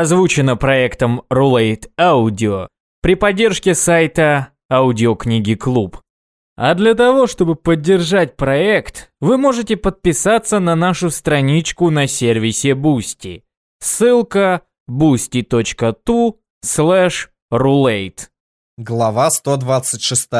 Озвучено проектом Roulette Audio при поддержке сайта Аудиокниги Клуб. А для того, чтобы поддержать проект, вы можете подписаться на нашу страничку на сервисе Boosty. Ссылка boosty.tu slash roulette. Глава 126.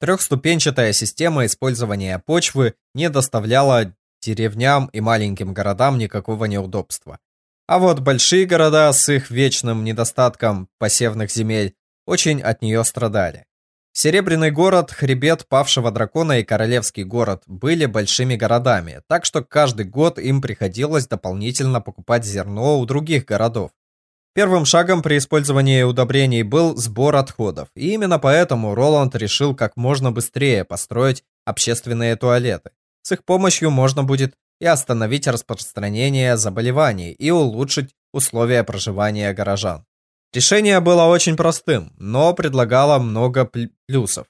Трехступенчатая система использования почвы не доставляла деревням и маленьким городам никакого неудобства. А вот большие города с их вечным недостатком посевных земель очень от нее страдали. Серебряный город, хребет павшего дракона и королевский город были большими городами, так что каждый год им приходилось дополнительно покупать зерно у других городов. Первым шагом при использовании удобрений был сбор отходов, и именно поэтому Роланд решил как можно быстрее построить общественные туалеты. С их помощью можно будет и остановить распространение заболеваний и улучшить условия проживания горожан. Решение было очень простым, но предлагало много плюсов.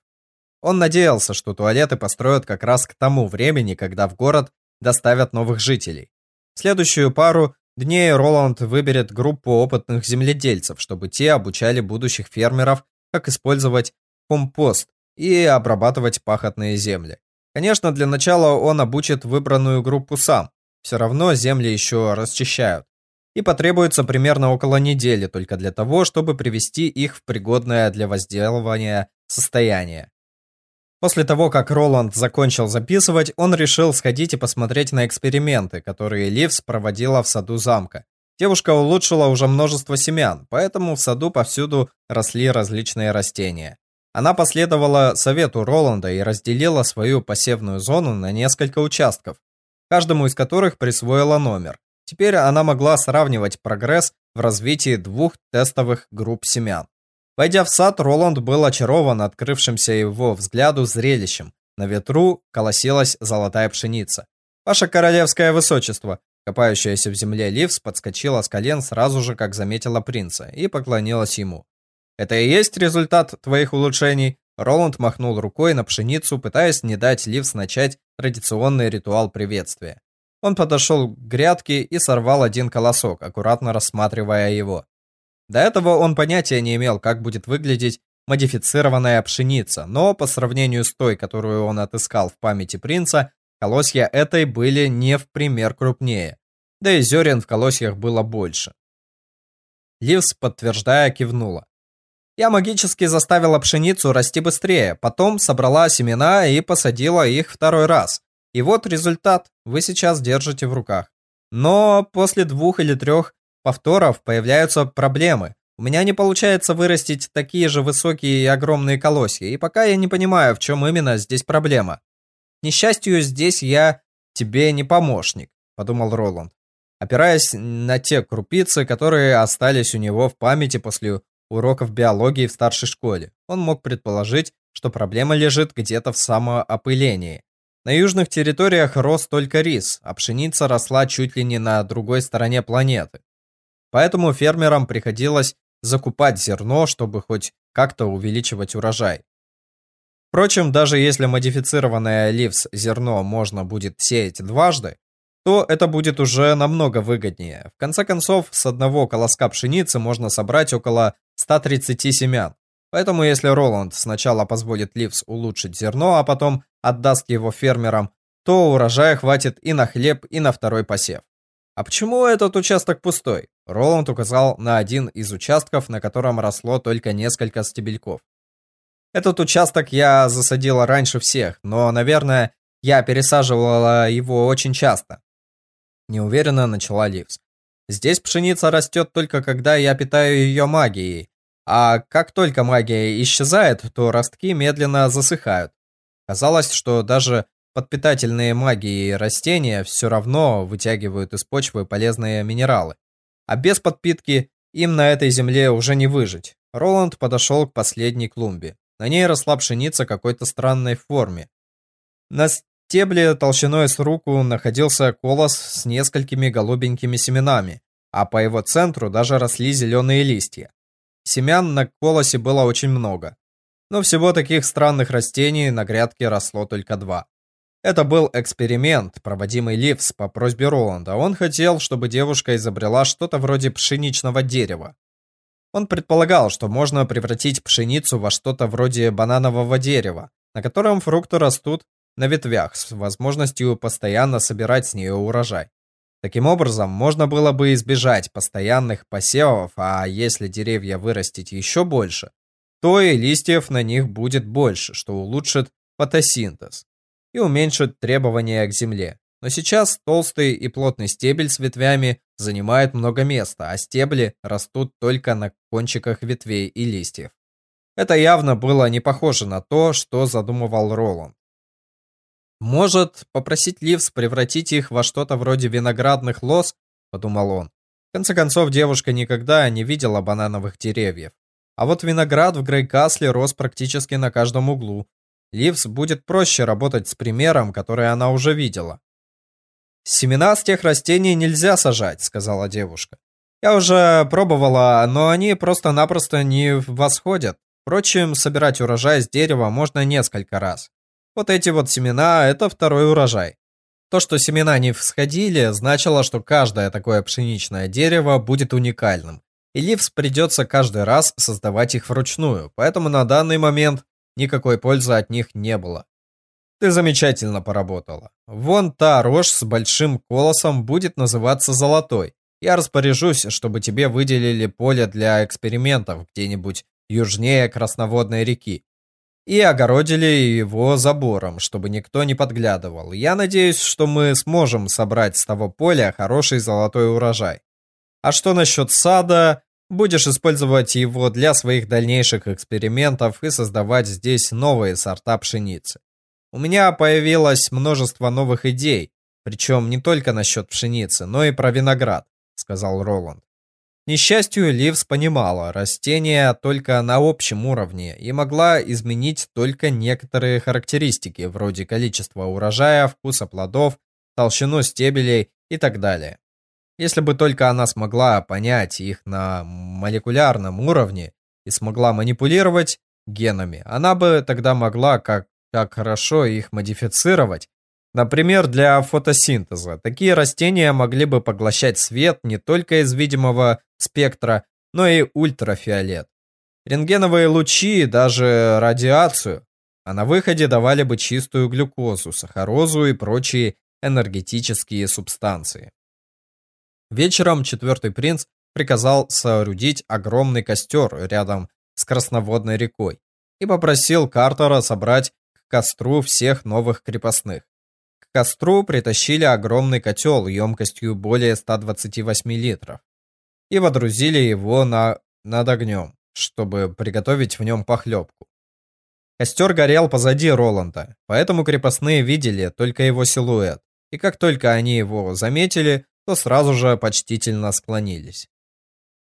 Он надеялся, что туалеты построят как раз к тому времени, когда в город доставят новых жителей. В следующую пару дней Роланд выберет группу опытных земледельцев, чтобы те обучали будущих фермеров, как использовать компост и обрабатывать пахотные земли. Конечно, для начала он обучит выбранную группу сам. Все равно земли еще расчищают и потребуется примерно около недели только для того, чтобы привести их в пригодное для возделывания состояние. После того, как Роланд закончил записывать, он решил сходить и посмотреть на эксперименты, которые Ливс проводила в саду замка. Девушка улучшила уже множество семян, поэтому в саду повсюду росли различные растения. Она последовала совету Роланда и разделила свою посевную зону на несколько участков, каждому из которых присвоила номер. Теперь она могла сравнивать прогресс в развитии двух тестовых групп семян. Войдя в сад, Роланд был очарован открывшимся его взгляду зрелищем. На ветру колосилась золотая пшеница. «Ваше королевское высочество!» Копающаяся в земле Ливс подскочила с колен сразу же, как заметила принца, и поклонилась ему. «Это и есть результат твоих улучшений?» Роланд махнул рукой на пшеницу, пытаясь не дать Ливс начать традиционный ритуал приветствия. Он подошел к грядке и сорвал один колосок, аккуратно рассматривая его. До этого он понятия не имел, как будет выглядеть модифицированная пшеница, но по сравнению с той, которую он отыскал в памяти принца, колосья этой были не в пример крупнее, да и зерен в колосьях было больше. Ливс, подтверждая, кивнула. Я магически заставила пшеницу расти быстрее, потом собрала семена и посадила их второй раз. И вот результат вы сейчас держите в руках. Но после двух или трех повторов появляются проблемы. У меня не получается вырастить такие же высокие и огромные колосья, и пока я не понимаю, в чем именно здесь проблема. К несчастью, здесь я тебе не помощник, подумал Роланд, опираясь на те крупицы, которые остались у него в памяти после уроков биологии в старшей школе. Он мог предположить, что проблема лежит где-то в самоопылении. На южных территориях рос только рис, а пшеница росла чуть ли не на другой стороне планеты. Поэтому фермерам приходилось закупать зерно, чтобы хоть как-то увеличивать урожай. Впрочем, даже если модифицированное ливс зерно можно будет сеять дважды, то это будет уже намного выгоднее. В конце концов, с одного колоска пшеницы можно собрать около 130 семян. Поэтому если Роланд сначала позволит Ливс улучшить зерно, а потом отдаст его фермерам, то урожая хватит и на хлеб, и на второй посев. А почему этот участок пустой? Роланд указал на один из участков, на котором росло только несколько стебельков. Этот участок я засадила раньше всех, но, наверное, я пересаживала его очень часто. Неуверенно начала Ливс. Здесь пшеница растет только когда я питаю ее магией, а как только магия исчезает, то ростки медленно засыхают. Казалось, что даже подпитательные магии растения все равно вытягивают из почвы полезные минералы. А без подпитки им на этой земле уже не выжить. Роланд подошел к последней клумбе. На ней росла пшеница какой-то странной форме. На стебле толщиной с руку находился колос с несколькими голубенькими семенами, а по его центру даже росли зеленые листья. Семян на колосе было очень много. Но всего таких странных растений на грядке росло только два. Это был эксперимент, проводимый Ливс по просьбе Роланда. Он хотел, чтобы девушка изобрела что-то вроде пшеничного дерева. Он предполагал, что можно превратить пшеницу во что-то вроде бананового дерева, на котором фрукты растут на ветвях с возможностью постоянно собирать с нее урожай. Таким образом, можно было бы избежать постоянных посевов, а если деревья вырастить еще больше, то и листьев на них будет больше, что улучшит фотосинтез и уменьшит требования к земле. Но сейчас толстый и плотный стебель с ветвями занимает много места, а стебли растут только на кончиках ветвей и листьев. Это явно было не похоже на то, что задумывал Роланд. Может, попросить Ливс превратить их во что-то вроде виноградных лоз, подумал он. В конце концов, девушка никогда не видела банановых деревьев. А вот виноград в Грейкасле рос практически на каждом углу, Ливс будет проще работать с примером, который она уже видела. «Семена с тех растений нельзя сажать», — сказала девушка. «Я уже пробовала, но они просто-напросто не восходят. Впрочем, собирать урожай с дерева можно несколько раз. Вот эти вот семена — это второй урожай. То, что семена не всходили, значило, что каждое такое пшеничное дерево будет уникальным. И Ливс придется каждый раз создавать их вручную, поэтому на данный момент Никакой пользы от них не было. Ты замечательно поработала. Вон та рожь с большим колосом будет называться золотой. Я распоряжусь, чтобы тебе выделили поле для экспериментов где-нибудь южнее Красноводной реки. И огородили его забором, чтобы никто не подглядывал. Я надеюсь, что мы сможем собрать с того поля хороший золотой урожай. А что насчет сада, Будешь использовать его для своих дальнейших экспериментов и создавать здесь новые сорта пшеницы. У меня появилось множество новых идей, причем не только насчет пшеницы, но и про виноград, сказал Роланд. Несчастью, Ливс понимала, растения только на общем уровне и могла изменить только некоторые характеристики, вроде количества урожая, вкуса плодов, толщину стебелей и так далее. Если бы только она смогла понять их на молекулярном уровне и смогла манипулировать генами, она бы тогда могла как, как хорошо их модифицировать. Например, для фотосинтеза. Такие растения могли бы поглощать свет не только из видимого спектра, но и ультрафиолет. Рентгеновые лучи, даже радиацию. А на выходе давали бы чистую глюкозу, сахарозу и прочие энергетические субстанции. Вечером четвертый принц приказал соорудить огромный костер рядом с Красноводной рекой и попросил Картера собрать к костру всех новых крепостных. Костру притащили огромный котел емкостью более 128 литров и водрузили его на, над огнем, чтобы приготовить в нем похлебку. Костер горел позади Роланда, поэтому крепостные видели только его силуэт, и как только они его заметили, то сразу же почтительно склонились.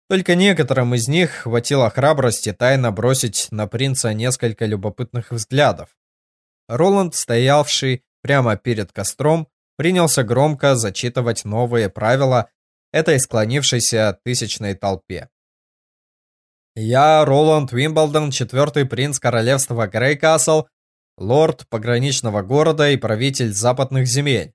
Только некоторым из них хватило храбрости тайно бросить на принца несколько любопытных взглядов. Роланд, стоявший прямо перед костром, принялся громко зачитывать новые правила этой склонившейся тысячной толпе. «Я, Роланд Уимблдон, четвертый принц королевства Грейкасл, лорд пограничного города и правитель западных земель.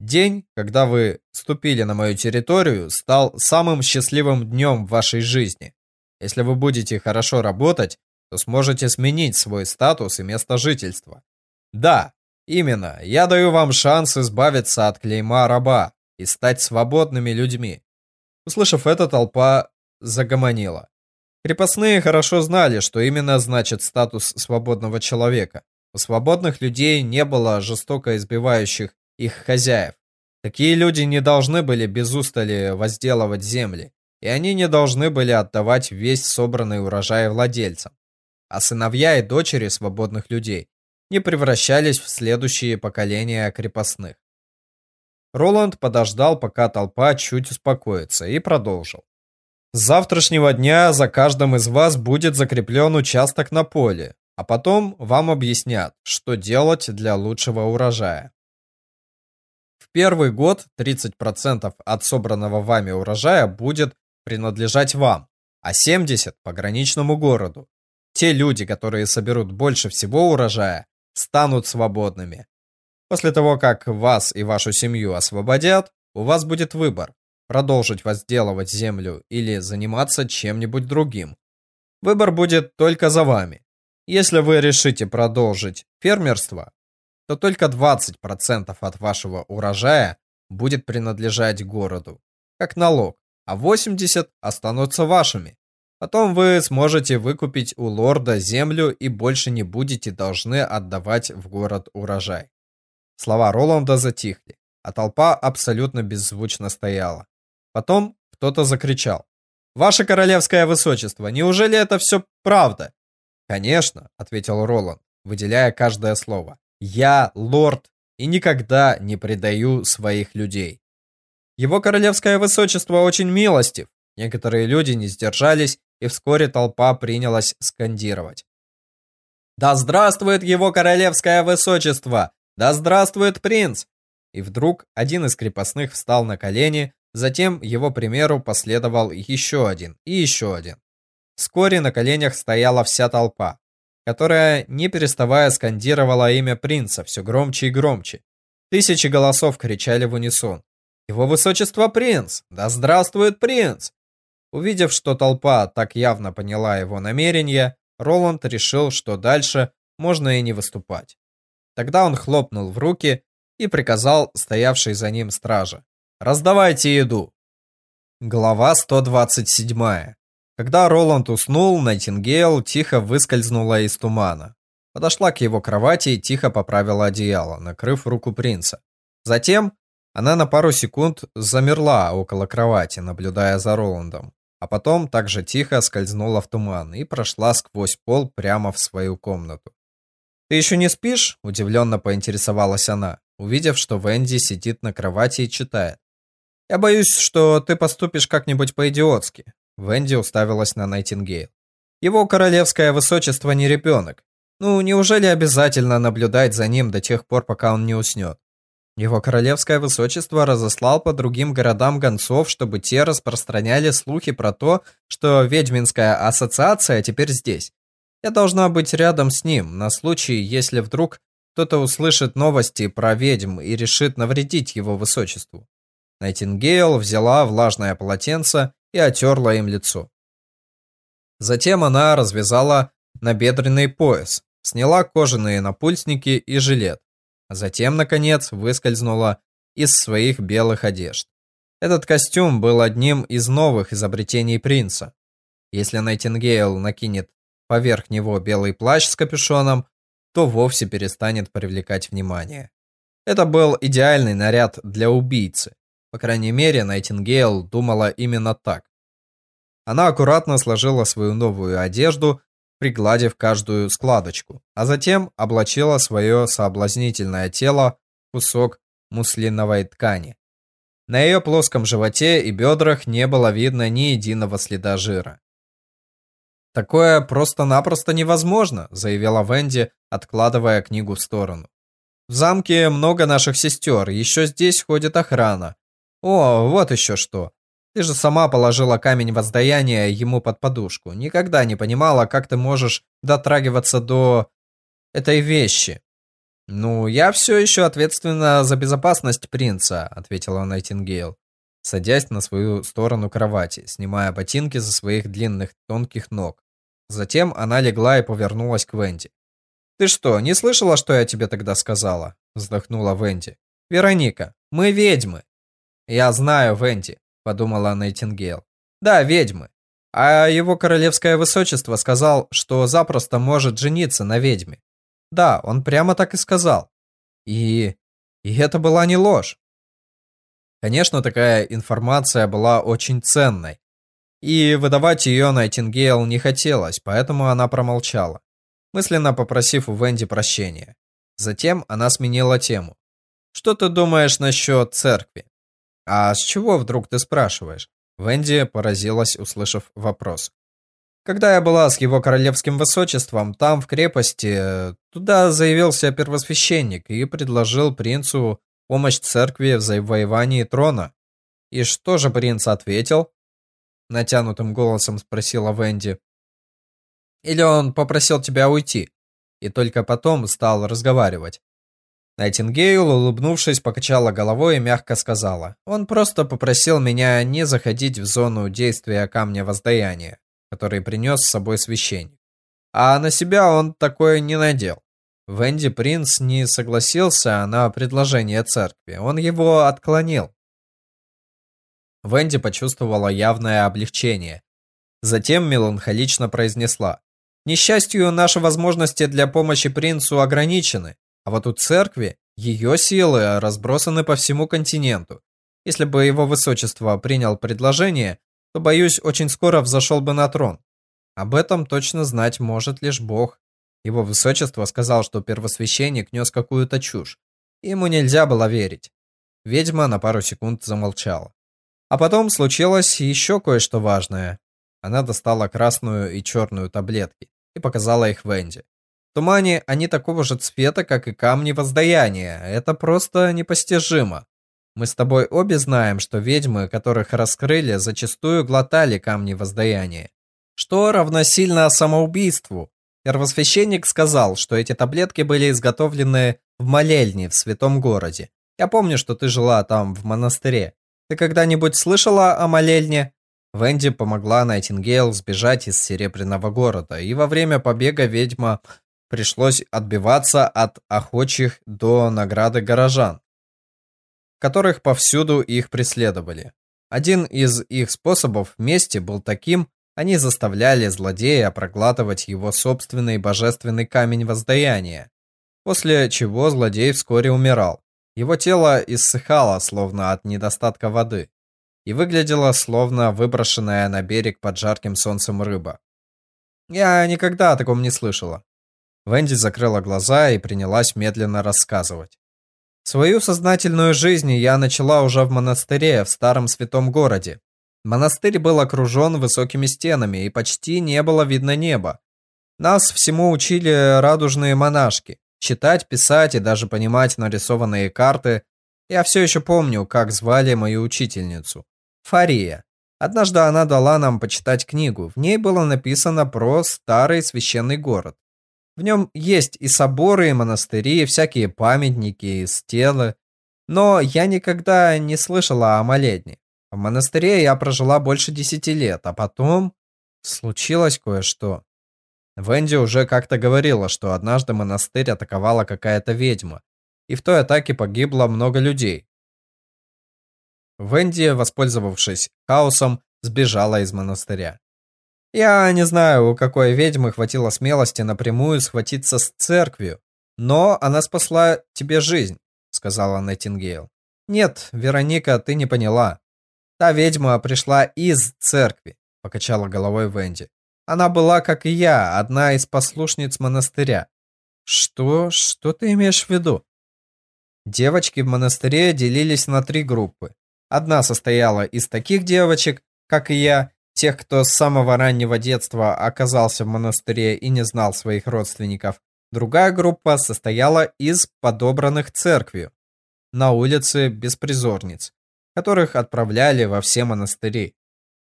День, когда вы ступили на мою территорию, стал самым счастливым днем в вашей жизни. Если вы будете хорошо работать, то сможете сменить свой статус и место жительства. Да, именно, я даю вам шанс избавиться от клейма раба и стать свободными людьми. Услышав это, толпа загомонила. Крепостные хорошо знали, что именно значит статус свободного человека. У свободных людей не было жестоко избивающих их хозяев. Такие люди не должны были без устали возделывать земли, и они не должны были отдавать весь собранный урожай владельцам. А сыновья и дочери свободных людей не превращались в следующие поколения крепостных. Роланд подождал, пока толпа чуть успокоится, и продолжил. С завтрашнего дня за каждым из вас будет закреплен участок на поле, а потом вам объяснят, что делать для лучшего урожая первый год 30% от собранного вами урожая будет принадлежать вам, а 70% пограничному городу. Те люди, которые соберут больше всего урожая, станут свободными. После того, как вас и вашу семью освободят, у вас будет выбор – продолжить возделывать землю или заниматься чем-нибудь другим. Выбор будет только за вами. Если вы решите продолжить фермерство, то только 20% от вашего урожая будет принадлежать городу, как налог, а 80 останутся вашими. Потом вы сможете выкупить у лорда землю и больше не будете должны отдавать в город урожай. Слова Роланда затихли, а толпа абсолютно беззвучно стояла. Потом кто-то закричал. «Ваше королевское высочество, неужели это все правда?» «Конечно», — ответил Роланд, выделяя каждое слово. «Я лорд и никогда не предаю своих людей». Его королевское высочество очень милостив. Некоторые люди не сдержались, и вскоре толпа принялась скандировать. «Да здравствует его королевское высочество! Да здравствует принц!» И вдруг один из крепостных встал на колени, затем его примеру последовал еще один и еще один. Вскоре на коленях стояла вся толпа, которая, не переставая, скандировала имя принца все громче и громче. Тысячи голосов кричали в унисон. «Его высочество принц! Да здравствует принц!» Увидев, что толпа так явно поняла его намерение, Роланд решил, что дальше можно и не выступать. Тогда он хлопнул в руки и приказал стоявшей за ним страже. «Раздавайте еду!» Глава 127. Когда Роланд уснул, Найтингейл тихо выскользнула из тумана. Подошла к его кровати и тихо поправила одеяло, накрыв руку принца. Затем она на пару секунд замерла около кровати, наблюдая за Роландом. А потом также тихо скользнула в туман и прошла сквозь пол прямо в свою комнату. «Ты еще не спишь?» – удивленно поинтересовалась она, увидев, что Венди сидит на кровати и читает. «Я боюсь, что ты поступишь как-нибудь по-идиотски. Венди уставилась на Найтингейл. Его королевское высочество не ребенок. Ну, неужели обязательно наблюдать за ним до тех пор, пока он не уснет? Его королевское высочество разослал по другим городам гонцов, чтобы те распространяли слухи про то, что ведьминская ассоциация теперь здесь. Я должна быть рядом с ним, на случай, если вдруг кто-то услышит новости про ведьм и решит навредить его высочеству. Найтингейл взяла влажное полотенце и отерла им лицо. Затем она развязала набедренный пояс, сняла кожаные напульсники и жилет. Затем, наконец, выскользнула из своих белых одежд. Этот костюм был одним из новых изобретений принца. Если Найтингейл накинет поверх него белый плащ с капюшоном, то вовсе перестанет привлекать внимание. Это был идеальный наряд для убийцы. По крайней мере, Найтингейл думала именно так. Она аккуратно сложила свою новую одежду, пригладив каждую складочку, а затем облачила свое соблазнительное тело в кусок муслиновой ткани. На ее плоском животе и бедрах не было видно ни единого следа жира. «Такое просто-напросто невозможно», — заявила Венди, откладывая книгу в сторону. «В замке много наших сестер, еще здесь ходит охрана. О, вот еще что. Ты же сама положила камень воздаяния ему под подушку. Никогда не понимала, как ты можешь дотрагиваться до этой вещи. Ну, я все еще ответственна за безопасность принца, ответила Найтингейл, садясь на свою сторону кровати, снимая ботинки со своих длинных тонких ног. Затем она легла и повернулась к Венди. Ты что, не слышала, что я тебе тогда сказала? вздохнула Венди. Вероника, мы ведьмы. «Я знаю, Венди», — подумала Найтингейл. «Да, ведьмы. А его королевское высочество сказал, что запросто может жениться на ведьме. Да, он прямо так и сказал. И... и это была не ложь. Конечно, такая информация была очень ценной. И выдавать ее Найтингейл не хотелось, поэтому она промолчала, мысленно попросив у Венди прощения. Затем она сменила тему. «Что ты думаешь насчет церкви?» «А с чего вдруг ты спрашиваешь?» Венди поразилась, услышав вопрос. Когда я была с его королевским высочеством, там, в крепости, туда заявился первосвященник и предложил принцу помощь церкви в завоевании трона. И что же принц ответил? Натянутым голосом спросила Венди. Или он попросил тебя уйти и только потом стал разговаривать? Найтингейл, улыбнувшись, покачала головой и мягко сказала. Он просто попросил меня не заходить в зону действия камня воздаяния, который принес с собой священник. А на себя он такое не надел. Венди Принц не согласился на предложение церкви, он его отклонил. Венди почувствовала явное облегчение. Затем меланхолично произнесла. «Несчастью, наши возможности для помощи принцу ограничены, а вот у церкви ее силы разбросаны по всему континенту. Если бы его высочество принял предложение, то, боюсь, очень скоро взошел бы на трон. Об этом точно знать может лишь Бог. Его высочество сказал, что первосвященник нес какую-то чушь. Ему нельзя было верить. Ведьма на пару секунд замолчала. А потом случилось еще кое-что важное. Она достала красную и черную таблетки и показала их Венди. Тумане они такого же цвета, как и камни воздаяния. Это просто непостижимо. Мы с тобой обе знаем, что ведьмы, которых раскрыли, зачастую глотали камни воздаяния. Что равносильно самоубийству. Первосвященник сказал, что эти таблетки были изготовлены в молельне в святом городе. Я помню, что ты жила там, в монастыре. Ты когда-нибудь слышала о молельне? Венди помогла Найтингейл сбежать из Серебряного города, и во время побега ведьма пришлось отбиваться от охочих до награды горожан, которых повсюду их преследовали. Один из их способов мести был таким, они заставляли злодея проглатывать его собственный божественный камень воздаяния, после чего злодей вскоре умирал. Его тело иссыхало, словно от недостатка воды, и выглядело, словно выброшенная на берег под жарким солнцем рыба. Я никогда о таком не слышала. Венди закрыла глаза и принялась медленно рассказывать. Свою сознательную жизнь я начала уже в монастыре в старом святом городе. Монастырь был окружен высокими стенами и почти не было видно неба. Нас всему учили радужные монашки. Читать, писать и даже понимать нарисованные карты. Я все еще помню, как звали мою учительницу. Фария. Однажды она дала нам почитать книгу. В ней было написано про старый священный город. В нем есть и соборы, и монастыри, и всякие памятники, и стелы. Но я никогда не слышала о молельне. В монастыре я прожила больше десяти лет, а потом случилось кое-что. Венди уже как-то говорила, что однажды монастырь атаковала какая-то ведьма, и в той атаке погибло много людей. Венди, воспользовавшись хаосом, сбежала из монастыря. Я не знаю, у какой ведьмы хватило смелости напрямую схватиться с церковью, но она спасла тебе жизнь, сказала Найтингейл. Нет, Вероника, ты не поняла. Та ведьма пришла из церкви, покачала головой Венди. Она была, как и я, одна из послушниц монастыря. Что? Что ты имеешь в виду? Девочки в монастыре делились на три группы. Одна состояла из таких девочек, как и я, тех, кто с самого раннего детства оказался в монастыре и не знал своих родственников. Другая группа состояла из подобранных церковью на улице беспризорниц, которых отправляли во все монастыри.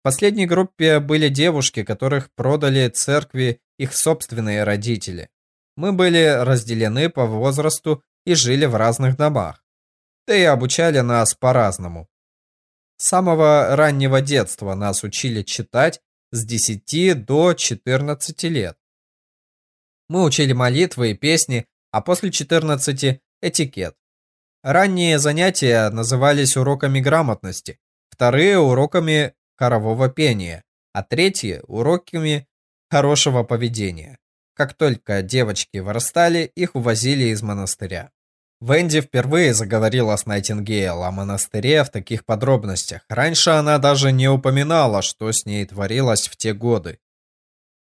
В последней группе были девушки, которых продали церкви их собственные родители. Мы были разделены по возрасту и жили в разных домах. Да и обучали нас по-разному. С самого раннего детства нас учили читать с 10 до 14 лет. Мы учили молитвы и песни, а после 14 этикет. Ранние занятия назывались уроками грамотности, вторые уроками хорового пения, а третьи – уроками хорошего поведения. Как только девочки вырастали, их увозили из монастыря. Венди впервые заговорила с Найтингейл о монастыре в таких подробностях. Раньше она даже не упоминала, что с ней творилось в те годы.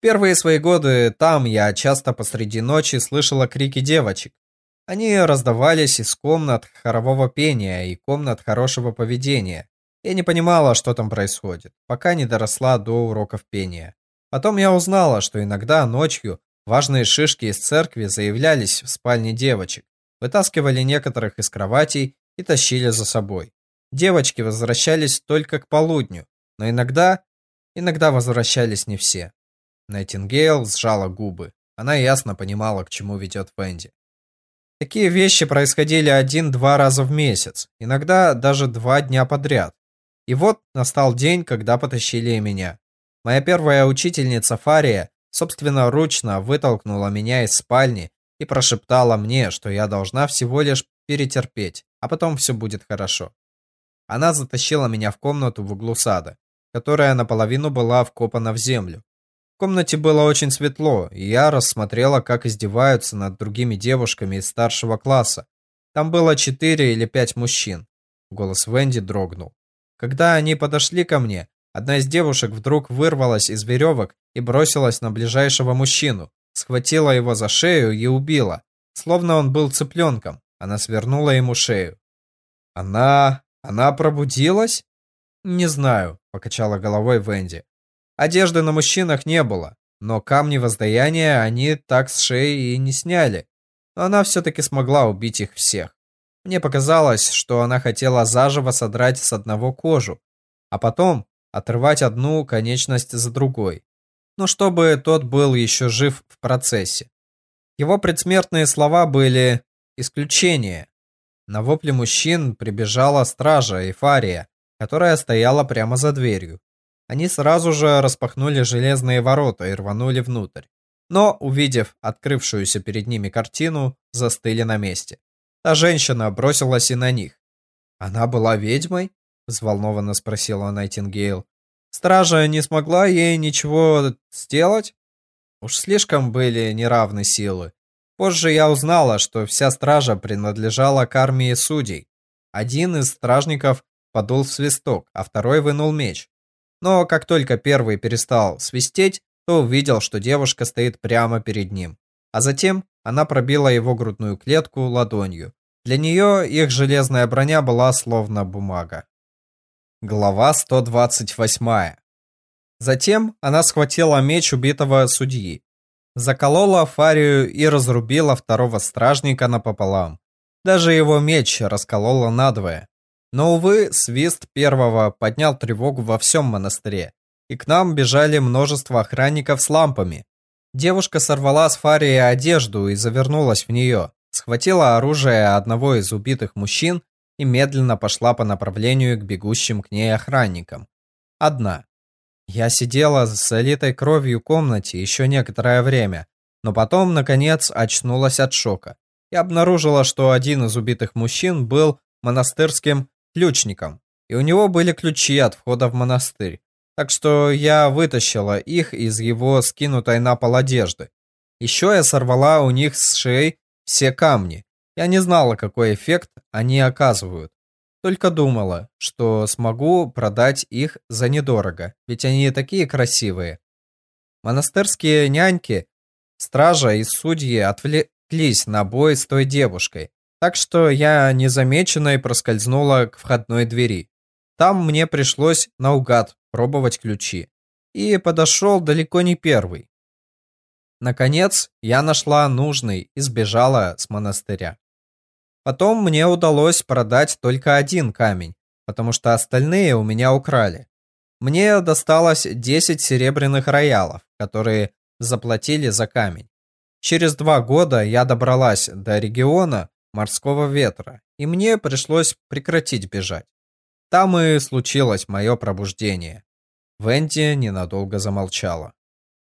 Первые свои годы там я часто посреди ночи слышала крики девочек. Они раздавались из комнат хорового пения и комнат хорошего поведения. Я не понимала, что там происходит, пока не доросла до уроков пения. Потом я узнала, что иногда ночью важные шишки из церкви заявлялись в спальне девочек, вытаскивали некоторых из кроватей и тащили за собой. Девочки возвращались только к полудню, но иногда, иногда возвращались не все. Найтингейл сжала губы. Она ясно понимала, к чему ведет Венди. Такие вещи происходили один-два раза в месяц, иногда даже два дня подряд. И вот настал день, когда потащили и меня. Моя первая учительница Фария собственноручно вытолкнула меня из спальни и прошептала мне, что я должна всего лишь перетерпеть, а потом все будет хорошо. Она затащила меня в комнату в углу сада, которая наполовину была вкопана в землю. В комнате было очень светло, и я рассмотрела, как издеваются над другими девушками из старшего класса. Там было четыре или пять мужчин. Голос Венди дрогнул. Когда они подошли ко мне, одна из девушек вдруг вырвалась из веревок и бросилась на ближайшего мужчину, схватила его за шею и убила, словно он был цыпленком. Она свернула ему шею. Она... она пробудилась? Не знаю, покачала головой Венди. Одежды на мужчинах не было, но камни воздаяния они так с шеи и не сняли. Но она все-таки смогла убить их всех. Мне показалось, что она хотела заживо содрать с одного кожу, а потом отрывать одну конечность за другой. Но чтобы тот был еще жив в процессе. Его предсмертные слова были «исключение». На вопли мужчин прибежала стража Эйфария, которая стояла прямо за дверью. Они сразу же распахнули железные ворота и рванули внутрь. Но, увидев открывшуюся перед ними картину, застыли на месте. Та женщина бросилась и на них. «Она была ведьмой?» – взволнованно спросила Найтингейл. «Стража не смогла ей ничего сделать?» Уж слишком были неравны силы. Позже я узнала, что вся стража принадлежала к армии судей. Один из стражников подул в свисток, а второй вынул меч. Но как только первый перестал свистеть, то увидел, что девушка стоит прямо перед ним. А затем она пробила его грудную клетку ладонью. Для нее их железная броня была словно бумага. Глава 128. Затем она схватила меч убитого судьи, заколола Фарию и разрубила второго стражника напополам. Даже его меч расколола надвое. Но, увы, свист первого поднял тревогу во всем монастыре, и к нам бежали множество охранников с лампами. Девушка сорвала с Фарии одежду и завернулась в нее, схватила оружие одного из убитых мужчин и медленно пошла по направлению к бегущим к ней охранникам. Одна. Я сидела с залитой кровью комнате еще некоторое время, но потом, наконец, очнулась от шока и обнаружила, что один из убитых мужчин был монастырским ключником, и у него были ключи от входа в монастырь. Так что я вытащила их из его скинутой на пол одежды. Еще я сорвала у них с шеи все камни. Я не знала, какой эффект они оказывают. Только думала, что смогу продать их за недорого, ведь они такие красивые. Монастырские няньки, стража и судьи отвлеклись на бой с той девушкой, так что я незамеченной проскользнула к входной двери. Там мне пришлось наугад пробовать ключи. И подошел далеко не первый. Наконец, я нашла нужный и сбежала с монастыря. Потом мне удалось продать только один камень, потому что остальные у меня украли. Мне досталось 10 серебряных роялов, которые заплатили за камень. Через два года я добралась до региона морского ветра, и мне пришлось прекратить бежать. Там и случилось мое пробуждение. Венди ненадолго замолчала.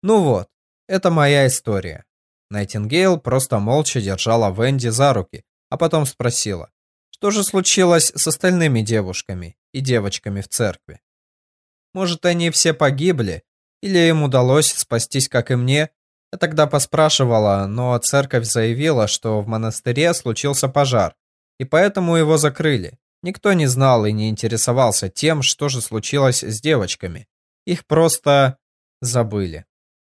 Ну вот, это моя история. Найтингейл просто молча держала Венди за руки, а потом спросила, что же случилось с остальными девушками и девочками в церкви. Может, они все погибли, или им удалось спастись, как и мне? Я тогда поспрашивала, но церковь заявила, что в монастыре случился пожар, и поэтому его закрыли. Никто не знал и не интересовался тем, что же случилось с девочками. Их просто забыли.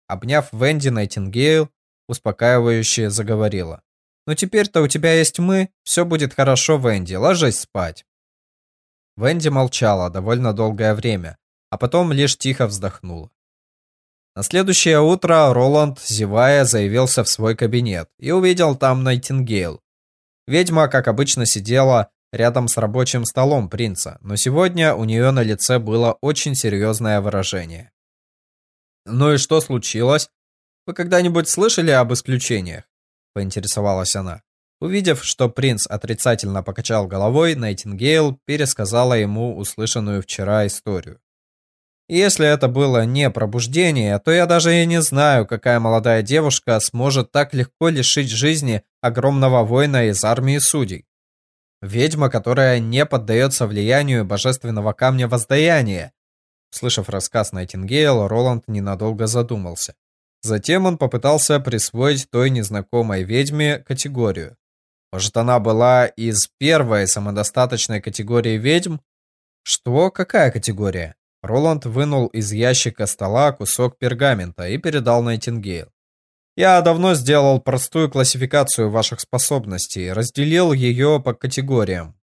Обняв Венди Найтингейл, успокаивающе заговорила. «Ну теперь-то у тебя есть мы, все будет хорошо, Венди, ложись спать». Венди молчала довольно долгое время, а потом лишь тихо вздохнула. На следующее утро Роланд, зевая, заявился в свой кабинет и увидел там Найтингейл. Ведьма, как обычно, сидела рядом с рабочим столом принца, но сегодня у нее на лице было очень серьезное выражение. «Ну и что случилось? Вы когда-нибудь слышали об исключениях?» – поинтересовалась она. Увидев, что принц отрицательно покачал головой, Найтингейл пересказала ему услышанную вчера историю. если это было не пробуждение, то я даже и не знаю, какая молодая девушка сможет так легко лишить жизни огромного воина из армии судей. Ведьма, которая не поддается влиянию божественного камня воздаяния. Слышав рассказ Найтингейл, Роланд ненадолго задумался. Затем он попытался присвоить той незнакомой ведьме категорию. Может, она была из первой самодостаточной категории ведьм? Что? Какая категория? Роланд вынул из ящика стола кусок пергамента и передал Найтингейл. Я давно сделал простую классификацию ваших способностей, разделил ее по категориям.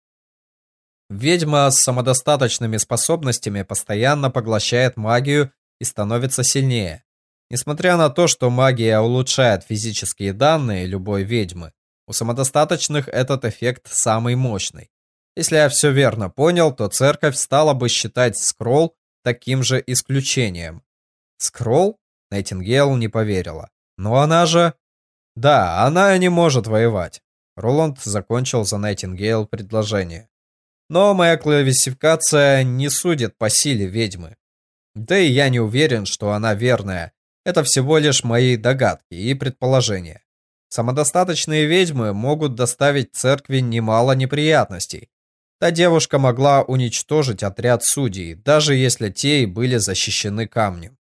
Ведьма с самодостаточными способностями постоянно поглощает магию и становится сильнее. Несмотря на то, что магия улучшает физические данные любой ведьмы, у самодостаточных этот эффект самый мощный. Если я все верно понял, то церковь стала бы считать скролл таким же исключением. Скролл? Найтингейл не поверила. Но она же... Да, она не может воевать. Роланд закончил за Найтингейл предложение. Но моя классификация не судит по силе ведьмы. Да и я не уверен, что она верная. Это всего лишь мои догадки и предположения. Самодостаточные ведьмы могут доставить церкви немало неприятностей. Та девушка могла уничтожить отряд судей, даже если те и были защищены камнем.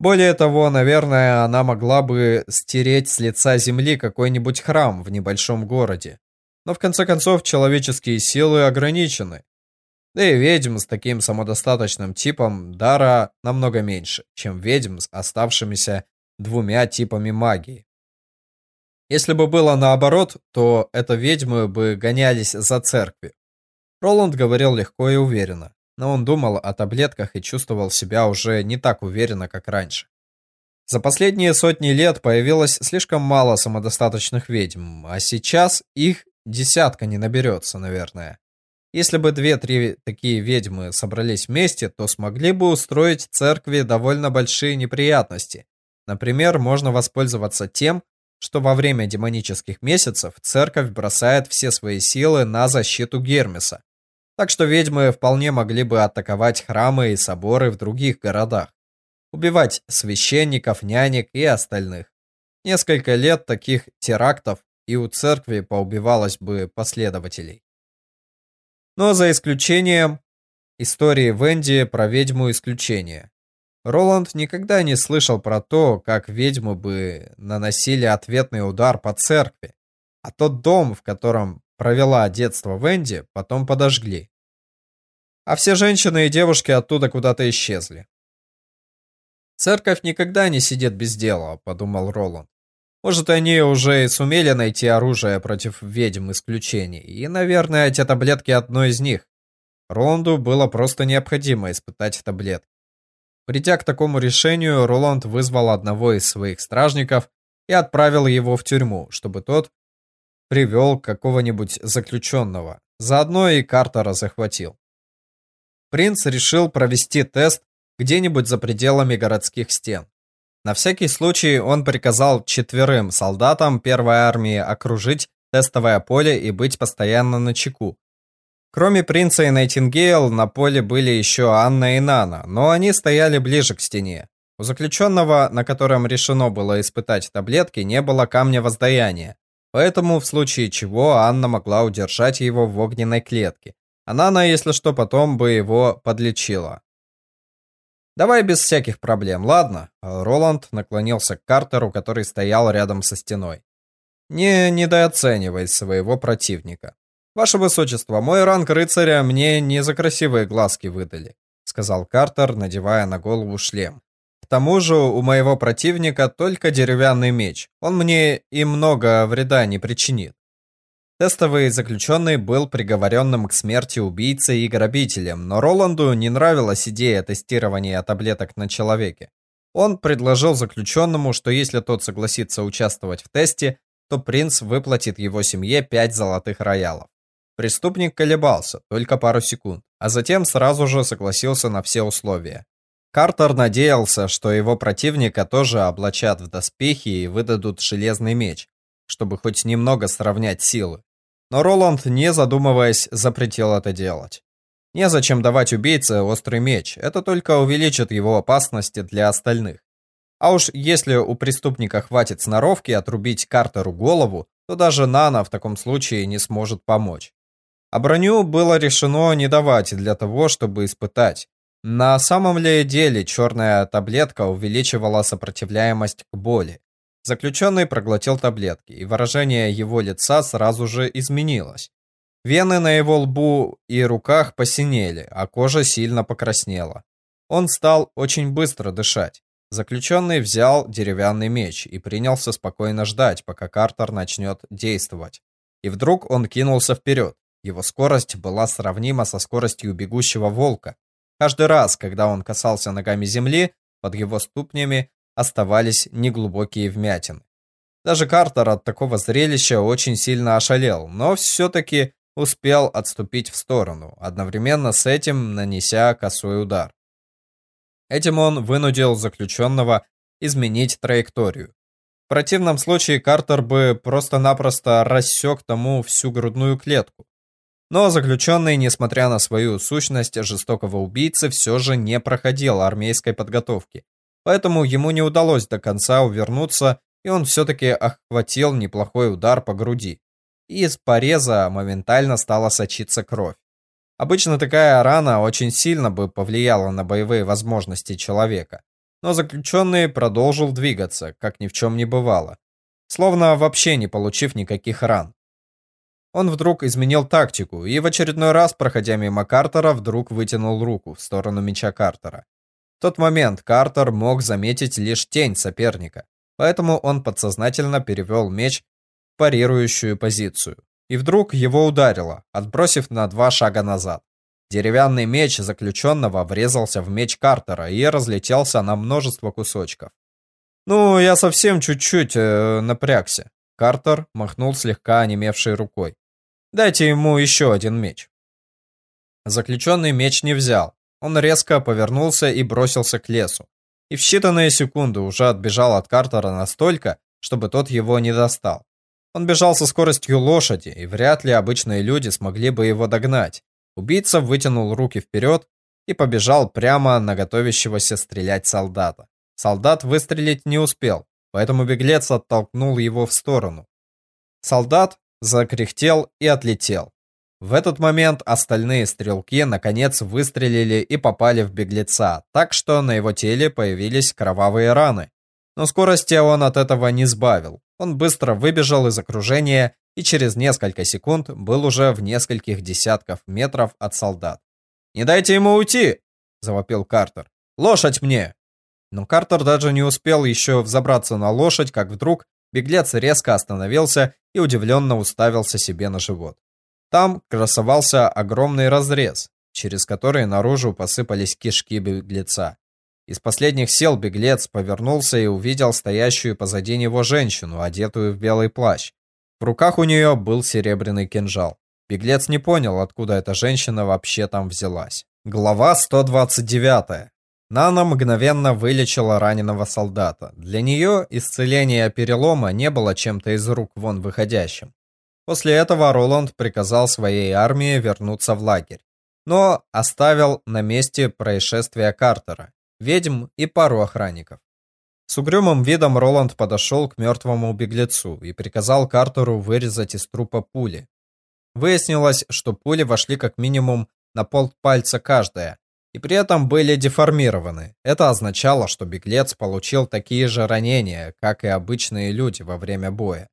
Более того, наверное, она могла бы стереть с лица земли какой-нибудь храм в небольшом городе. Но в конце концов, человеческие силы ограничены. Да и ведьм с таким самодостаточным типом дара намного меньше, чем ведьм с оставшимися двумя типами магии. Если бы было наоборот, то это ведьмы бы гонялись за церковью. Роланд говорил легко и уверенно, но он думал о таблетках и чувствовал себя уже не так уверенно, как раньше. За последние сотни лет появилось слишком мало самодостаточных ведьм, а сейчас их десятка не наберется, наверное. Если бы две-три такие ведьмы собрались вместе, то смогли бы устроить церкви довольно большие неприятности. Например, можно воспользоваться тем, что во время демонических месяцев церковь бросает все свои силы на защиту Гермеса. Так что ведьмы вполне могли бы атаковать храмы и соборы в других городах, убивать священников, нянек и остальных. Несколько лет таких терактов и у церкви поубивалось бы последователей. Но за исключением истории Венди про ведьму исключение. Роланд никогда не слышал про то, как ведьмы бы наносили ответный удар по церкви, а тот дом, в котором провела детство Венди, потом подожгли. А все женщины и девушки оттуда куда-то исчезли. Церковь никогда не сидит без дела, подумал Роланд. Может, они уже и сумели найти оружие против ведьм исключений, и, наверное, эти таблетки одно из них. Роланду было просто необходимо испытать таблетки. Придя к такому решению, Роланд вызвал одного из своих стражников и отправил его в тюрьму, чтобы тот привел какого-нибудь заключенного. Заодно и Картера захватил. Принц решил провести тест где-нибудь за пределами городских стен. На всякий случай он приказал четверым солдатам первой армии окружить тестовое поле и быть постоянно на чеку, Кроме принца и Найтингейл, на поле были еще Анна и Нана, но они стояли ближе к стене. У заключенного, на котором решено было испытать таблетки, не было камня воздаяния. Поэтому, в случае чего, Анна могла удержать его в огненной клетке. А если что, потом бы его подлечила. «Давай без всяких проблем, ладно?» Роланд наклонился к Картеру, который стоял рядом со стеной. «Не недооценивай своего противника. «Ваше Высочество, мой ранг рыцаря мне не за красивые глазки выдали», сказал Картер, надевая на голову шлем. «К тому же у моего противника только деревянный меч. Он мне и много вреда не причинит». Тестовый заключенный был приговоренным к смерти убийцей и грабителем, но Роланду не нравилась идея тестирования таблеток на человеке. Он предложил заключенному, что если тот согласится участвовать в тесте, то принц выплатит его семье 5 золотых роялов. Преступник колебался только пару секунд, а затем сразу же согласился на все условия. Картер надеялся, что его противника тоже облачат в доспехи и выдадут железный меч. чтобы хоть немного сравнять силы. Но Роланд, не задумываясь, запретил это делать. Незачем давать убийце острый меч, это только увеличит его опасности для остальных. А уж если у преступника хватит сноровки отрубить Картеру голову, то даже Нана в таком случае не сможет помочь. А броню было решено не давать для того, чтобы испытать. На самом ли деле черная таблетка увеличивала сопротивляемость к боли. Заключенный проглотил таблетки, и выражение его лица сразу же изменилось. Вены на его лбу и руках посинели, а кожа сильно покраснела. Он стал очень быстро дышать. Заключенный взял деревянный меч и принялся спокойно ждать, пока Картер начнет действовать. И вдруг он кинулся вперед. Его скорость была сравнима со скоростью бегущего волка. Каждый раз, когда он касался ногами земли, под его ступнями оставались неглубокие вмятины. Даже Картер от такого зрелища очень сильно ошалел, но все-таки успел отступить в сторону, одновременно с этим нанеся косой удар. Этим он вынудил заключенного изменить траекторию. В противном случае Картер бы просто-напросто рассек тому всю грудную клетку. Но заключенный, несмотря на свою сущность жестокого убийцы, все же не проходил армейской подготовки. Поэтому ему не удалось до конца увернуться, и он все-таки охватил неплохой удар по груди. Из пореза моментально стала сочиться кровь. Обычно такая рана очень сильно бы повлияла на боевые возможности человека. Но заключенный продолжил двигаться, как ни в чем не бывало. Словно вообще не получив никаких ран. Он вдруг изменил тактику и в очередной раз, проходя мимо Картера, вдруг вытянул руку в сторону меча Картера. В тот момент Картер мог заметить лишь тень соперника, поэтому он подсознательно перевел меч в парирующую позицию. И вдруг его ударило, отбросив на два шага назад. Деревянный меч заключенного врезался в меч Картера и разлетелся на множество кусочков. «Ну, я совсем чуть-чуть э, напрягся». Картер махнул слегка онемевшей рукой. «Дайте ему еще один меч». Заключенный меч не взял. Он резко повернулся и бросился к лесу. И в считанные секунды уже отбежал от Картера настолько, чтобы тот его не достал. Он бежал со скоростью лошади, и вряд ли обычные люди смогли бы его догнать. Убийца вытянул руки вперед и побежал прямо на готовящегося стрелять солдата. Солдат выстрелить не успел, поэтому беглец оттолкнул его в сторону. Солдат закряхтел и отлетел. В этот момент остальные стрелки наконец выстрелили и попали в беглеца, так что на его теле появились кровавые раны. Но скорости он от этого не сбавил. Он быстро выбежал из окружения и через несколько секунд был уже в нескольких десятков метров от солдат. «Не дайте ему уйти!» – завопил Картер. «Лошадь мне!» Но Картер даже не успел еще взобраться на лошадь, как вдруг беглец резко остановился и удивленно уставился себе на живот. Там красовался огромный разрез, через который наружу посыпались кишки беглеца. Из последних сил беглец повернулся и увидел стоящую позади него женщину, одетую в белый плащ. В руках у нее был серебряный кинжал. Беглец не понял, откуда эта женщина вообще там взялась. Глава 129. Нана мгновенно вылечила раненого солдата. Для нее исцеление перелома не было чем-то из рук вон выходящим. После этого Роланд приказал своей армии вернуться в лагерь, но оставил на месте происшествия Картера ведьм и пару охранников. С угрюмым видом Роланд подошел к мертвому беглецу и приказал Картеру вырезать из трупа пули. Выяснилось, что пули вошли как минимум на полпальца каждая, и при этом были деформированы. Это означало, что беглец получил такие же ранения, как и обычные люди во время боя.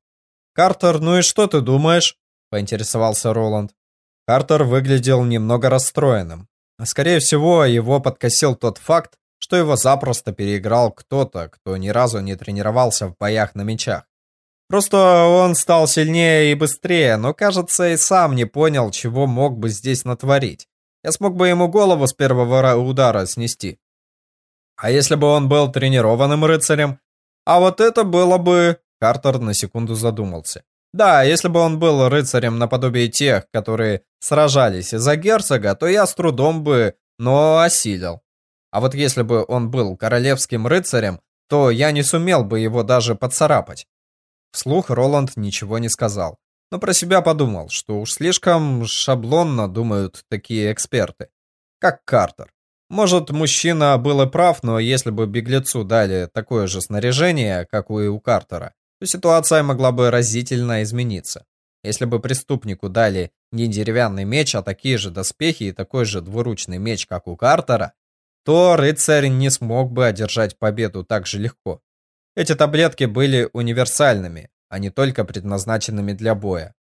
«Картер, ну и что ты думаешь?» – поинтересовался Роланд. Картер выглядел немного расстроенным. Скорее всего, его подкосил тот факт, что его запросто переиграл кто-то, кто ни разу не тренировался в боях на мечах. Просто он стал сильнее и быстрее, но, кажется, и сам не понял, чего мог бы здесь натворить. Я смог бы ему голову с первого удара снести. А если бы он был тренированным рыцарем? А вот это было бы... Картер на секунду задумался. Да, если бы он был рыцарем наподобие тех, которые сражались за герцога, то я с трудом бы, но осилил. А вот если бы он был королевским рыцарем, то я не сумел бы его даже поцарапать. Вслух Роланд ничего не сказал, но про себя подумал, что уж слишком шаблонно думают такие эксперты, как Картер. Может, мужчина был и прав, но если бы беглецу дали такое же снаряжение, как и у Картера, то ситуация могла бы разительно измениться. Если бы преступнику дали не деревянный меч, а такие же доспехи и такой же двуручный меч, как у Картера, то рыцарь не смог бы одержать победу так же легко. Эти таблетки были универсальными, а не только предназначенными для боя.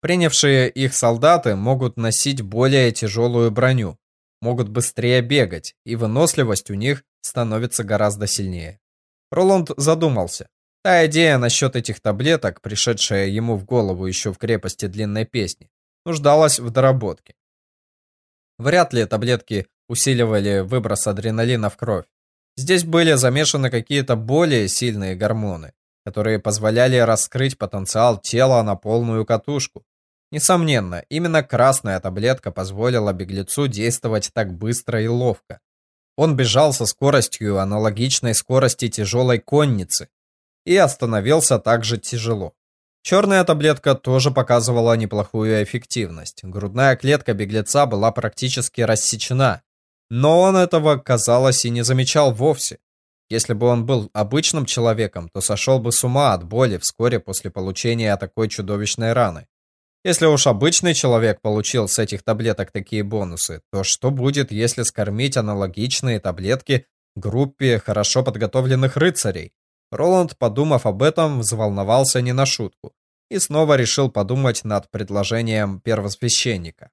Принявшие их солдаты могут носить более тяжелую броню, могут быстрее бегать, и выносливость у них становится гораздо сильнее. Роланд задумался. Та идея насчет этих таблеток, пришедшая ему в голову еще в крепости длинной песни, нуждалась в доработке. Вряд ли таблетки усиливали выброс адреналина в кровь. Здесь были замешаны какие-то более сильные гормоны, которые позволяли раскрыть потенциал тела на полную катушку. Несомненно, именно красная таблетка позволила беглецу действовать так быстро и ловко. Он бежал со скоростью, аналогичной скорости тяжелой конницы, и остановился также тяжело. Черная таблетка тоже показывала неплохую эффективность. Грудная клетка беглеца была практически рассечена, но он этого, казалось, и не замечал вовсе. Если бы он был обычным человеком, то сошел бы с ума от боли вскоре после получения такой чудовищной раны. Если уж обычный человек получил с этих таблеток такие бонусы, то что будет, если скормить аналогичные таблетки группе хорошо подготовленных рыцарей? Роланд, подумав об этом, взволновался не на шутку и снова решил подумать над предложением первосвященника.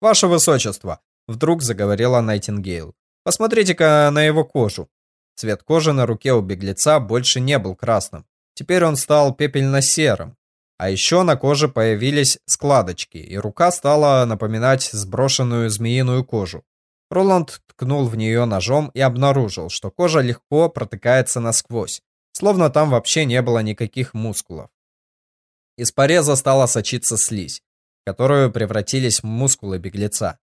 «Ваше Высочество!» — вдруг заговорила Найтингейл. «Посмотрите-ка на его кожу. Цвет кожи на руке у беглеца больше не был красным. Теперь он стал пепельно-серым. А еще на коже появились складочки, и рука стала напоминать сброшенную змеиную кожу. Роланд ткнул в нее ножом и обнаружил, что кожа легко протыкается насквозь, словно там вообще не было никаких мускулов. Из пореза стала сочиться слизь, в которую превратились мускулы беглеца.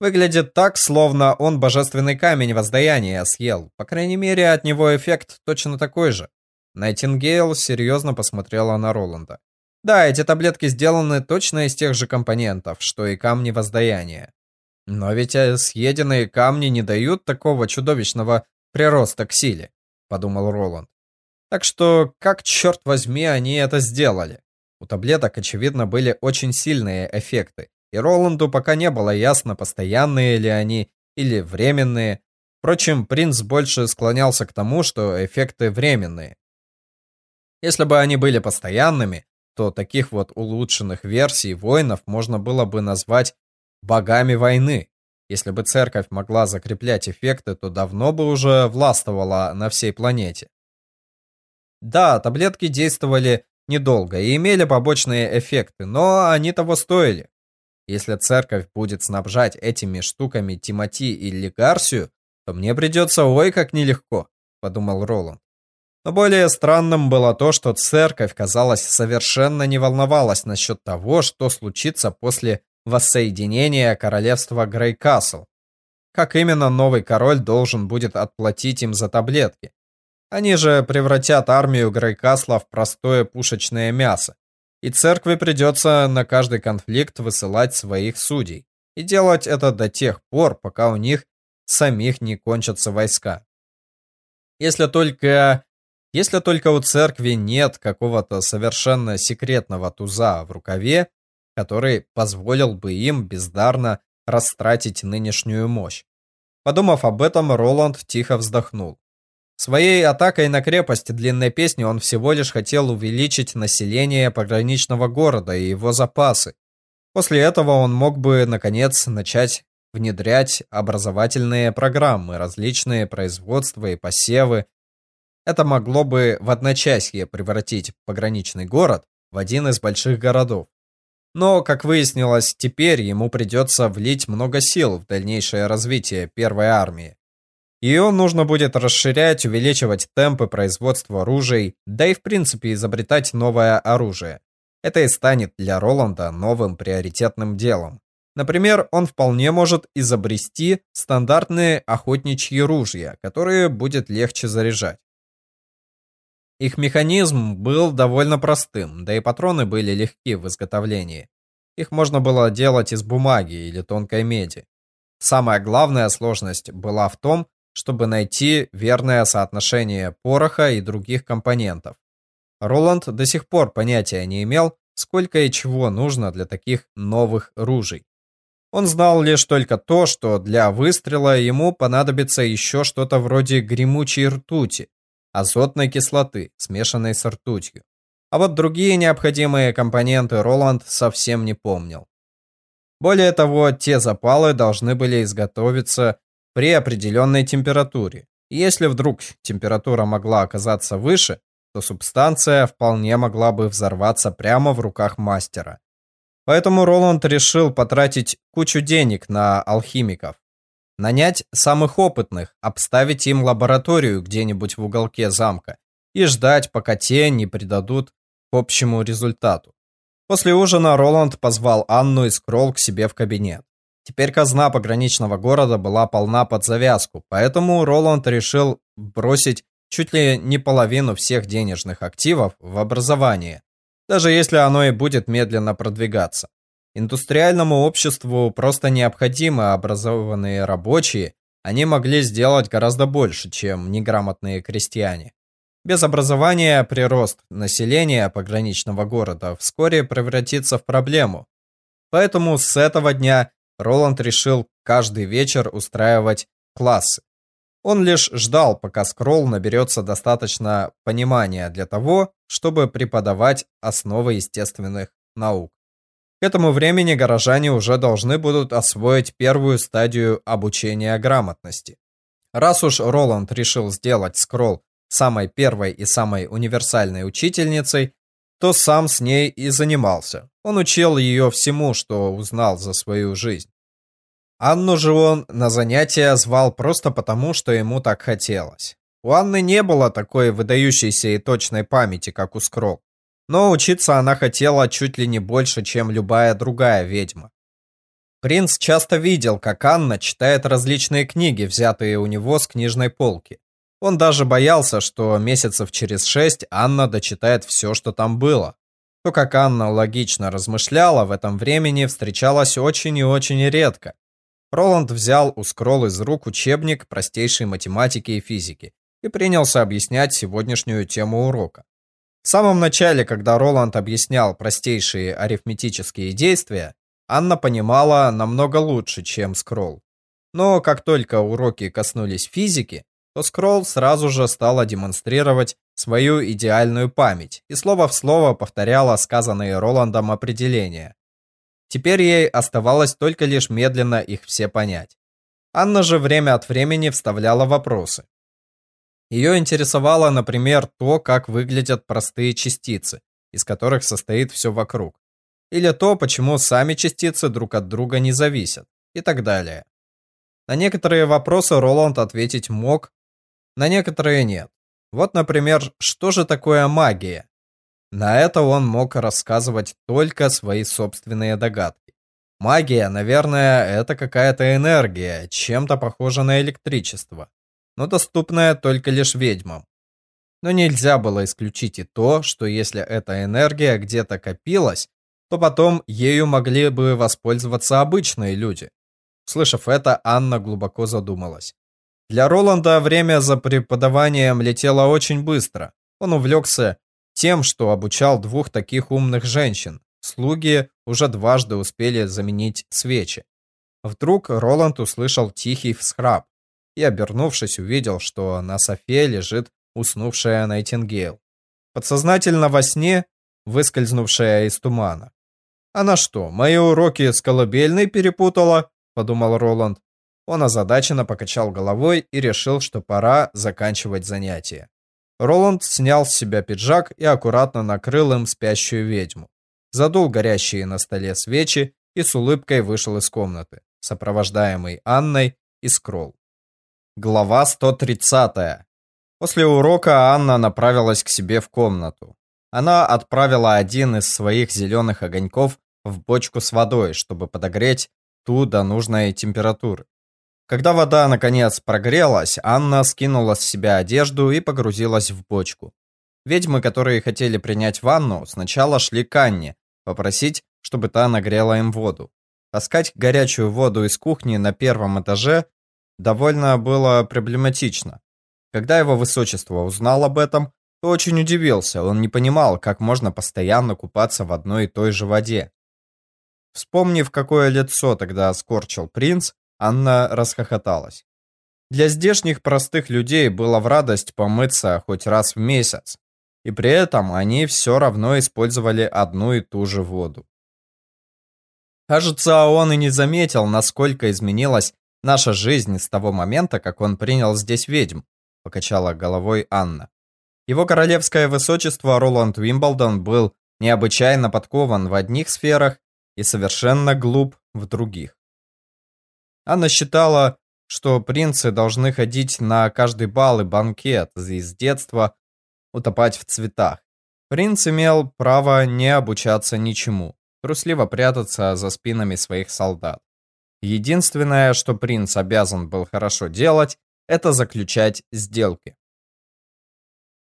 Выглядит так, словно он божественный камень воздаяния съел. По крайней мере, от него эффект точно такой же. Найтингейл серьезно посмотрела на Роланда. Да, эти таблетки сделаны точно из тех же компонентов, что и камни воздаяния. Но ведь э, съеденные камни не дают такого чудовищного прироста к силе, подумал Роланд. Так что, как черт возьми, они это сделали? У таблеток, очевидно, были очень сильные эффекты, и Роланду пока не было ясно, постоянные ли они или временные. Впрочем, принц больше склонялся к тому, что эффекты временные. Если бы они были постоянными, то таких вот улучшенных версий воинов можно было бы назвать богами войны. Если бы церковь могла закреплять эффекты, то давно бы уже властвовала на всей планете. Да, таблетки действовали недолго и имели побочные эффекты, но они того стоили. Если церковь будет снабжать этими штуками Тимати или Гарсию, то мне придется ой как нелегко, подумал Роланд. Но более странным было то, что церковь, казалось, совершенно не волновалась насчет того, что случится после воссоединения королевства Грейкасл. Как именно новый король должен будет отплатить им за таблетки? Они же превратят армию Грейкасла в простое пушечное мясо. И церкви придется на каждый конфликт высылать своих судей. И делать это до тех пор, пока у них самих не кончатся войска. Если только... Если только у церкви нет какого-то совершенно секретного туза в рукаве, который позволил бы им бездарно растратить нынешнюю мощь. Подумав об этом, Роланд тихо вздохнул. Своей атакой на крепость длинной песни он всего лишь хотел увеличить население пограничного города и его запасы. После этого он мог бы, наконец, начать внедрять образовательные программы, различные производства и посевы. Это могло бы в одночасье превратить пограничный город в один из больших городов. Но, как выяснилось, теперь ему придется влить много сил в дальнейшее развитие первой армии. Ее нужно будет расширять, увеличивать темпы производства оружий, да и в принципе изобретать новое оружие. Это и станет для Роланда новым приоритетным делом. Например, он вполне может изобрести стандартные охотничьи ружья, которые будет легче заряжать. Их механизм был довольно простым, да и патроны были легки в изготовлении. Их можно было делать из бумаги или тонкой меди. Самая главная сложность была в том, чтобы найти верное соотношение пороха и других компонентов. Роланд до сих пор понятия не имел, сколько и чего нужно для таких новых ружей. Он знал лишь только то, что для выстрела ему понадобится еще что-то вроде гремучей ртути, азотной кислоты, смешанной с ртутью. А вот другие необходимые компоненты Роланд совсем не помнил. Более того, те запалы должны были изготовиться при определенной температуре. Если вдруг температура могла оказаться выше, то субстанция вполне могла бы взорваться прямо в руках мастера. Поэтому Роланд решил потратить кучу денег на алхимиков. Нанять самых опытных, обставить им лабораторию где-нибудь в уголке замка и ждать, пока те не придадут к общему результату. После ужина Роланд позвал Анну и Скролл к себе в кабинет. Теперь казна пограничного города была полна под завязку, поэтому Роланд решил бросить чуть ли не половину всех денежных активов в образование, даже если оно и будет медленно продвигаться. Индустриальному обществу просто необходимы образованные рабочие, они могли сделать гораздо больше, чем неграмотные крестьяне. Без образования прирост населения пограничного города вскоре превратится в проблему. Поэтому с этого дня Роланд решил каждый вечер устраивать классы. Он лишь ждал, пока Скролл наберется достаточно понимания для того, чтобы преподавать основы естественных наук. К этому времени горожане уже должны будут освоить первую стадию обучения грамотности. Раз уж Роланд решил сделать Скролл самой первой и самой универсальной учительницей, то сам с ней и занимался. Он учил ее всему, что узнал за свою жизнь. Анну же он на занятия звал просто потому, что ему так хотелось. У Анны не было такой выдающейся и точной памяти, как у Скрол. Но учиться она хотела чуть ли не больше, чем любая другая ведьма. Принц часто видел, как Анна читает различные книги, взятые у него с книжной полки. Он даже боялся, что месяцев через шесть Анна дочитает все, что там было. То, как Анна логично размышляла в этом времени, встречалось очень и очень редко. Роланд взял у Скролл из рук учебник простейшей математики и физики и принялся объяснять сегодняшнюю тему урока. В самом начале, когда Роланд объяснял простейшие арифметические действия, Анна понимала намного лучше, чем Скролл. Но как только уроки коснулись физики, то Скролл сразу же стала демонстрировать свою идеальную память и слово в слово повторяла сказанные Роландом определения. Теперь ей оставалось только лишь медленно их все понять. Анна же время от времени вставляла вопросы. Ее интересовало, например, то, как выглядят простые частицы, из которых состоит все вокруг. Или то, почему сами частицы друг от друга не зависят, и так далее. На некоторые вопросы Роланд ответить мог, на некоторые нет. Вот, например, что же такое магия? На это он мог рассказывать только свои собственные догадки. Магия, наверное, это какая-то энергия, чем-то похожа на электричество, но доступная только лишь ведьмам. Но нельзя было исключить и то, что если эта энергия где-то копилась, то потом ею могли бы воспользоваться обычные люди. Слышав это, Анна глубоко задумалась. Для Роланда время за преподаванием летело очень быстро. Он увлекся тем, что обучал двух таких умных женщин. Слуги уже дважды успели заменить свечи. Вдруг Роланд услышал тихий всхрап и, обернувшись, увидел, что на софе лежит уснувшая Найтингейл. Подсознательно во сне, выскользнувшая из тумана. «Она что, мои уроки с колыбельной перепутала?» – подумал Роланд. Он озадаченно покачал головой и решил, что пора заканчивать занятие. Роланд снял с себя пиджак и аккуратно накрыл им спящую ведьму. Задул горящие на столе свечи и с улыбкой вышел из комнаты, сопровождаемый Анной и Скролл. Глава 130. После урока Анна направилась к себе в комнату. Она отправила один из своих зеленых огоньков в бочку с водой, чтобы подогреть ту до нужной температуры. Когда вода наконец прогрелась, Анна скинула с себя одежду и погрузилась в бочку. Ведьмы, которые хотели принять ванну, сначала шли к Анне, попросить, чтобы та нагрела им воду. Таскать горячую воду из кухни на первом этаже довольно было проблематично. Когда его высочество узнал об этом, то очень удивился, он не понимал, как можно постоянно купаться в одной и той же воде. Вспомнив, какое лицо тогда скорчил принц, Анна расхохоталась. Для здешних простых людей было в радость помыться хоть раз в месяц, и при этом они все равно использовали одну и ту же воду. Кажется, он и не заметил, насколько изменилась наша жизнь с того момента, как он принял здесь ведьм, покачала головой Анна. Его королевское высочество Роланд Уимблдон был необычайно подкован в одних сферах и совершенно глуп в других. Анна считала, что принцы должны ходить на каждый бал и банкет и с детства утопать в цветах. Принц имел право не обучаться ничему, трусливо прятаться за спинами своих солдат. Единственное, что принц обязан был хорошо делать, это заключать сделки.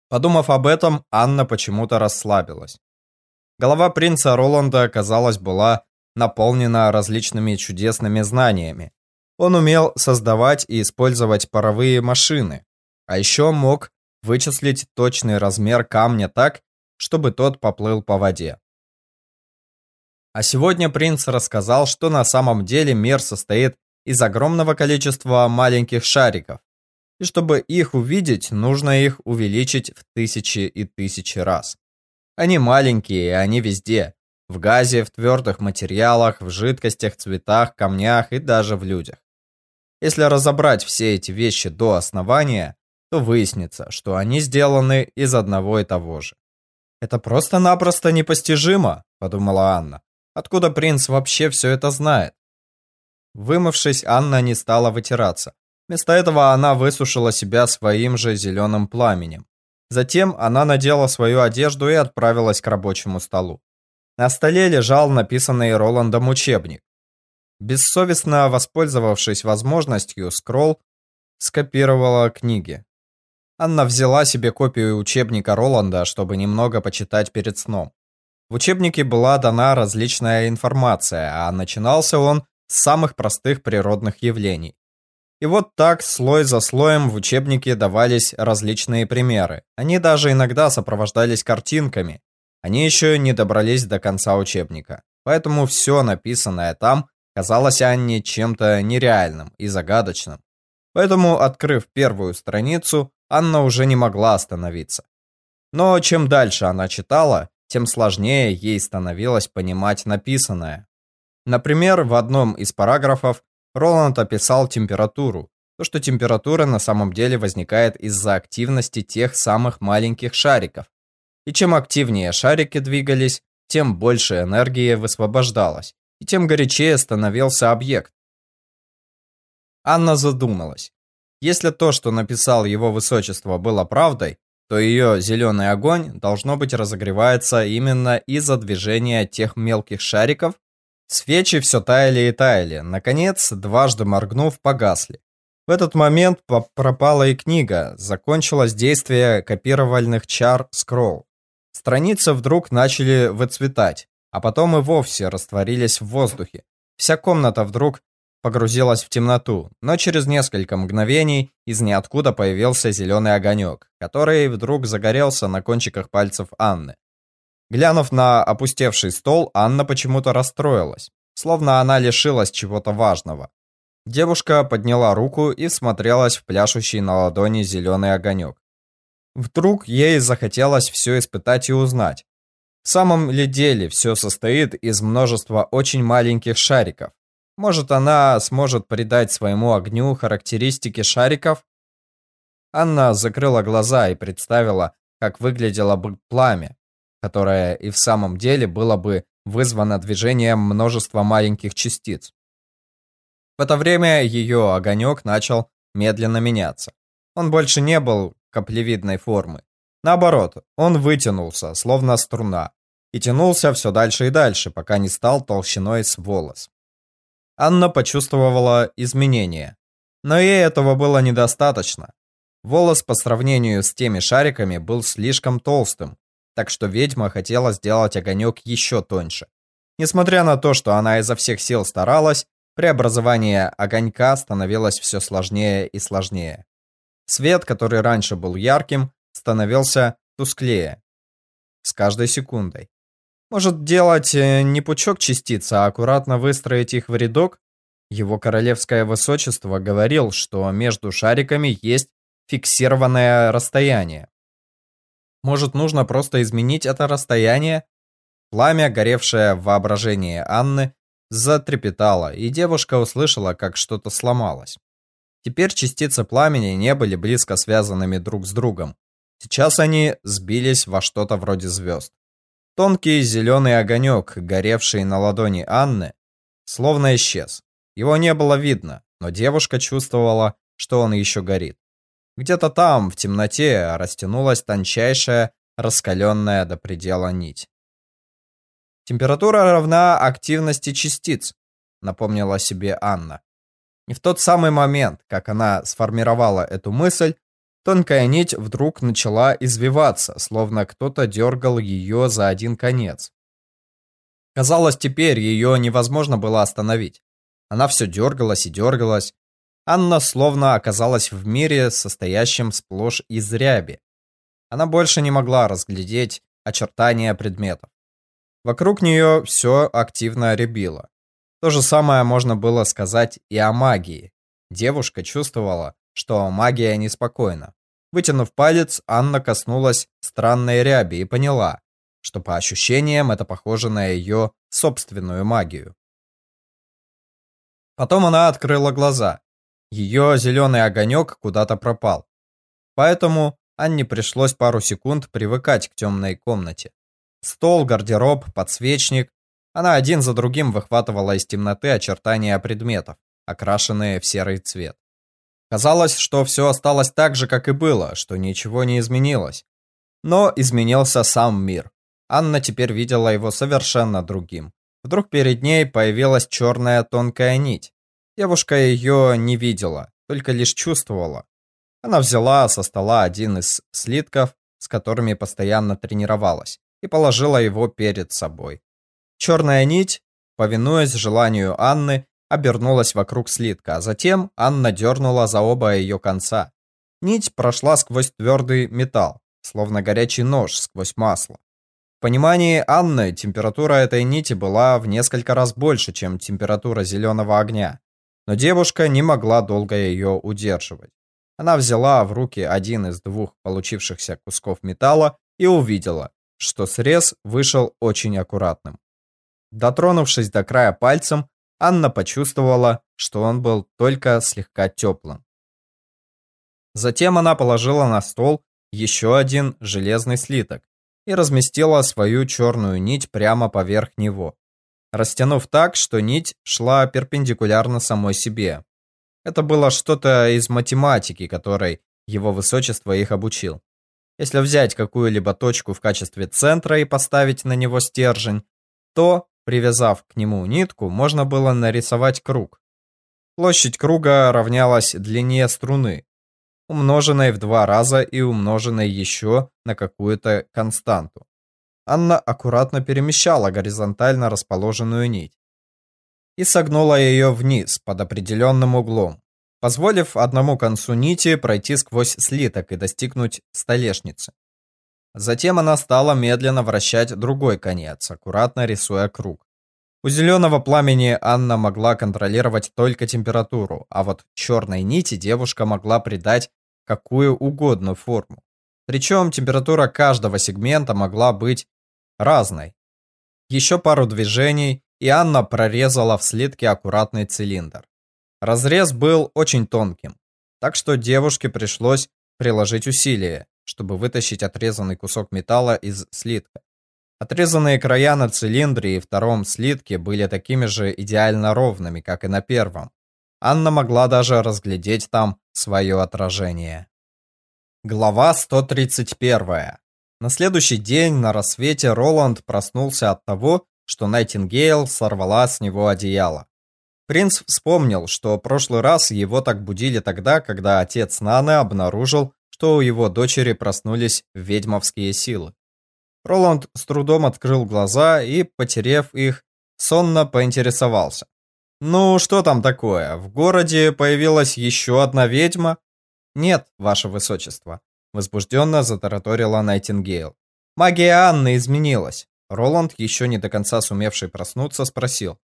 Подумав об этом, Анна почему-то расслабилась. Голова принца Роланда, казалось, была наполнена различными чудесными знаниями. Он умел создавать и использовать паровые машины, а еще мог вычислить точный размер камня так, чтобы тот поплыл по воде. А сегодня принц рассказал, что на самом деле мир состоит из огромного количества маленьких шариков, и чтобы их увидеть, нужно их увеличить в тысячи и тысячи раз. Они маленькие, и они везде. В газе, в твердых материалах, в жидкостях, цветах, камнях и даже в людях. Если разобрать все эти вещи до основания, то выяснится, что они сделаны из одного и того же. «Это просто-напросто непостижимо», — подумала Анна. «Откуда принц вообще все это знает?» Вымывшись, Анна не стала вытираться. Вместо этого она высушила себя своим же зеленым пламенем. Затем она надела свою одежду и отправилась к рабочему столу. На столе лежал написанный Роландом учебник. Бессовестно воспользовавшись возможностью, Скролл скопировала книги. Анна взяла себе копию учебника Роланда, чтобы немного почитать перед сном. В учебнике была дана различная информация, а начинался он с самых простых природных явлений. И вот так, слой за слоем, в учебнике давались различные примеры. Они даже иногда сопровождались картинками. Они еще не добрались до конца учебника. Поэтому все написанное там казалось Анне чем-то нереальным и загадочным. Поэтому, открыв первую страницу, Анна уже не могла остановиться. Но чем дальше она читала, тем сложнее ей становилось понимать написанное. Например, в одном из параграфов Роланд описал температуру, то, что температура на самом деле возникает из-за активности тех самых маленьких шариков. И чем активнее шарики двигались, тем больше энергии высвобождалось, и тем горячее становился объект. Анна задумалась. Если то, что написал его высочество, было правдой, то ее зеленый огонь, должно быть, разогревается именно из-за движения тех мелких шариков. Свечи все таяли и таяли. Наконец, дважды моргнув, погасли. В этот момент пропала и книга, закончилось действие копировальных чар Скролл. Страницы вдруг начали выцветать, а потом и вовсе растворились в воздухе. Вся комната вдруг погрузилась в темноту, но через несколько мгновений из ниоткуда появился зеленый огонек, который вдруг загорелся на кончиках пальцев Анны. Глянув на опустевший стол, Анна почему-то расстроилась, словно она лишилась чего-то важного. Девушка подняла руку и всмотрелась в пляшущий на ладони зеленый огонек. Вдруг ей захотелось все испытать и узнать. В самом ли деле все состоит из множества очень маленьких шариков, может, она сможет придать своему огню характеристики шариков? Анна закрыла глаза и представила, как выглядело бы пламя, которое и в самом деле было бы вызвано движением множества маленьких частиц. В это время ее огонек начал медленно меняться. Он больше не был каплевидной формы. Наоборот, он вытянулся, словно струна, и тянулся все дальше и дальше, пока не стал толщиной с волос. Анна почувствовала изменения. Но ей этого было недостаточно. Волос по сравнению с теми шариками был слишком толстым, так что ведьма хотела сделать огонек еще тоньше. Несмотря на то, что она изо всех сил старалась, преобразование огонька становилось все сложнее и сложнее. Свет, который раньше был ярким, становился тусклее с каждой секундой. Может делать э, не пучок частиц, а аккуратно выстроить их в рядок? Его королевское высочество говорил, что между шариками есть фиксированное расстояние. Может, нужно просто изменить это расстояние? Пламя, горевшее в воображении Анны, затрепетало, и девушка услышала, как что-то сломалось. Теперь частицы пламени не были близко связанными друг с другом. Сейчас они сбились во что-то вроде звезд. Тонкий зеленый огонек, горевший на ладони Анны, словно исчез. Его не было видно, но девушка чувствовала, что он еще горит. Где-то там, в темноте, растянулась тончайшая, раскаленная до предела нить. Температура равна активности частиц, напомнила себе Анна. И в тот самый момент, как она сформировала эту мысль, тонкая нить вдруг начала извиваться, словно кто-то дергал ее за один конец. Казалось, теперь ее невозможно было остановить. Она все дергалась и дергалась, Анна словно оказалась в мире, состоящем сплошь из ряби. Она больше не могла разглядеть очертания предметов. Вокруг нее все активно рябило. То же самое можно было сказать и о магии. Девушка чувствовала, что магия неспокойна. Вытянув палец, Анна коснулась странной ряби и поняла, что по ощущениям это похоже на ее собственную магию. Потом она открыла глаза. Ее зеленый огонек куда-то пропал. Поэтому Анне пришлось пару секунд привыкать к темной комнате. Стол, гардероб, подсвечник. Она один за другим выхватывала из темноты очертания предметов, окрашенные в серый цвет. Казалось, что все осталось так же, как и было, что ничего не изменилось. Но изменился сам мир. Анна теперь видела его совершенно другим. Вдруг перед ней появилась черная тонкая нить. Девушка ее не видела, только лишь чувствовала. Она взяла со стола один из слитков, с которыми постоянно тренировалась, и положила его перед собой. Черная нить, повинуясь желанию Анны, обернулась вокруг слитка, а затем Анна дернула за оба ее конца. Нить прошла сквозь твердый металл, словно горячий нож сквозь масло. В понимании Анны температура этой нити была в несколько раз больше, чем температура зеленого огня но девушка не могла долго ее удерживать. Она взяла в руки один из двух получившихся кусков металла и увидела, что срез вышел очень аккуратным. Дотронувшись до края пальцем, Анна почувствовала, что он был только слегка теплым. Затем она положила на стол еще один железный слиток и разместила свою черную нить прямо поверх него растянув так, что нить шла перпендикулярно самой себе. Это было что-то из математики, которой его высочество их обучил. Если взять какую-либо точку в качестве центра и поставить на него стержень, то, привязав к нему нитку, можно было нарисовать круг. Площадь круга равнялась длине струны, умноженной в два раза и умноженной еще на какую-то константу. Анна аккуратно перемещала горизонтально расположенную нить и согнула ее вниз под определенным углом, позволив одному концу нити пройти сквозь слиток и достигнуть столешницы. Затем она стала медленно вращать другой конец, аккуратно рисуя круг. У зеленого пламени Анна могла контролировать только температуру, а вот черной нити девушка могла придать какую угодно форму. Причем температура каждого сегмента могла быть разной. Еще пару движений, и Анна прорезала в слитке аккуратный цилиндр. Разрез был очень тонким, так что девушке пришлось приложить усилия, чтобы вытащить отрезанный кусок металла из слитка. Отрезанные края на цилиндре и втором слитке были такими же идеально ровными, как и на первом. Анна могла даже разглядеть там свое отражение. Глава 131. На следующий день на рассвете Роланд проснулся от того, что Найтингейл сорвала с него одеяло. Принц вспомнил, что прошлый раз его так будили тогда, когда отец Наны обнаружил, что у его дочери проснулись ведьмовские силы. Роланд с трудом открыл глаза и, потерев их, сонно поинтересовался. «Ну, что там такое? В городе появилась еще одна ведьма?» «Нет, ваше высочество», — возбужденно затараторила Найтингейл. «Магия Анны изменилась». Роланд, еще не до конца сумевший проснуться, спросил.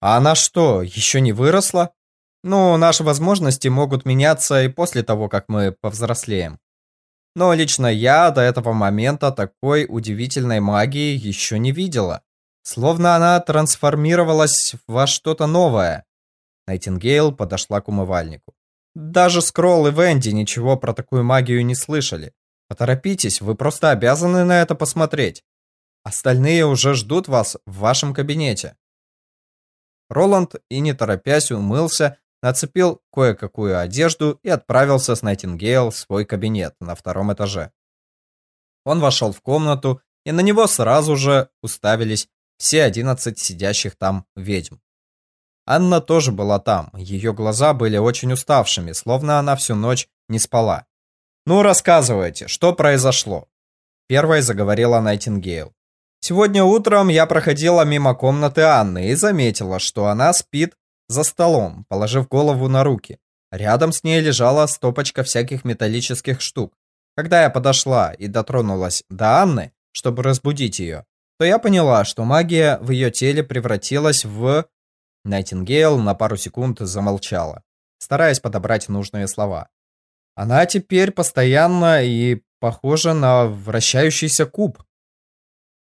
«А она что, еще не выросла?» «Ну, наши возможности могут меняться и после того, как мы повзрослеем. Но лично я до этого момента такой удивительной магии еще не видела. Словно она трансформировалась во что-то новое. Найтингейл подошла к умывальнику. Даже Скролл и Венди ничего про такую магию не слышали. Поторопитесь, вы просто обязаны на это посмотреть. Остальные уже ждут вас в вашем кабинете. Роланд и не торопясь умылся, нацепил кое-какую одежду и отправился с Найтингейл в свой кабинет на втором этаже. Он вошел в комнату, и на него сразу же уставились все одиннадцать сидящих там ведьм. Анна тоже была там, ее глаза были очень уставшими, словно она всю ночь не спала. «Ну, рассказывайте, что произошло?» Первой заговорила Найтингейл. «Сегодня утром я проходила мимо комнаты Анны и заметила, что она спит за столом, положив голову на руки. Рядом с ней лежала стопочка всяких металлических штук. Когда я подошла и дотронулась до Анны, чтобы разбудить ее, то я поняла, что магия в ее теле превратилась в... Найтингейл на пару секунд замолчала, стараясь подобрать нужные слова. Она теперь постоянно и похожа на вращающийся куб.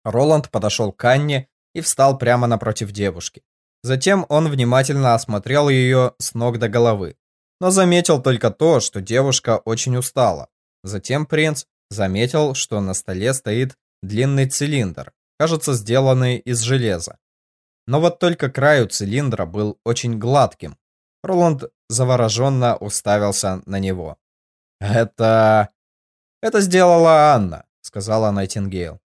Роланд подошел к Анне и встал прямо напротив девушки. Затем он внимательно осмотрел ее с ног до головы, но заметил только то, что девушка очень устала. Затем принц заметил, что на столе стоит длинный цилиндр, кажется, сделанный из железа. Но вот только край у цилиндра был очень гладким. Роланд завороженно уставился на него. «Это... это сделала Анна», — сказала Найтингейл.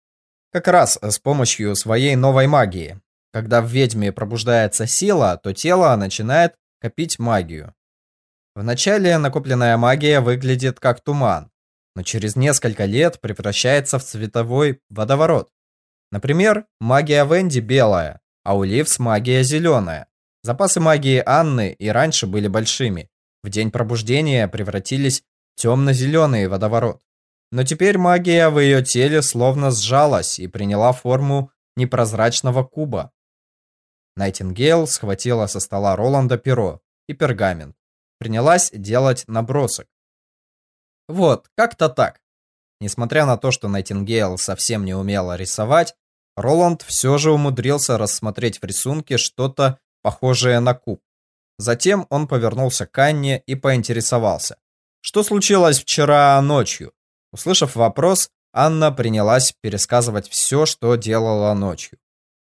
«Как раз с помощью своей новой магии. Когда в ведьме пробуждается сила, то тело начинает копить магию. Вначале накопленная магия выглядит как туман, но через несколько лет превращается в цветовой водоворот. Например, магия Венди белая, а у Ливс магия зеленая. Запасы магии Анны и раньше были большими. В день пробуждения превратились в темно-зеленый водоворот. Но теперь магия в ее теле словно сжалась и приняла форму непрозрачного куба. Найтингейл схватила со стола Роланда перо и пергамент. Принялась делать набросок. Вот, как-то так. Несмотря на то, что Найтингейл совсем не умела рисовать, Роланд все же умудрился рассмотреть в рисунке что-то похожее на куб. Затем он повернулся к Анне и поинтересовался. «Что случилось вчера ночью?» Услышав вопрос, Анна принялась пересказывать все, что делала ночью.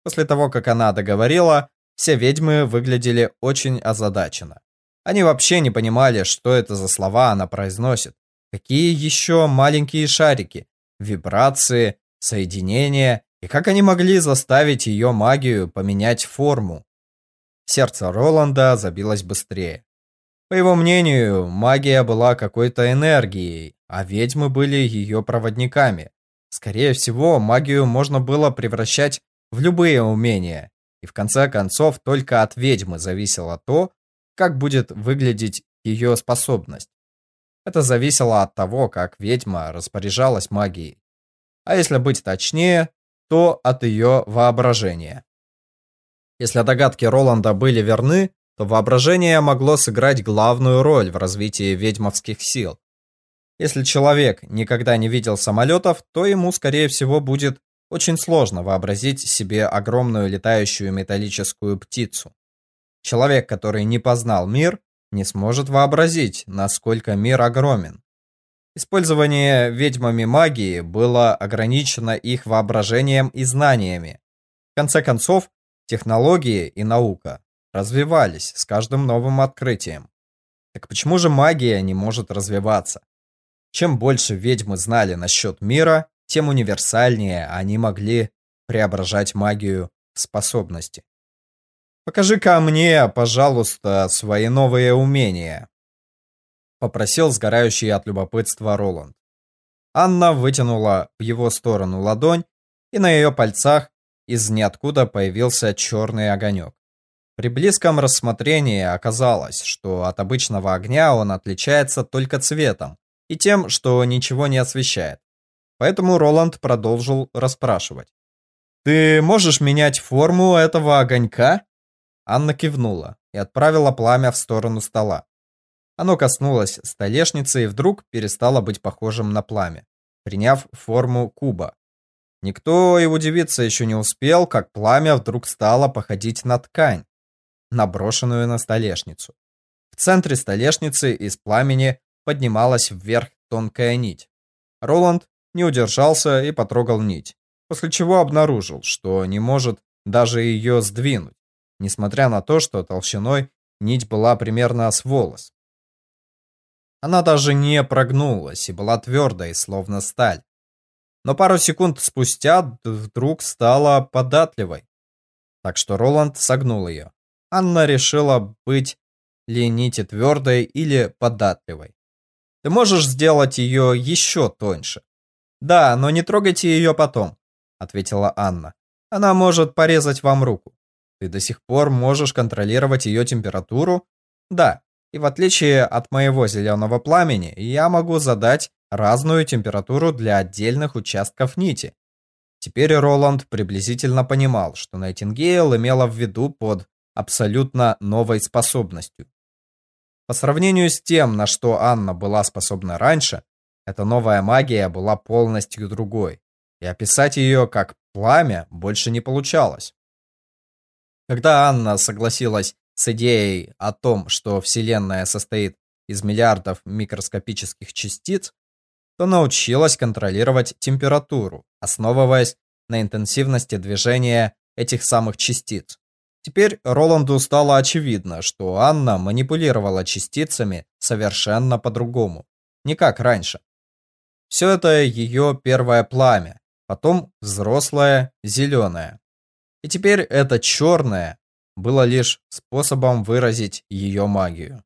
После того, как она договорила, все ведьмы выглядели очень озадаченно. Они вообще не понимали, что это за слова она произносит. Какие еще маленькие шарики, вибрации, соединения, и как они могли заставить ее магию поменять форму? Сердце Роланда забилось быстрее. По его мнению, магия была какой-то энергией, а ведьмы были ее проводниками. Скорее всего, магию можно было превращать в любые умения, и в конце концов только от ведьмы зависело то, как будет выглядеть ее способность. Это зависело от того, как ведьма распоряжалась магией. А если быть точнее, то от ее воображения. Если догадки Роланда были верны, то воображение могло сыграть главную роль в развитии ведьмовских сил. Если человек никогда не видел самолетов, то ему, скорее всего, будет очень сложно вообразить себе огромную летающую металлическую птицу. Человек, который не познал мир, не сможет вообразить, насколько мир огромен. Использование ведьмами магии было ограничено их воображением и знаниями. В конце концов, технологии и наука развивались с каждым новым открытием. Так почему же магия не может развиваться? Чем больше ведьмы знали насчет мира, тем универсальнее они могли преображать магию в способности. Покажи-ка мне, пожалуйста, свои новые умения. Попросил сгорающий от любопытства Роланд. Анна вытянула в его сторону ладонь, и на ее пальцах из ниоткуда появился черный огонек. При близком рассмотрении оказалось, что от обычного огня он отличается только цветом и тем, что ничего не освещает. Поэтому Роланд продолжил расспрашивать. «Ты можешь менять форму этого огонька?» Анна кивнула и отправила пламя в сторону стола. Оно коснулось столешницы и вдруг перестало быть похожим на пламя, приняв форму куба. Никто и удивиться еще не успел, как пламя вдруг стало походить на ткань, наброшенную на столешницу. В центре столешницы из пламени поднималась вверх тонкая нить. Роланд не удержался и потрогал нить, после чего обнаружил, что не может даже ее сдвинуть, несмотря на то, что толщиной нить была примерно с волос. Она даже не прогнулась и была твердой, словно сталь. Но пару секунд спустя вдруг стала податливой. Так что Роланд согнул ее. Анна решила быть ли нити твердой или податливой. Ты можешь сделать ее еще тоньше. Да, но не трогайте ее потом, ответила Анна. Она может порезать вам руку. Ты до сих пор можешь контролировать ее температуру? Да, и в отличие от моего зеленого пламени, я могу задать разную температуру для отдельных участков нити. Теперь Роланд приблизительно понимал, что Найтингейл имела в виду под абсолютно новой способностью. По сравнению с тем, на что Анна была способна раньше, эта новая магия была полностью другой, и описать ее как пламя больше не получалось. Когда Анна согласилась с идеей о том, что Вселенная состоит из миллиардов микроскопических частиц, то научилась контролировать температуру, основываясь на интенсивности движения этих самых частиц. Теперь Роланду стало очевидно, что Анна манипулировала частицами совершенно по-другому, не как раньше. Все это ее первое пламя, потом взрослое зеленое. И теперь это черное было лишь способом выразить ее магию.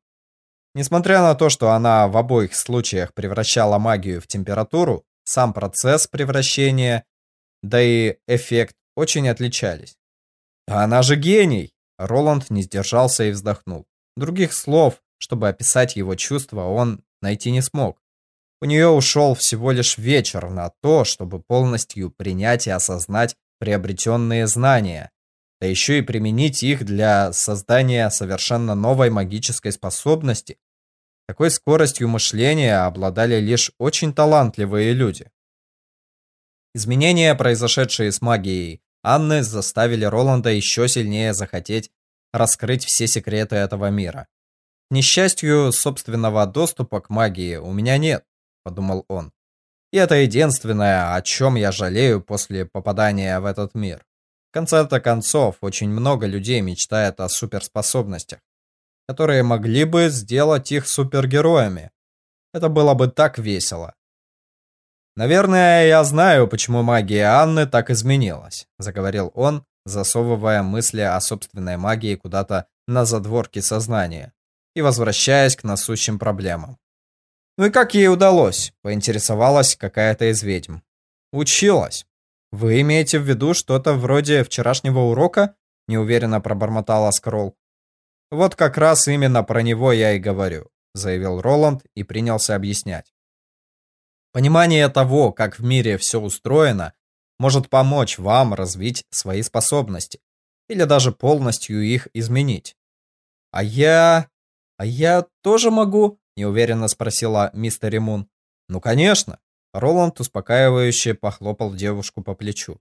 Несмотря на то, что она в обоих случаях превращала магию в температуру, сам процесс превращения, да и эффект очень отличались. «Она же гений!» Роланд не сдержался и вздохнул. Других слов, чтобы описать его чувства, он найти не смог. У нее ушел всего лишь вечер на то, чтобы полностью принять и осознать приобретенные знания, да еще и применить их для создания совершенно новой магической способности. Такой скоростью мышления обладали лишь очень талантливые люди. Изменения, произошедшие с магией Анны, заставили Роланда еще сильнее захотеть раскрыть все секреты этого мира. К несчастью, собственного доступа к магии у меня нет, подумал он. И это единственное, о чем я жалею после попадания в этот мир. В конце-то концов, очень много людей мечтает о суперспособностях, которые могли бы сделать их супергероями. Это было бы так весело. Наверное, я знаю, почему магия Анны так изменилась, заговорил он, засовывая мысли о собственной магии куда-то на задворки сознания и возвращаясь к насущим проблемам. Ну и как ей удалось? поинтересовалась какая-то из ведьм. Училась. «Вы имеете в виду что-то вроде вчерашнего урока?» – неуверенно пробормотала Скролл. «Вот как раз именно про него я и говорю», – заявил Роланд и принялся объяснять. Понимание того, как в мире все устроено, может помочь вам развить свои способности или даже полностью их изменить. А я... А я тоже могу? Неуверенно спросила мистер Мун. Ну, конечно. Роланд успокаивающе похлопал девушку по плечу.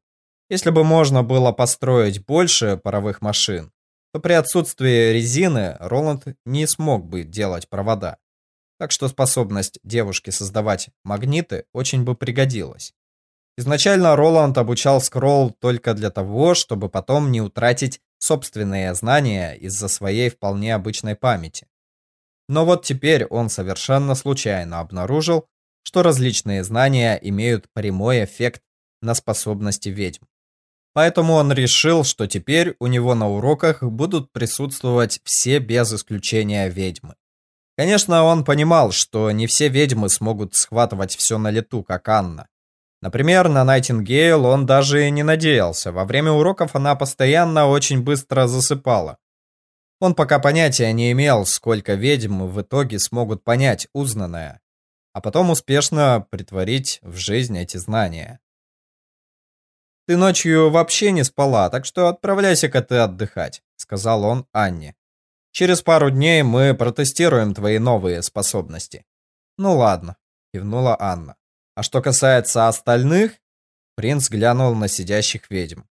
Если бы можно было построить больше паровых машин, то при отсутствии резины Роланд не смог бы делать провода. Так что способность девушки создавать магниты очень бы пригодилась. Изначально Роланд обучал Скролл только для того, чтобы потом не утратить собственные знания из-за своей вполне обычной памяти. Но вот теперь он совершенно случайно обнаружил, что различные знания имеют прямой эффект на способности ведьм. Поэтому он решил, что теперь у него на уроках будут присутствовать все без исключения ведьмы. Конечно, он понимал, что не все ведьмы смогут схватывать все на лету, как Анна. Например, на Найтингейл он даже и не надеялся. Во время уроков она постоянно очень быстро засыпала. Он пока понятия не имел, сколько ведьм в итоге смогут понять узнанное, а потом успешно притворить в жизнь эти знания. «Ты ночью вообще не спала, так что отправляйся-ка ты отдыхать», — сказал он Анне. «Через пару дней мы протестируем твои новые способности». «Ну ладно», — кивнула Анна. «А что касается остальных...» Принц глянул на сидящих ведьм.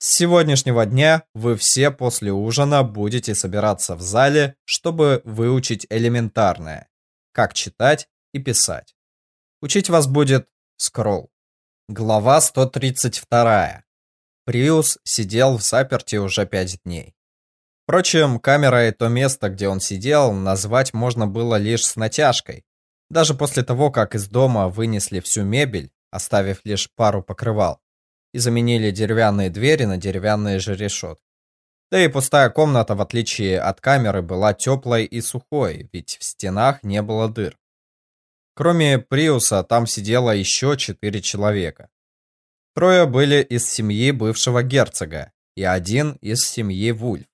С сегодняшнего дня вы все после ужина будете собираться в зале, чтобы выучить элементарное, как читать и писать. Учить вас будет скролл. Глава 132. Приус сидел в заперти уже пять дней. Впрочем, камера и то место, где он сидел, назвать можно было лишь с натяжкой. Даже после того, как из дома вынесли всю мебель, оставив лишь пару покрывал, и заменили деревянные двери на деревянные же решетки. Да и пустая комната, в отличие от камеры, была теплой и сухой, ведь в стенах не было дыр. Кроме Приуса, там сидело еще четыре человека. Трое были из семьи бывшего герцога и один из семьи Вульф.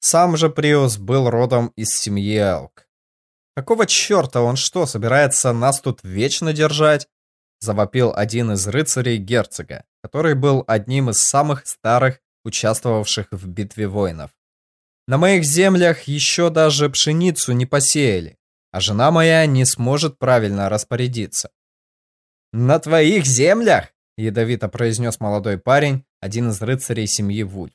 Сам же Приус был родом из семьи Элк. Какого черта он что, собирается нас тут вечно держать? Завопил один из рыцарей герцога, который был одним из самых старых участвовавших в битве воинов. На моих землях еще даже пшеницу не посеяли а жена моя не сможет правильно распорядиться. «На твоих землях?» — ядовито произнес молодой парень, один из рыцарей семьи Вуль.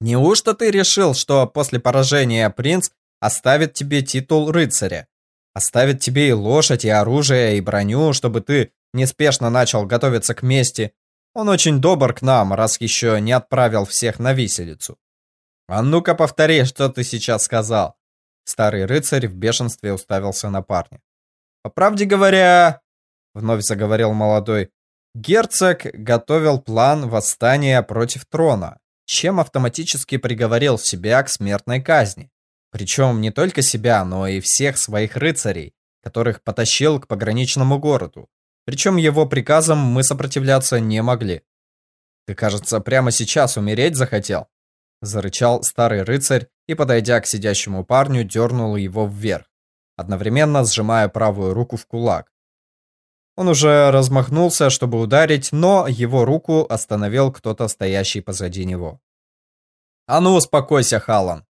«Неужто ты решил, что после поражения принц оставит тебе титул рыцаря? Оставит тебе и лошадь, и оружие, и броню, чтобы ты неспешно начал готовиться к мести. Он очень добр к нам, раз еще не отправил всех на виселицу. А ну-ка повтори, что ты сейчас сказал. Старый рыцарь в бешенстве уставился на парня. «По правде говоря...» — вновь заговорил молодой. «Герцог готовил план восстания против трона, чем автоматически приговорил себя к смертной казни. Причем не только себя, но и всех своих рыцарей, которых потащил к пограничному городу. Причем его приказам мы сопротивляться не могли. Ты, кажется, прямо сейчас умереть захотел?» Зарычал старый рыцарь и, подойдя к сидящему парню, дернул его вверх, одновременно сжимая правую руку в кулак. Он уже размахнулся, чтобы ударить, но его руку остановил кто-то, стоящий позади него. «А ну, успокойся, Халан.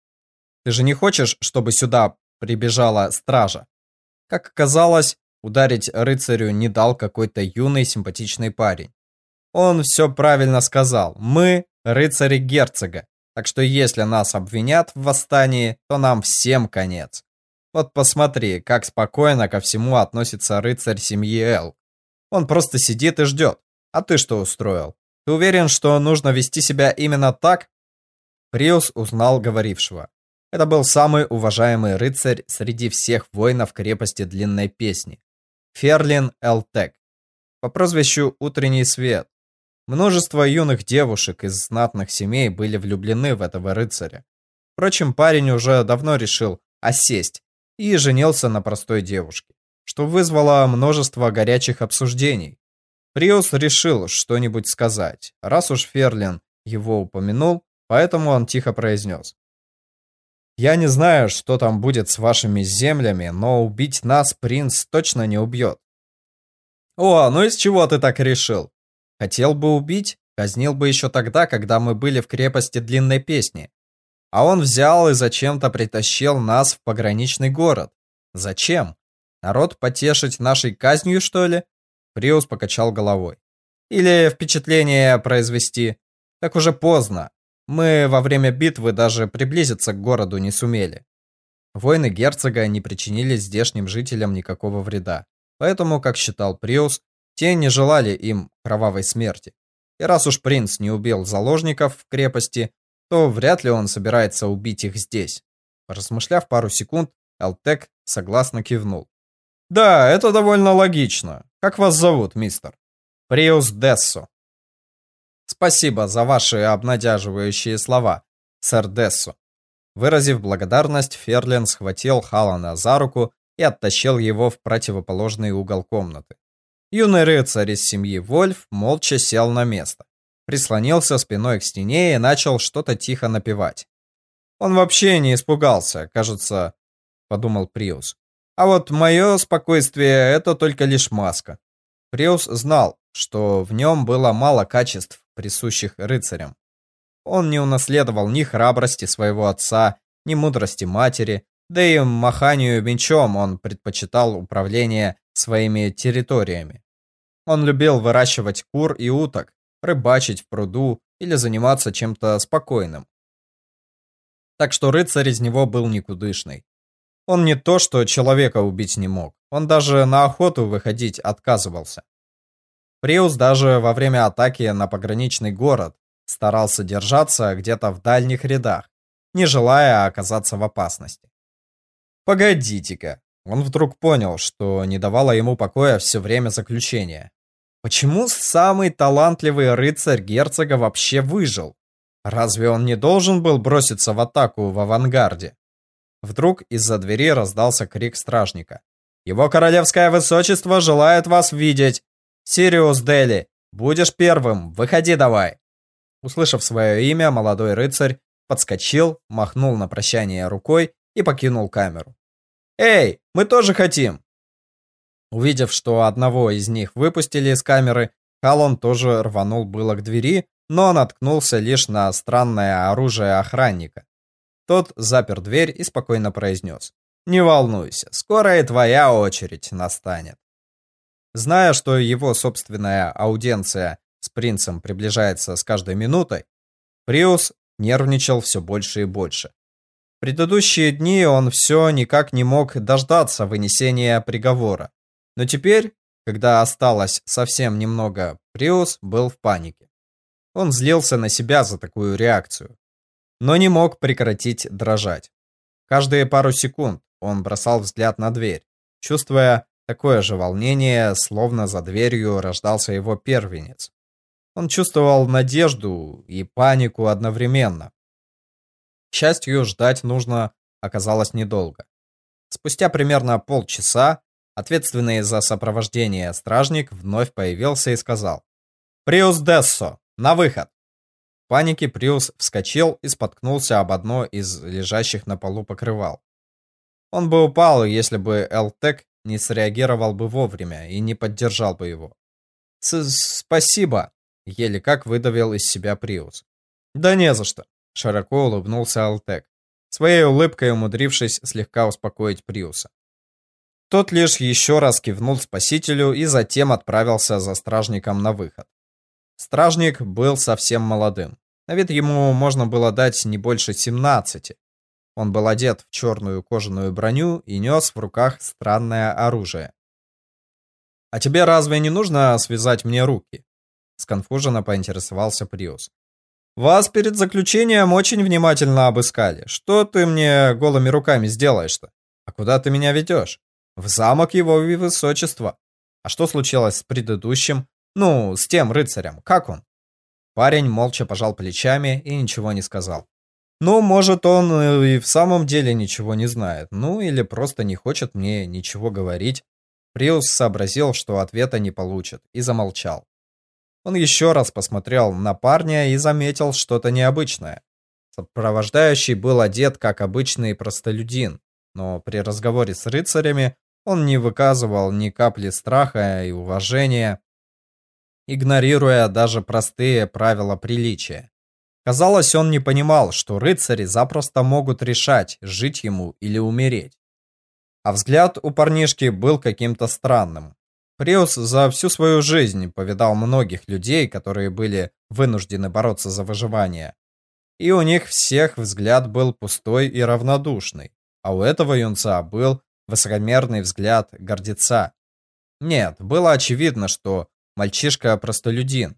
Ты же не хочешь, чтобы сюда прибежала стража?» Как оказалось, ударить рыцарю не дал какой-то юный симпатичный парень. Он все правильно сказал. Мы рыцари герцога. Так что если нас обвинят в восстании, то нам всем конец. Вот посмотри, как спокойно ко всему относится рыцарь семьи Эл. Он просто сидит и ждет. А ты что устроил? Ты уверен, что нужно вести себя именно так? Приус узнал говорившего. Это был самый уважаемый рыцарь среди всех воинов крепости Длинной Песни. Ферлин Элтек. По прозвищу Утренний Свет. Множество юных девушек из знатных семей были влюблены в этого рыцаря. Впрочем, парень уже давно решил осесть и женился на простой девушке, что вызвало множество горячих обсуждений. Приус решил что-нибудь сказать, раз уж Ферлин его упомянул, поэтому он тихо произнес. «Я не знаю, что там будет с вашими землями, но убить нас принц точно не убьет». «О, ну из чего ты так решил?» Хотел бы убить, казнил бы еще тогда, когда мы были в крепости Длинной Песни. А он взял и зачем-то притащил нас в пограничный город. Зачем? Народ потешить нашей казнью, что ли? Приус покачал головой. Или впечатление произвести. Так уже поздно. Мы во время битвы даже приблизиться к городу не сумели. Войны герцога не причинили здешним жителям никакого вреда. Поэтому, как считал Приус, те не желали им кровавой смерти. И раз уж принц не убил заложников в крепости, то вряд ли он собирается убить их здесь. Размышляв пару секунд, Алтек согласно кивнул. «Да, это довольно логично. Как вас зовут, мистер?» «Приус Дессо». «Спасибо за ваши обнадеживающие слова, сэр Дессо. Выразив благодарность, Ферлин схватил Халана за руку и оттащил его в противоположный угол комнаты. Юный рыцарь из семьи Вольф молча сел на место, прислонился спиной к стене и начал что-то тихо напевать. Он вообще не испугался, кажется, подумал Приус. А вот мое спокойствие это только лишь маска. Приус знал, что в нем было мало качеств, присущих рыцарям. Он не унаследовал ни храбрости своего отца, ни мудрости матери, да и маханию мечом он предпочитал управление своими территориями. Он любил выращивать кур и уток, рыбачить в пруду или заниматься чем-то спокойным. Так что рыцарь из него был никудышный. Он не то, что человека убить не мог, он даже на охоту выходить отказывался. Приус даже во время атаки на пограничный город старался держаться где-то в дальних рядах, не желая оказаться в опасности. Погодите-ка, он вдруг понял, что не давало ему покоя все время заключения. Почему самый талантливый рыцарь герцога вообще выжил? Разве он не должен был броситься в атаку в авангарде? Вдруг из-за двери раздался крик стражника. «Его королевское высочество желает вас видеть! Сириус Дели, будешь первым, выходи давай!» Услышав свое имя, молодой рыцарь подскочил, махнул на прощание рукой и покинул камеру. «Эй, мы тоже хотим!» Увидев, что одного из них выпустили из камеры, Халон тоже рванул было к двери, но наткнулся лишь на странное оружие охранника. Тот запер дверь и спокойно произнес. «Не волнуйся, скоро и твоя очередь настанет». Зная, что его собственная аудиенция с принцем приближается с каждой минутой, Приус нервничал все больше и больше. В предыдущие дни он все никак не мог дождаться вынесения приговора. Но теперь, когда осталось совсем немного, Приус был в панике. Он злился на себя за такую реакцию, но не мог прекратить дрожать. Каждые пару секунд он бросал взгляд на дверь, чувствуя такое же волнение, словно за дверью рождался его первенец. Он чувствовал надежду и панику одновременно. К счастью, ждать нужно оказалось недолго. Спустя примерно полчаса ответственный за сопровождение стражник вновь появился и сказал «Приус Дессо, на выход!» В панике Приус вскочил и споткнулся об одно из лежащих на полу покрывал. Он бы упал, если бы Элтек не среагировал бы вовремя и не поддержал бы его. «Спасибо!» Еле как выдавил из себя Приус. «Да не за что», — широко улыбнулся Алтек, своей улыбкой умудрившись слегка успокоить Приуса. Тот лишь еще раз кивнул спасителю и затем отправился за стражником на выход. Стражник был совсем молодым. На вид ему можно было дать не больше 17. Он был одет в черную кожаную броню и нес в руках странное оружие. «А тебе разве не нужно связать мне руки?» Сконфуженно поинтересовался Приус. «Вас перед заключением очень внимательно обыскали. Что ты мне голыми руками сделаешь-то? А куда ты меня ведешь? В замок его высочества. А что случилось с предыдущим? Ну, с тем рыцарем. Как он?» Парень молча пожал плечами и ничего не сказал. Ну, может, он и в самом деле ничего не знает. Ну, или просто не хочет мне ничего говорить. Приус сообразил, что ответа не получит, и замолчал. Он еще раз посмотрел на парня и заметил что-то необычное. Сопровождающий был одет как обычный простолюдин, но при разговоре с рыцарями он не выказывал ни капли страха и уважения, игнорируя даже простые правила приличия. Казалось, он не понимал, что рыцари запросто могут решать, жить ему или умереть. А взгляд у парнишки был каким-то странным. Приус за всю свою жизнь повидал многих людей, которые были вынуждены бороться за выживание. И у них всех взгляд был пустой и равнодушный, а у этого юнца был высокомерный взгляд гордеца. Нет, было очевидно, что мальчишка простолюдин,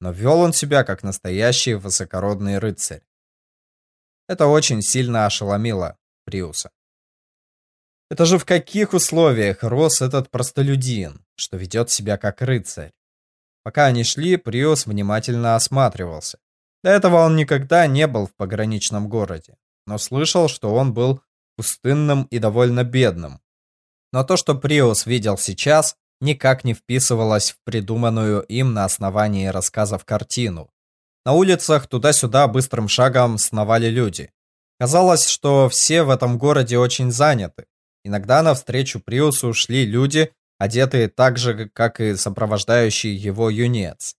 но вел он себя как настоящий высокородный рыцарь. Это очень сильно ошеломило Приуса. Это же в каких условиях рос этот простолюдин, что ведет себя как рыцарь? Пока они шли, Приус внимательно осматривался. До этого он никогда не был в пограничном городе. но слышал, что он был пустынным и довольно бедным. Но то, что Приус видел сейчас, никак не вписывалось в придуманную им на основании рассказов картину. На улицах туда-сюда быстрым шагом сновали люди. Казалось, что все в этом городе очень заняты. Иногда навстречу Приусу шли люди, одетые так же, как и сопровождающий его юнец.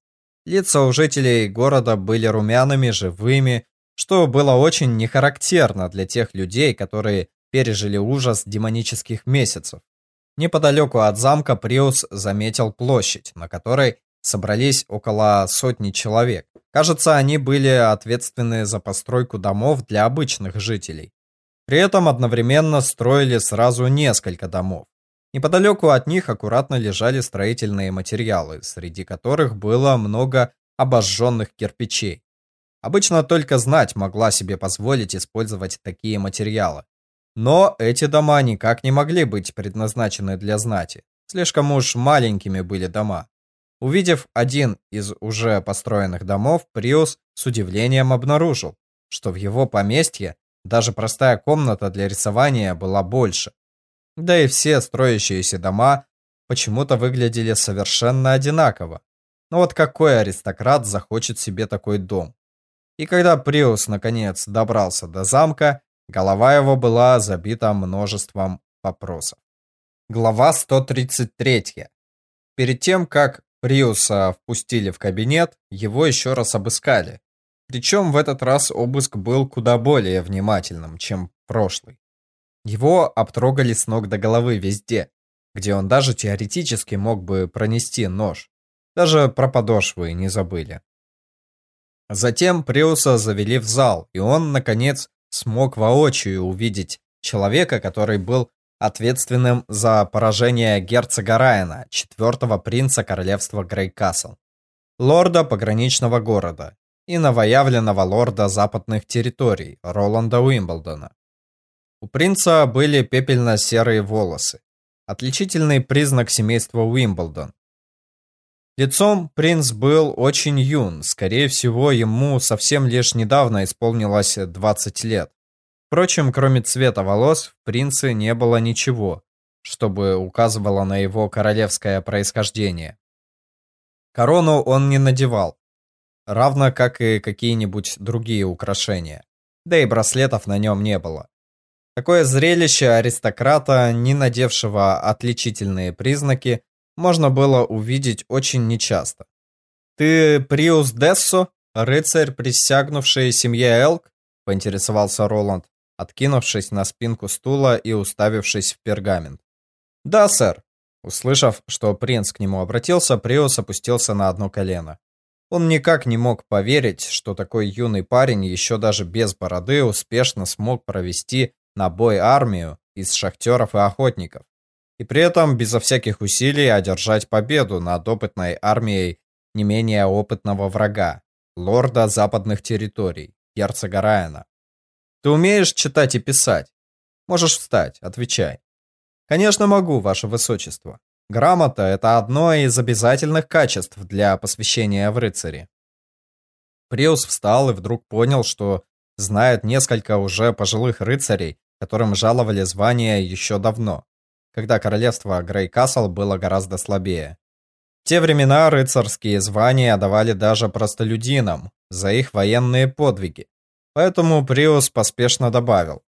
Лица у жителей города были румяными, живыми, что было очень нехарактерно для тех людей, которые пережили ужас демонических месяцев. Неподалеку от замка Приус заметил площадь, на которой собрались около сотни человек. Кажется, они были ответственны за постройку домов для обычных жителей. При этом одновременно строили сразу несколько домов. Неподалеку от них аккуратно лежали строительные материалы, среди которых было много обожженных кирпичей. Обычно только знать могла себе позволить использовать такие материалы. Но эти дома никак не могли быть предназначены для знати. Слишком уж маленькими были дома. Увидев один из уже построенных домов, Приус с удивлением обнаружил, что в его поместье даже простая комната для рисования была больше. Да и все строящиеся дома почему-то выглядели совершенно одинаково. Но вот какой аристократ захочет себе такой дом? И когда Приус наконец добрался до замка, голова его была забита множеством вопросов. Глава 133. Перед тем, как Приуса впустили в кабинет, его еще раз обыскали. Причем в этот раз обыск был куда более внимательным, чем прошлый. Его обтрогали с ног до головы везде, где он даже теоретически мог бы пронести нож. Даже про подошвы не забыли. Затем Приуса завели в зал, и он, наконец, смог воочию увидеть человека, который был ответственным за поражение герцога Райана, четвертого принца королевства Грейкасл, лорда пограничного города и новоявленного лорда западных территорий Роланда Уимблдона. У принца были пепельно-серые волосы, отличительный признак семейства Уимблдон. Лицом принц был очень юн, скорее всего, ему совсем лишь недавно исполнилось 20 лет. Впрочем, кроме цвета волос, в принце не было ничего, чтобы указывало на его королевское происхождение. Корону он не надевал, равно как и какие-нибудь другие украшения, да и браслетов на нем не было. Такое зрелище аристократа, не надевшего отличительные признаки, можно было увидеть очень нечасто. «Ты Приус Дессо, рыцарь, присягнувший семье Элк?» – поинтересовался Роланд, откинувшись на спинку стула и уставившись в пергамент. «Да, сэр». Услышав, что принц к нему обратился, Приус опустился на одно колено. Он никак не мог поверить, что такой юный парень еще даже без бороды успешно смог провести на бой армию из шахтеров и охотников, и при этом безо всяких усилий одержать победу над опытной армией не менее опытного врага, лорда западных территорий, герцога Райана. Ты умеешь читать и писать? Можешь встать, отвечай. Конечно, могу, ваше высочество. Грамота – это одно из обязательных качеств для посвящения в рыцари. Приус встал и вдруг понял, что знает несколько уже пожилых рыцарей, которым жаловали звание еще давно, когда королевство Грейкасл было гораздо слабее. В те времена рыцарские звания давали даже простолюдинам за их военные подвиги, поэтому Приус поспешно добавил.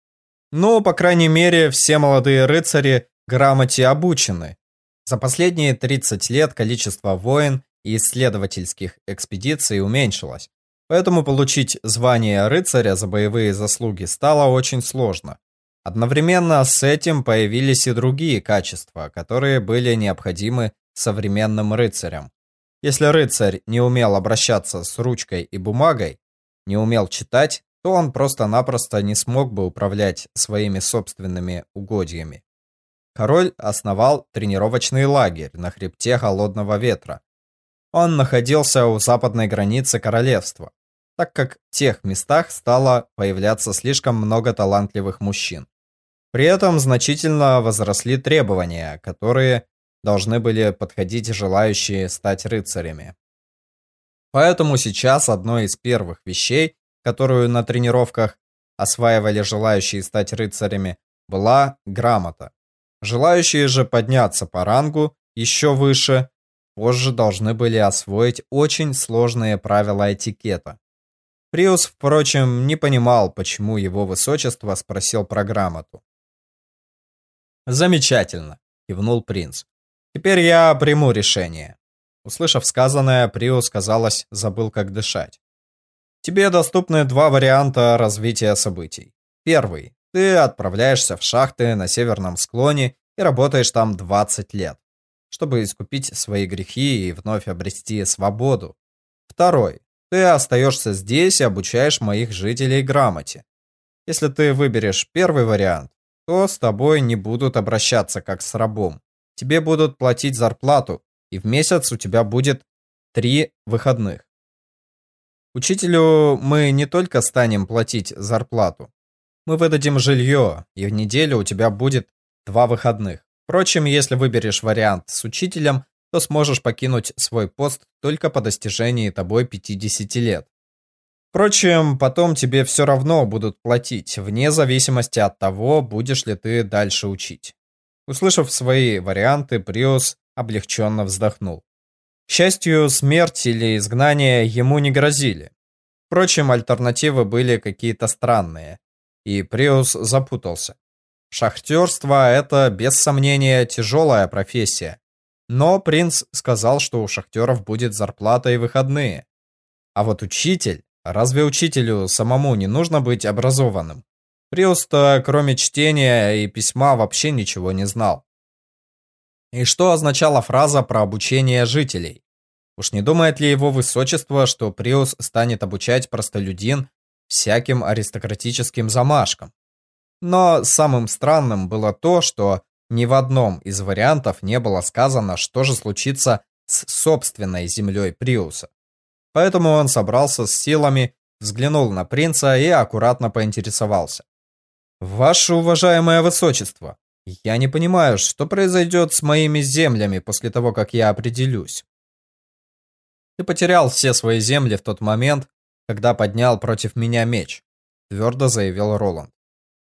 Ну, по крайней мере, все молодые рыцари грамоте обучены. За последние 30 лет количество войн и исследовательских экспедиций уменьшилось, поэтому получить звание рыцаря за боевые заслуги стало очень сложно. Одновременно с этим появились и другие качества, которые были необходимы современным рыцарям. Если рыцарь не умел обращаться с ручкой и бумагой, не умел читать, то он просто-напросто не смог бы управлять своими собственными угодьями. Король основал тренировочный лагерь на хребте Холодного Ветра. Он находился у западной границы королевства, так как в тех местах стало появляться слишком много талантливых мужчин. При этом значительно возросли требования, которые должны были подходить желающие стать рыцарями. Поэтому сейчас одной из первых вещей, которую на тренировках осваивали желающие стать рыцарями, была грамота. Желающие же подняться по рангу еще выше, позже должны были освоить очень сложные правила этикета. Приус, впрочем, не понимал, почему его высочество спросил про грамоту. «Замечательно», — кивнул принц. «Теперь я приму решение». Услышав сказанное, Приус, казалось, забыл, как дышать. Тебе доступны два варианта развития событий. Первый. Ты отправляешься в шахты на северном склоне и работаешь там 20 лет, чтобы искупить свои грехи и вновь обрести свободу. Второй. Ты остаешься здесь и обучаешь моих жителей грамоте. Если ты выберешь первый вариант, то с тобой не будут обращаться как с рабом. Тебе будут платить зарплату, и в месяц у тебя будет три выходных. Учителю мы не только станем платить зарплату. Мы выдадим жилье, и в неделю у тебя будет два выходных. Впрочем, если выберешь вариант с учителем, то сможешь покинуть свой пост только по достижении тобой 50 лет. Впрочем, потом тебе все равно будут платить, вне зависимости от того, будешь ли ты дальше учить. Услышав свои варианты, Приус облегченно вздохнул. К счастью, смерть или изгнание ему не грозили. Впрочем, альтернативы были какие-то странные, и Приус запутался. Шахтерство – это, без сомнения, тяжелая профессия. Но принц сказал, что у шахтеров будет зарплата и выходные. А вот учитель, разве учителю самому не нужно быть образованным? Приус-то, кроме чтения и письма, вообще ничего не знал. И что означала фраза про обучение жителей? Уж не думает ли его высочество, что Приус станет обучать простолюдин всяким аристократическим замашкам? Но самым странным было то, что ни в одном из вариантов не было сказано, что же случится с собственной землей Приуса. Поэтому он собрался с силами, взглянул на принца и аккуратно поинтересовался. «Ваше уважаемое высочество, я не понимаю, что произойдет с моими землями после того, как я определюсь. Ты потерял все свои земли в тот момент, когда поднял против меня меч, твердо заявил Роланд.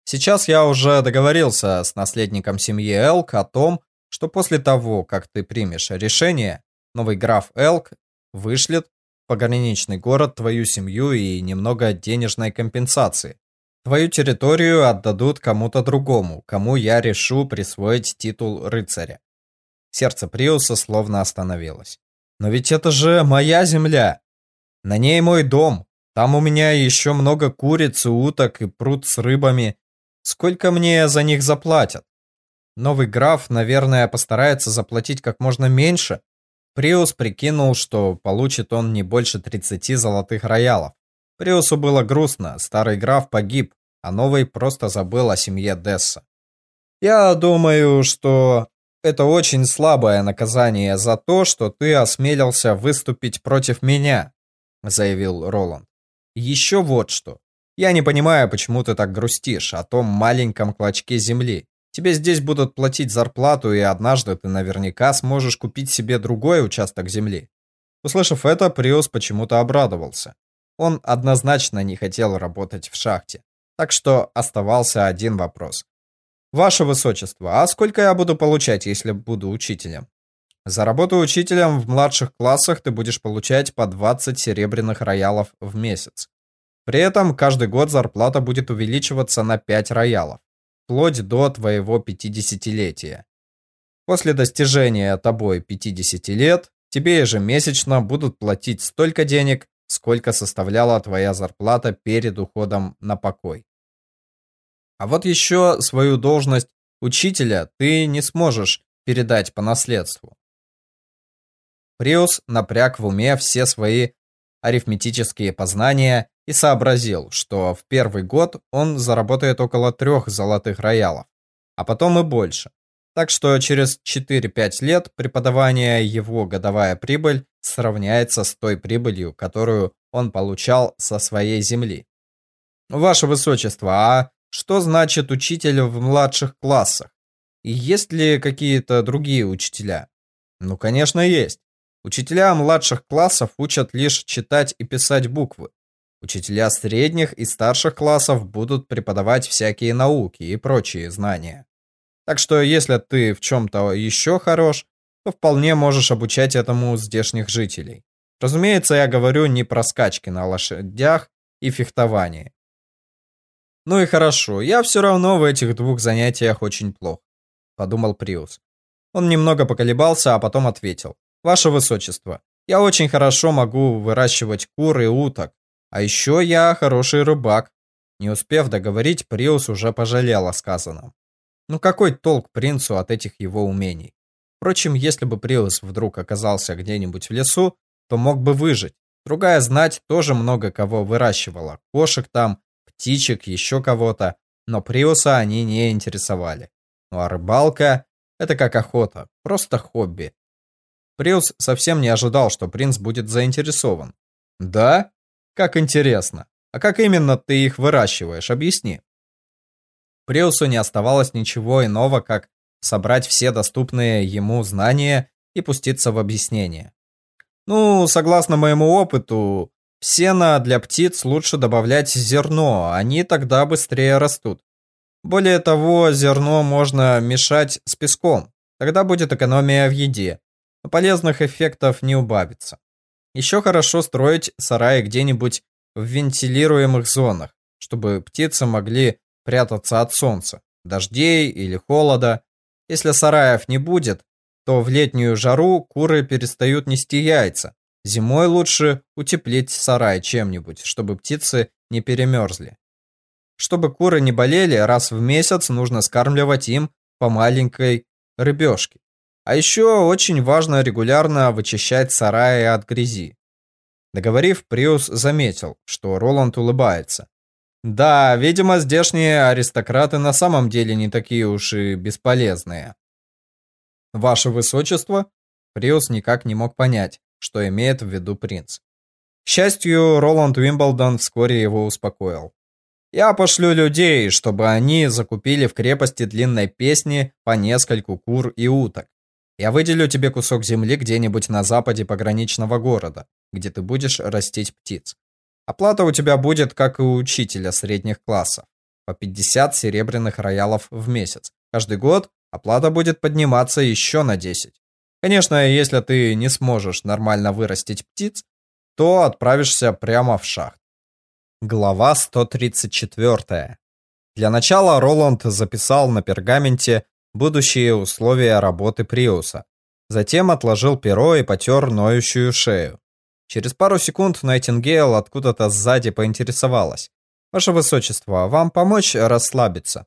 Сейчас я уже договорился с наследником семьи Элк о том, что после того, как ты примешь решение, новый граф Элк вышлет пограничный город твою семью и немного денежной компенсации. Твою территорию отдадут кому-то другому, кому я решу присвоить титул рыцаря. Сердце Приуса словно остановилось. Но ведь это же моя земля. На ней мой дом. Там у меня еще много куриц и уток и пруд с рыбами. Сколько мне за них заплатят? Новый граф, наверное, постарается заплатить как можно меньше. Приус прикинул, что получит он не больше 30 золотых роялов. Приусу было грустно, старый граф погиб, а новый просто забыл о семье Десса. Я думаю, что это очень слабое наказание за то, что ты осмелился выступить против меня, заявил Роланд. Еще вот что. Я не понимаю, почему ты так грустишь о том маленьком клочке земли. Тебе здесь будут платить зарплату, и однажды ты наверняка сможешь купить себе другой участок земли. Услышав это, Приус почему-то обрадовался. Он однозначно не хотел работать в шахте. Так что оставался один вопрос. Ваше Высочество, а сколько я буду получать, если буду учителем? За работу учителем в младших классах ты будешь получать по 20 серебряных роялов в месяц. При этом каждый год зарплата будет увеличиваться на 5 роялов, вплоть до твоего 50-летия. После достижения тобой 50 лет, тебе ежемесячно будут платить столько денег, сколько составляла твоя зарплата перед уходом на покой. А вот еще свою должность учителя ты не сможешь передать по наследству. Приус напряг в уме все свои арифметические познания и сообразил, что в первый год он заработает около трех золотых роялов, а потом и больше. Так что через 4-5 лет преподавания его годовая прибыль сравняется с той прибылью, которую он получал со своей земли. Ваше Высочество, а что значит учитель в младших классах? И есть ли какие-то другие учителя? Ну, конечно, есть. Учителя младших классов учат лишь читать и писать буквы. Учителя средних и старших классов будут преподавать всякие науки и прочие знания. Так что если ты в чем-то еще хорош, то вполне можешь обучать этому здешних жителей. Разумеется, я говорю не про скачки на лошадях и фехтование. Ну и хорошо, я все равно в этих двух занятиях очень плох, подумал Приус. Он немного поколебался, а потом ответил. Ваше Высочество, я очень хорошо могу выращивать кур и уток, а еще я хороший рыбак. Не успев договорить, Приус уже пожалел о сказанном. Ну какой толк принцу от этих его умений? Впрочем, если бы Приус вдруг оказался где-нибудь в лесу, то мог бы выжить. Другая знать тоже много кого выращивала. Кошек там, птичек, еще кого-то. Но Приуса они не интересовали. Ну а рыбалка – это как охота, просто хобби. Приус совсем не ожидал, что принц будет заинтересован. «Да? Как интересно. А как именно ты их выращиваешь? Объясни». Приусу не оставалось ничего иного, как собрать все доступные ему знания и пуститься в объяснение. Ну, согласно моему опыту, в сено для птиц лучше добавлять зерно, они тогда быстрее растут. Более того, зерно можно мешать с песком, тогда будет экономия в еде, но полезных эффектов не убавится. Еще хорошо строить сараи где-нибудь в вентилируемых зонах, чтобы птицы могли прятаться от солнца, дождей или холода. Если сараев не будет, то в летнюю жару куры перестают нести яйца. Зимой лучше утеплить сарай чем-нибудь, чтобы птицы не перемерзли. Чтобы куры не болели, раз в месяц нужно скармливать им по маленькой рыбешке. А еще очень важно регулярно вычищать сараи от грязи. Договорив, Приус заметил, что Роланд улыбается. Да, видимо, здешние аристократы на самом деле не такие уж и бесполезные. Ваше Высочество? Приус никак не мог понять, что имеет в виду принц. К счастью, Роланд Уимблдон вскоре его успокоил. Я пошлю людей, чтобы они закупили в крепости длинной песни по нескольку кур и уток. Я выделю тебе кусок земли где-нибудь на западе пограничного города, где ты будешь растить птиц. Оплата у тебя будет, как и у учителя средних классов, по 50 серебряных роялов в месяц. Каждый год оплата будет подниматься еще на 10. Конечно, если ты не сможешь нормально вырастить птиц, то отправишься прямо в шахт. Глава 134. Для начала Роланд записал на пергаменте будущие условия работы Приуса. Затем отложил перо и потер ноющую шею. Через пару секунд Найтингейл откуда-то сзади поинтересовалась. «Ваше Высочество, вам помочь расслабиться?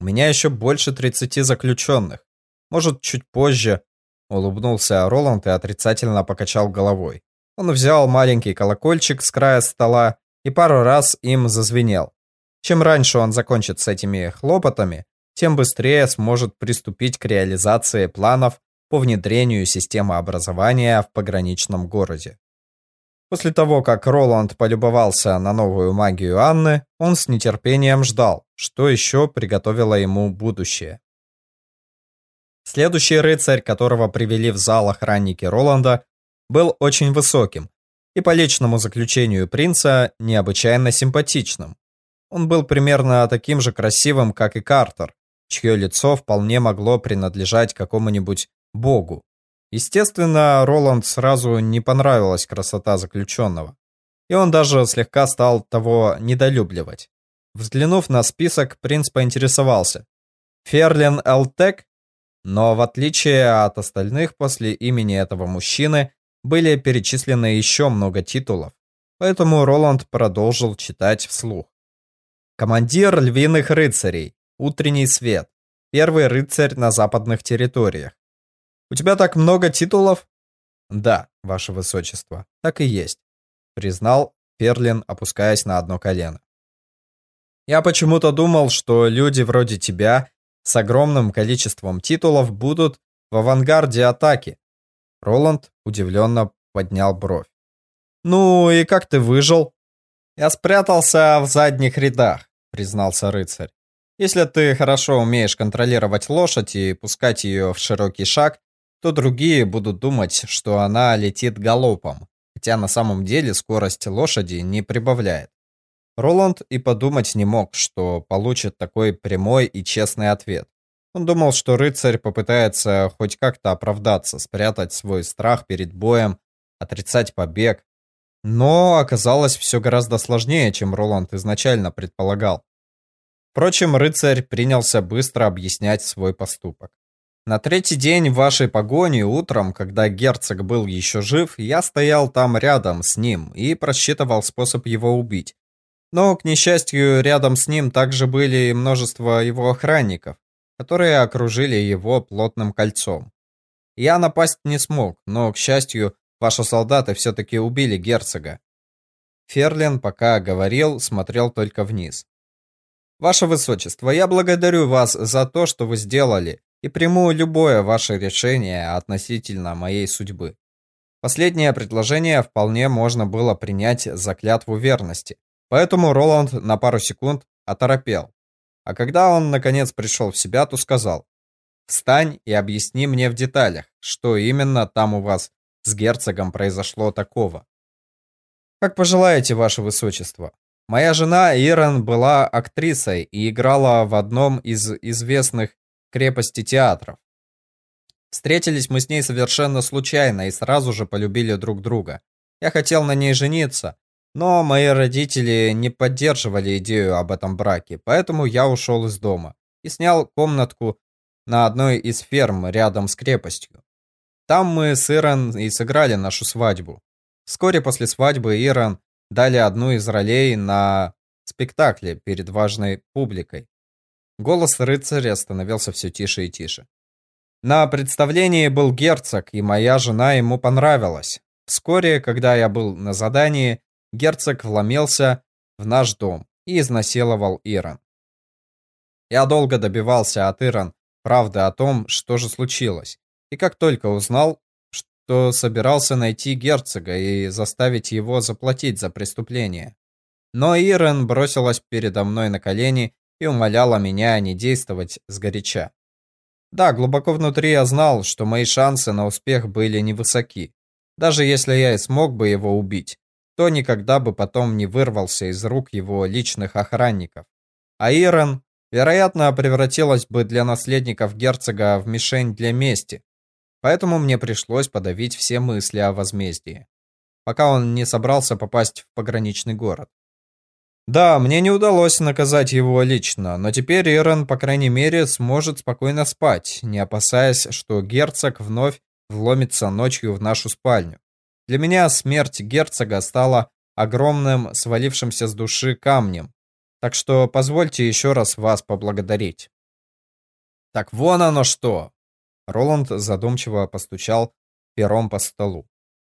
У меня еще больше 30 заключенных. Может, чуть позже?» Улыбнулся Роланд и отрицательно покачал головой. Он взял маленький колокольчик с края стола и пару раз им зазвенел. Чем раньше он закончит с этими хлопотами, тем быстрее сможет приступить к реализации планов по внедрению системы образования в пограничном городе. После того, как Роланд полюбовался на новую магию Анны, он с нетерпением ждал, что еще приготовило ему будущее. Следующий рыцарь, которого привели в зал охранники Роланда, был очень высоким и по личному заключению принца необычайно симпатичным. Он был примерно таким же красивым, как и Картер, чье лицо вполне могло принадлежать какому-нибудь богу. Естественно, Роланд сразу не понравилась красота заключенного, и он даже слегка стал того недолюбливать. Взглянув на список, принц поинтересовался. «Ферлин Элтек?» Но в отличие от остальных, после имени этого мужчины были перечислены еще много титулов, поэтому Роланд продолжил читать вслух. Командир львиных рыцарей, Утренний свет. Первый рыцарь на западных территориях. У тебя так много титулов? Да, ваше высочество, так и есть, признал Перлин, опускаясь на одно колено. Я почему-то думал, что люди вроде тебя с огромным количеством титулов будут в авангарде атаки. Роланд удивленно поднял бровь. Ну и как ты выжил? Я спрятался в задних рядах, признался рыцарь. Если ты хорошо умеешь контролировать лошадь и пускать ее в широкий шаг, то другие будут думать, что она летит галопом. хотя на самом деле скорость лошади не прибавляет. Роланд и подумать не мог, что получит такой прямой и честный ответ. Он думал, что рыцарь попытается хоть как-то оправдаться, спрятать свой страх перед боем, отрицать побег. Но оказалось все гораздо сложнее, чем Роланд изначально предполагал. Впрочем, рыцарь принялся быстро объяснять свой поступок. На третий день вашей погони утром, когда герцог был еще жив, я стоял там рядом с ним и просчитывал способ его убить. Но, к несчастью, рядом с ним также были множество его охранников, которые окружили его плотным кольцом. Я напасть не смог, но, к счастью, ваши солдаты все-таки убили герцога. Ферлин, пока говорил, смотрел только вниз. «Ваше Высочество, я благодарю вас за то, что вы сделали, и приму любое ваше решение относительно моей судьбы. Последнее предложение вполне можно было принять за клятву верности, Поэтому Роланд на пару секунд оторопел. А когда он наконец пришел в себя, то сказал: "Встань и объясни мне в деталях, что именно там у вас с герцогом произошло такого". Как пожелаете, ваше высочество. Моя жена Ирен была актрисой и играла в одном из известных крепости театров. Встретились мы с ней совершенно случайно и сразу же полюбили друг друга. Я хотел на ней жениться, но мои родители не поддерживали идею об этом браке, поэтому я ушел из дома и снял комнатку на одной из ферм рядом с крепостью. Там мы с Иран и сыграли нашу свадьбу. Вскоре после свадьбы Иран дали одну из ролей на спектакле перед важной публикой. Голос рыцаря становился все тише и тише. На представлении был герцог, и моя жена ему понравилась. Вскоре, когда я был на задании, герцог вломился в наш дом и изнасиловал Иран. Я долго добивался от Иран правды о том, что же случилось, и как только узнал, что собирался найти герцога и заставить его заплатить за преступление. Но Ирен бросилась передо мной на колени и умоляла меня не действовать сгоряча. Да, глубоко внутри я знал, что мои шансы на успех были невысоки, даже если я и смог бы его убить то никогда бы потом не вырвался из рук его личных охранников. А Ирен, вероятно, превратилась бы для наследников герцога в мишень для мести. Поэтому мне пришлось подавить все мысли о возмездии, пока он не собрался попасть в пограничный город. Да, мне не удалось наказать его лично, но теперь Ирен, по крайней мере, сможет спокойно спать, не опасаясь, что герцог вновь вломится ночью в нашу спальню. Для меня смерть герцога стала огромным свалившимся с души камнем. Так что позвольте еще раз вас поблагодарить. Так вон оно что. Роланд задумчиво постучал пером по столу.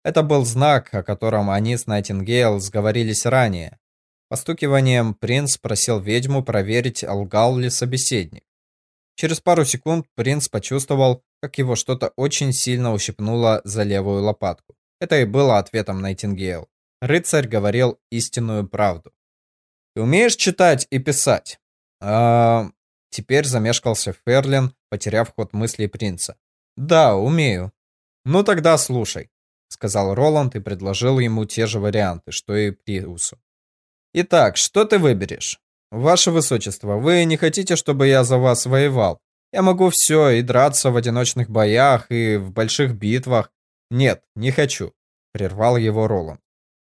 Это был знак, о котором они с Найтингейл сговорились ранее. Постукиванием принц просил ведьму проверить, лгал ли собеседник. Через пару секунд принц почувствовал, как его что-то очень сильно ущипнуло за левую лопатку. Это и было ответом Найтингейл. Рыцарь говорил истинную правду. Ты умеешь читать и писать? А, теперь замешкался Ферлин, потеряв ход мыслей принца. Да, умею. Ну тогда слушай, сказал Роланд и предложил ему те же варианты, что и Приусу. Итак, что ты выберешь? Ваше высочество, вы не хотите, чтобы я за вас воевал? Я могу все и драться в одиночных боях, и в больших битвах, «Нет, не хочу», — прервал его Роланд.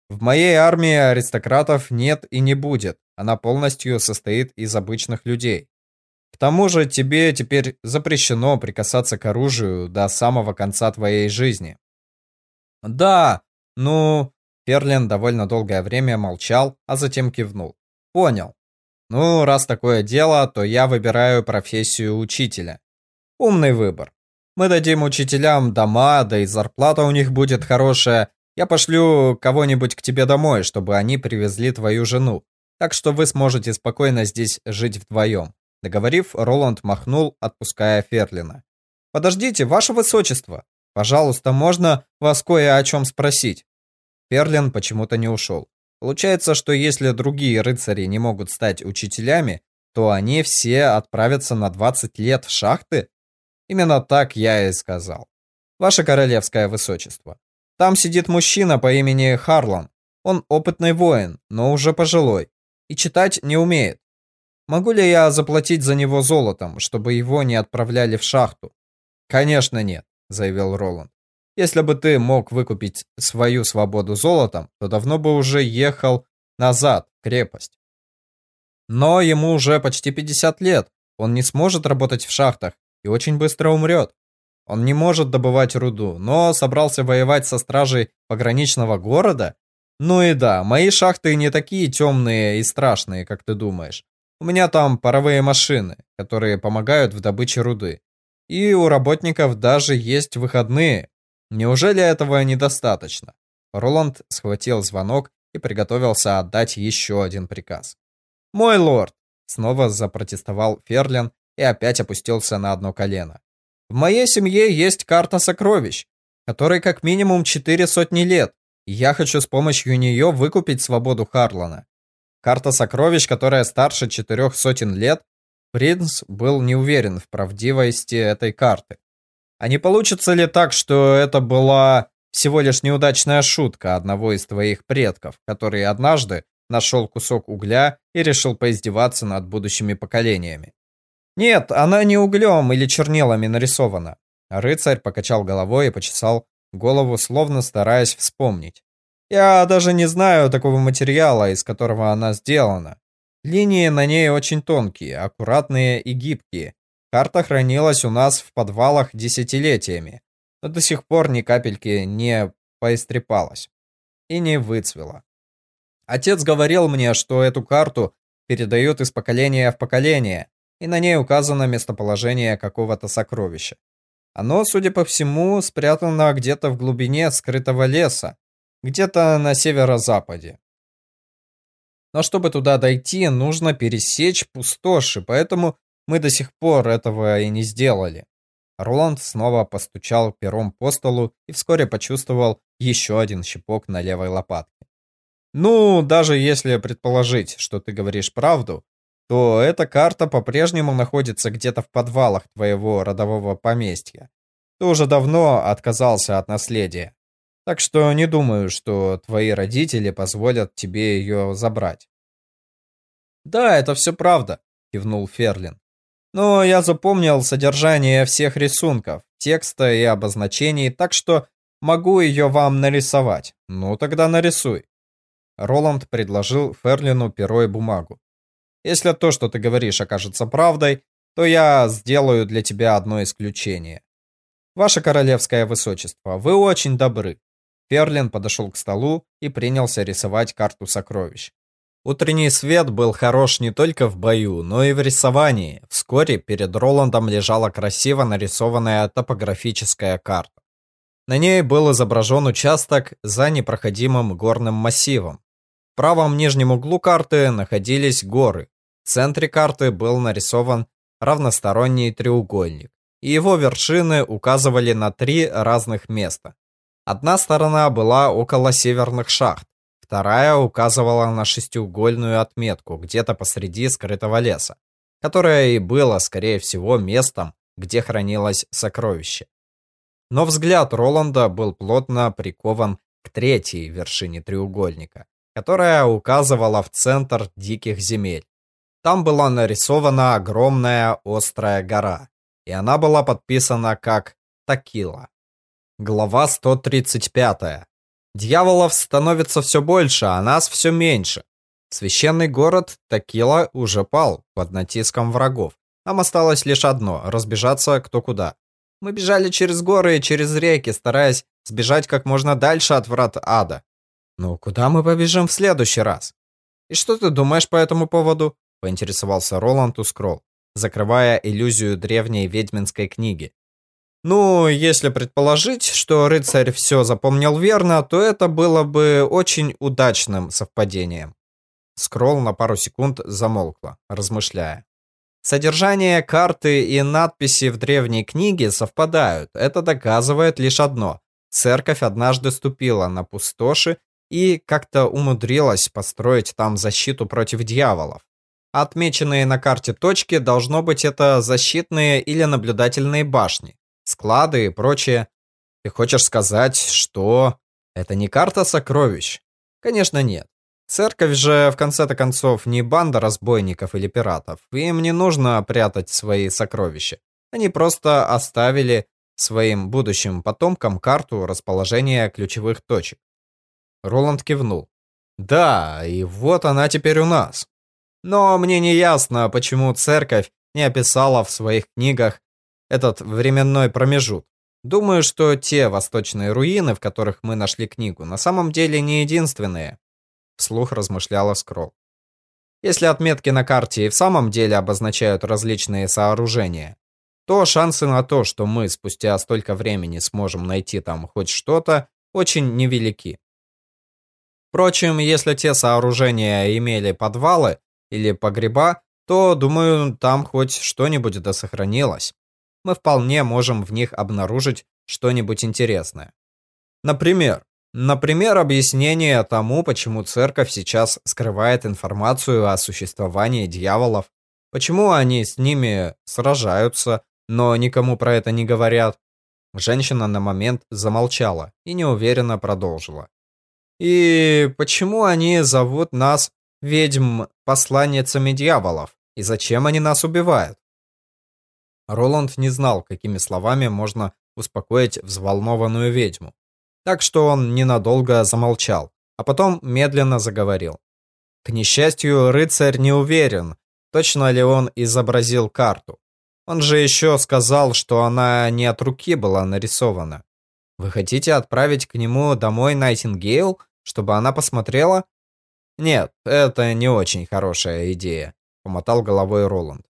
«В моей армии аристократов нет и не будет. Она полностью состоит из обычных людей. К тому же тебе теперь запрещено прикасаться к оружию до самого конца твоей жизни». «Да, ну...» Перлин довольно долгое время молчал, а затем кивнул. «Понял. Ну, раз такое дело, то я выбираю профессию учителя. Умный выбор. Мы дадим учителям дома, да и зарплата у них будет хорошая. Я пошлю кого-нибудь к тебе домой, чтобы они привезли твою жену. Так что вы сможете спокойно здесь жить вдвоем. Договорив, Роланд махнул, отпуская Ферлина. «Подождите, ваше высочество! Пожалуйста, можно вас кое о чем спросить?» Ферлин почему-то не ушел. Получается, что если другие рыцари не могут стать учителями, то они все отправятся на 20 лет в шахты? Именно так я и сказал. Ваше королевское высочество. Там сидит мужчина по имени Харлан. Он опытный воин, но уже пожилой. И читать не умеет. Могу ли я заплатить за него золотом, чтобы его не отправляли в шахту? Конечно нет, заявил Роланд. Если бы ты мог выкупить свою свободу золотом, то давно бы уже ехал назад в крепость. Но ему уже почти 50 лет. Он не сможет работать в шахтах и очень быстро умрет. Он не может добывать руду, но собрался воевать со стражей пограничного города? Ну и да, мои шахты не такие темные и страшные, как ты думаешь. У меня там паровые машины, которые помогают в добыче руды. И у работников даже есть выходные. Неужели этого недостаточно? Роланд схватил звонок и приготовился отдать еще один приказ. «Мой лорд!» Снова запротестовал Ферлин и опять опустился на одно колено. «В моей семье есть карта сокровищ, которой как минимум четыре сотни лет, я хочу с помощью нее выкупить свободу Харлана. Карта сокровищ, которая старше четырех сотен лет, принц был не уверен в правдивости этой карты. А не получится ли так, что это была всего лишь неудачная шутка одного из твоих предков, который однажды нашел кусок угля и решил поиздеваться над будущими поколениями. Нет, она не углем или чернилами нарисована. Рыцарь покачал головой и почесал голову, словно стараясь вспомнить. Я даже не знаю такого материала, из которого она сделана. Линии на ней очень тонкие, аккуратные и гибкие. Карта хранилась у нас в подвалах десятилетиями, но до сих пор ни капельки не поистрепалась и не выцвела. Отец говорил мне, что эту карту передают из поколения в поколение, и на ней указано местоположение какого-то сокровища. Оно, судя по всему, спрятано где-то в глубине скрытого леса, где-то на северо-западе. Но чтобы туда дойти, нужно пересечь пустоши, поэтому мы до сих пор этого и не сделали. Роланд снова постучал пером по столу и вскоре почувствовал еще один щепок на левой лопатке. Ну, даже если предположить, что ты говоришь правду, то эта карта по-прежнему находится где-то в подвалах твоего родового поместья. Ты уже давно отказался от наследия. Так что не думаю, что твои родители позволят тебе ее забрать. Да, это все правда, кивнул Ферлин. Но я запомнил содержание всех рисунков, текста и обозначений, так что могу ее вам нарисовать. Ну тогда нарисуй. Роланд предложил Ферлину перо и бумагу. «Если то, что ты говоришь, окажется правдой, то я сделаю для тебя одно исключение. Ваше королевское высочество, вы очень добры». Ферлин подошел к столу и принялся рисовать карту сокровищ. Утренний свет был хорош не только в бою, но и в рисовании. Вскоре перед Роландом лежала красиво нарисованная топографическая карта. На ней был изображен участок за непроходимым горным массивом, в правом нижнем углу карты находились горы. В центре карты был нарисован равносторонний треугольник, и его вершины указывали на три разных места. Одна сторона была около северных шахт, вторая указывала на шестиугольную отметку где-то посреди скрытого леса, которое и было, скорее всего, местом, где хранилось сокровище. Но взгляд Роланда был плотно прикован к третьей вершине треугольника, которая указывала в центр диких земель. Там была нарисована огромная острая гора, и она была подписана как Такила. Глава 135. Дьяволов становится все больше, а нас все меньше. Священный город Такила уже пал под натиском врагов. Нам осталось лишь одно – разбежаться кто куда. Мы бежали через горы и через реки, стараясь сбежать как можно дальше от врат ада. «Ну, куда мы побежим в следующий раз?» «И что ты думаешь по этому поводу?» — поинтересовался Роланд у Скролл, закрывая иллюзию древней ведьминской книги. «Ну, если предположить, что рыцарь все запомнил верно, то это было бы очень удачным совпадением». Скролл на пару секунд замолкла, размышляя. Содержание карты и надписи в древней книге совпадают. Это доказывает лишь одно. Церковь однажды ступила на пустоши и как-то умудрилась построить там защиту против дьяволов. Отмеченные на карте точки должно быть это защитные или наблюдательные башни, склады и прочее. Ты хочешь сказать, что Это не карта сокровищ? Конечно, нет. Церковь же, в конце-то концов, не банда разбойников или пиратов. Им не нужно прятать свои сокровища. Они просто оставили своим будущим потомкам карту расположения ключевых точек. Роланд кивнул. Да, и вот она теперь у нас. Но мне не ясно, почему церковь не описала в своих книгах этот временной промежуток. Думаю, что те восточные руины, в которых мы нашли книгу, на самом деле не единственные. Вслух размышляла Скролл. Если отметки на карте и в самом деле обозначают различные сооружения, то шансы на то, что мы спустя столько времени сможем найти там хоть что-то, очень невелики. Впрочем, если те сооружения имели подвалы или погреба, то, думаю, там хоть что-нибудь да сохранилось. Мы вполне можем в них обнаружить что-нибудь интересное. Например, например, объяснение тому, почему церковь сейчас скрывает информацию о существовании дьяволов, почему они с ними сражаются, но никому про это не говорят. Женщина на момент замолчала и неуверенно продолжила. И почему они зовут нас ведьм посланницами дьяволов? И зачем они нас убивают? Роланд не знал, какими словами можно успокоить взволнованную ведьму. Так что он ненадолго замолчал, а потом медленно заговорил. К несчастью, рыцарь не уверен, точно ли он изобразил карту. Он же еще сказал, что она не от руки была нарисована. Вы хотите отправить к нему домой Найтингейл, чтобы она посмотрела? Нет, это не очень хорошая идея, помотал головой Роланд.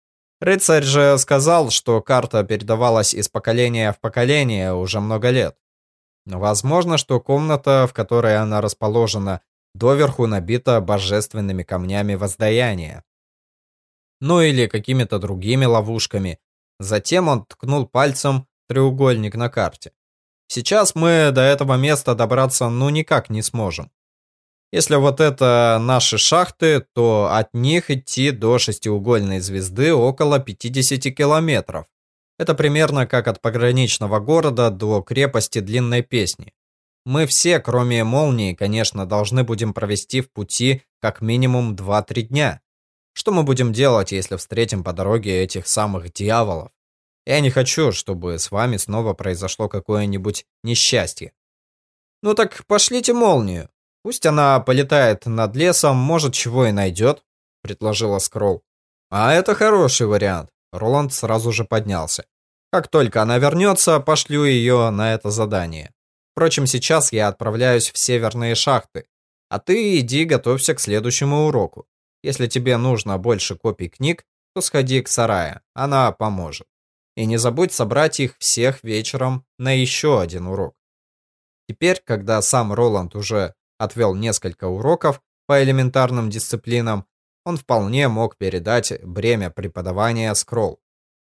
Рыцарь же сказал, что карта передавалась из поколения в поколение уже много лет. Возможно, что комната, в которой она расположена, доверху набита божественными камнями воздаяния. Ну или какими-то другими ловушками. Затем он ткнул пальцем треугольник на карте. Сейчас мы до этого места добраться ну никак не сможем. Если вот это наши шахты, то от них идти до шестиугольной звезды около 50 километров. Это примерно как от пограничного города до крепости Длинной Песни. Мы все, кроме молнии, конечно, должны будем провести в пути как минимум 2-3 дня. Что мы будем делать, если встретим по дороге этих самых дьяволов? Я не хочу, чтобы с вами снова произошло какое-нибудь несчастье. Ну так пошлите молнию. Пусть она полетает над лесом, может, чего и найдет, предложила Скролл. А это хороший вариант. Роланд сразу же поднялся. Как только она вернется, пошлю ее на это задание. Впрочем, сейчас я отправляюсь в северные шахты. А ты иди готовься к следующему уроку. Если тебе нужно больше копий книг, то сходи к Сарае, она поможет. И не забудь собрать их всех вечером на еще один урок. Теперь, когда сам Роланд уже отвел несколько уроков по элементарным дисциплинам, он вполне мог передать бремя преподавания Скролл.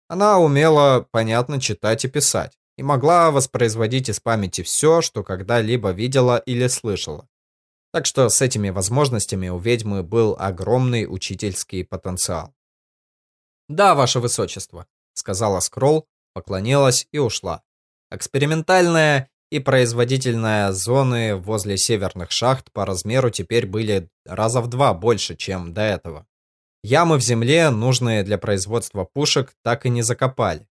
Она умела понятно читать и писать, и могла воспроизводить из памяти все, что когда-либо видела или слышала. Так что с этими возможностями у ведьмы был огромный учительский потенциал. «Да, ваше высочество», — сказала Скролл, поклонилась и ушла. Экспериментальная и производительная зоны возле северных шахт по размеру теперь были раза в два больше, чем до этого. Ямы в земле, нужные для производства пушек, так и не закопали.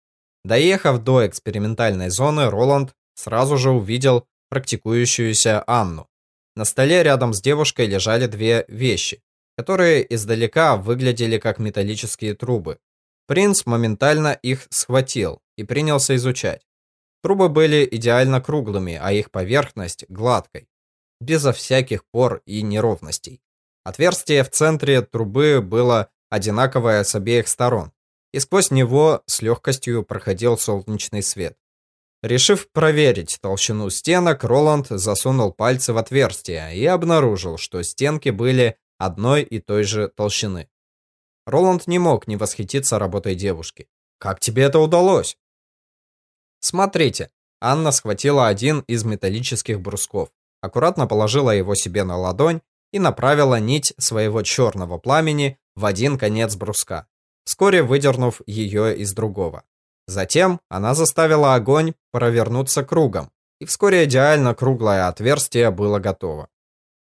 Доехав до экспериментальной зоны, Роланд сразу же увидел практикующуюся Анну. На столе рядом с девушкой лежали две вещи, которые издалека выглядели как металлические трубы. Принц моментально их схватил и принялся изучать. Трубы были идеально круглыми, а их поверхность гладкой, безо всяких пор и неровностей. Отверстие в центре трубы было одинаковое с обеих сторон, и сквозь него с легкостью проходил солнечный свет. Решив проверить толщину стенок, Роланд засунул пальцы в отверстие и обнаружил, что стенки были одной и той же толщины. Роланд не мог не восхититься работой девушки. «Как тебе это удалось?» Смотрите. Анна схватила один из металлических брусков, аккуратно положила его себе на ладонь и направила нить своего черного пламени в один конец бруска, вскоре выдернув ее из другого. Затем она заставила огонь провернуться кругом, и вскоре идеально круглое отверстие было готово.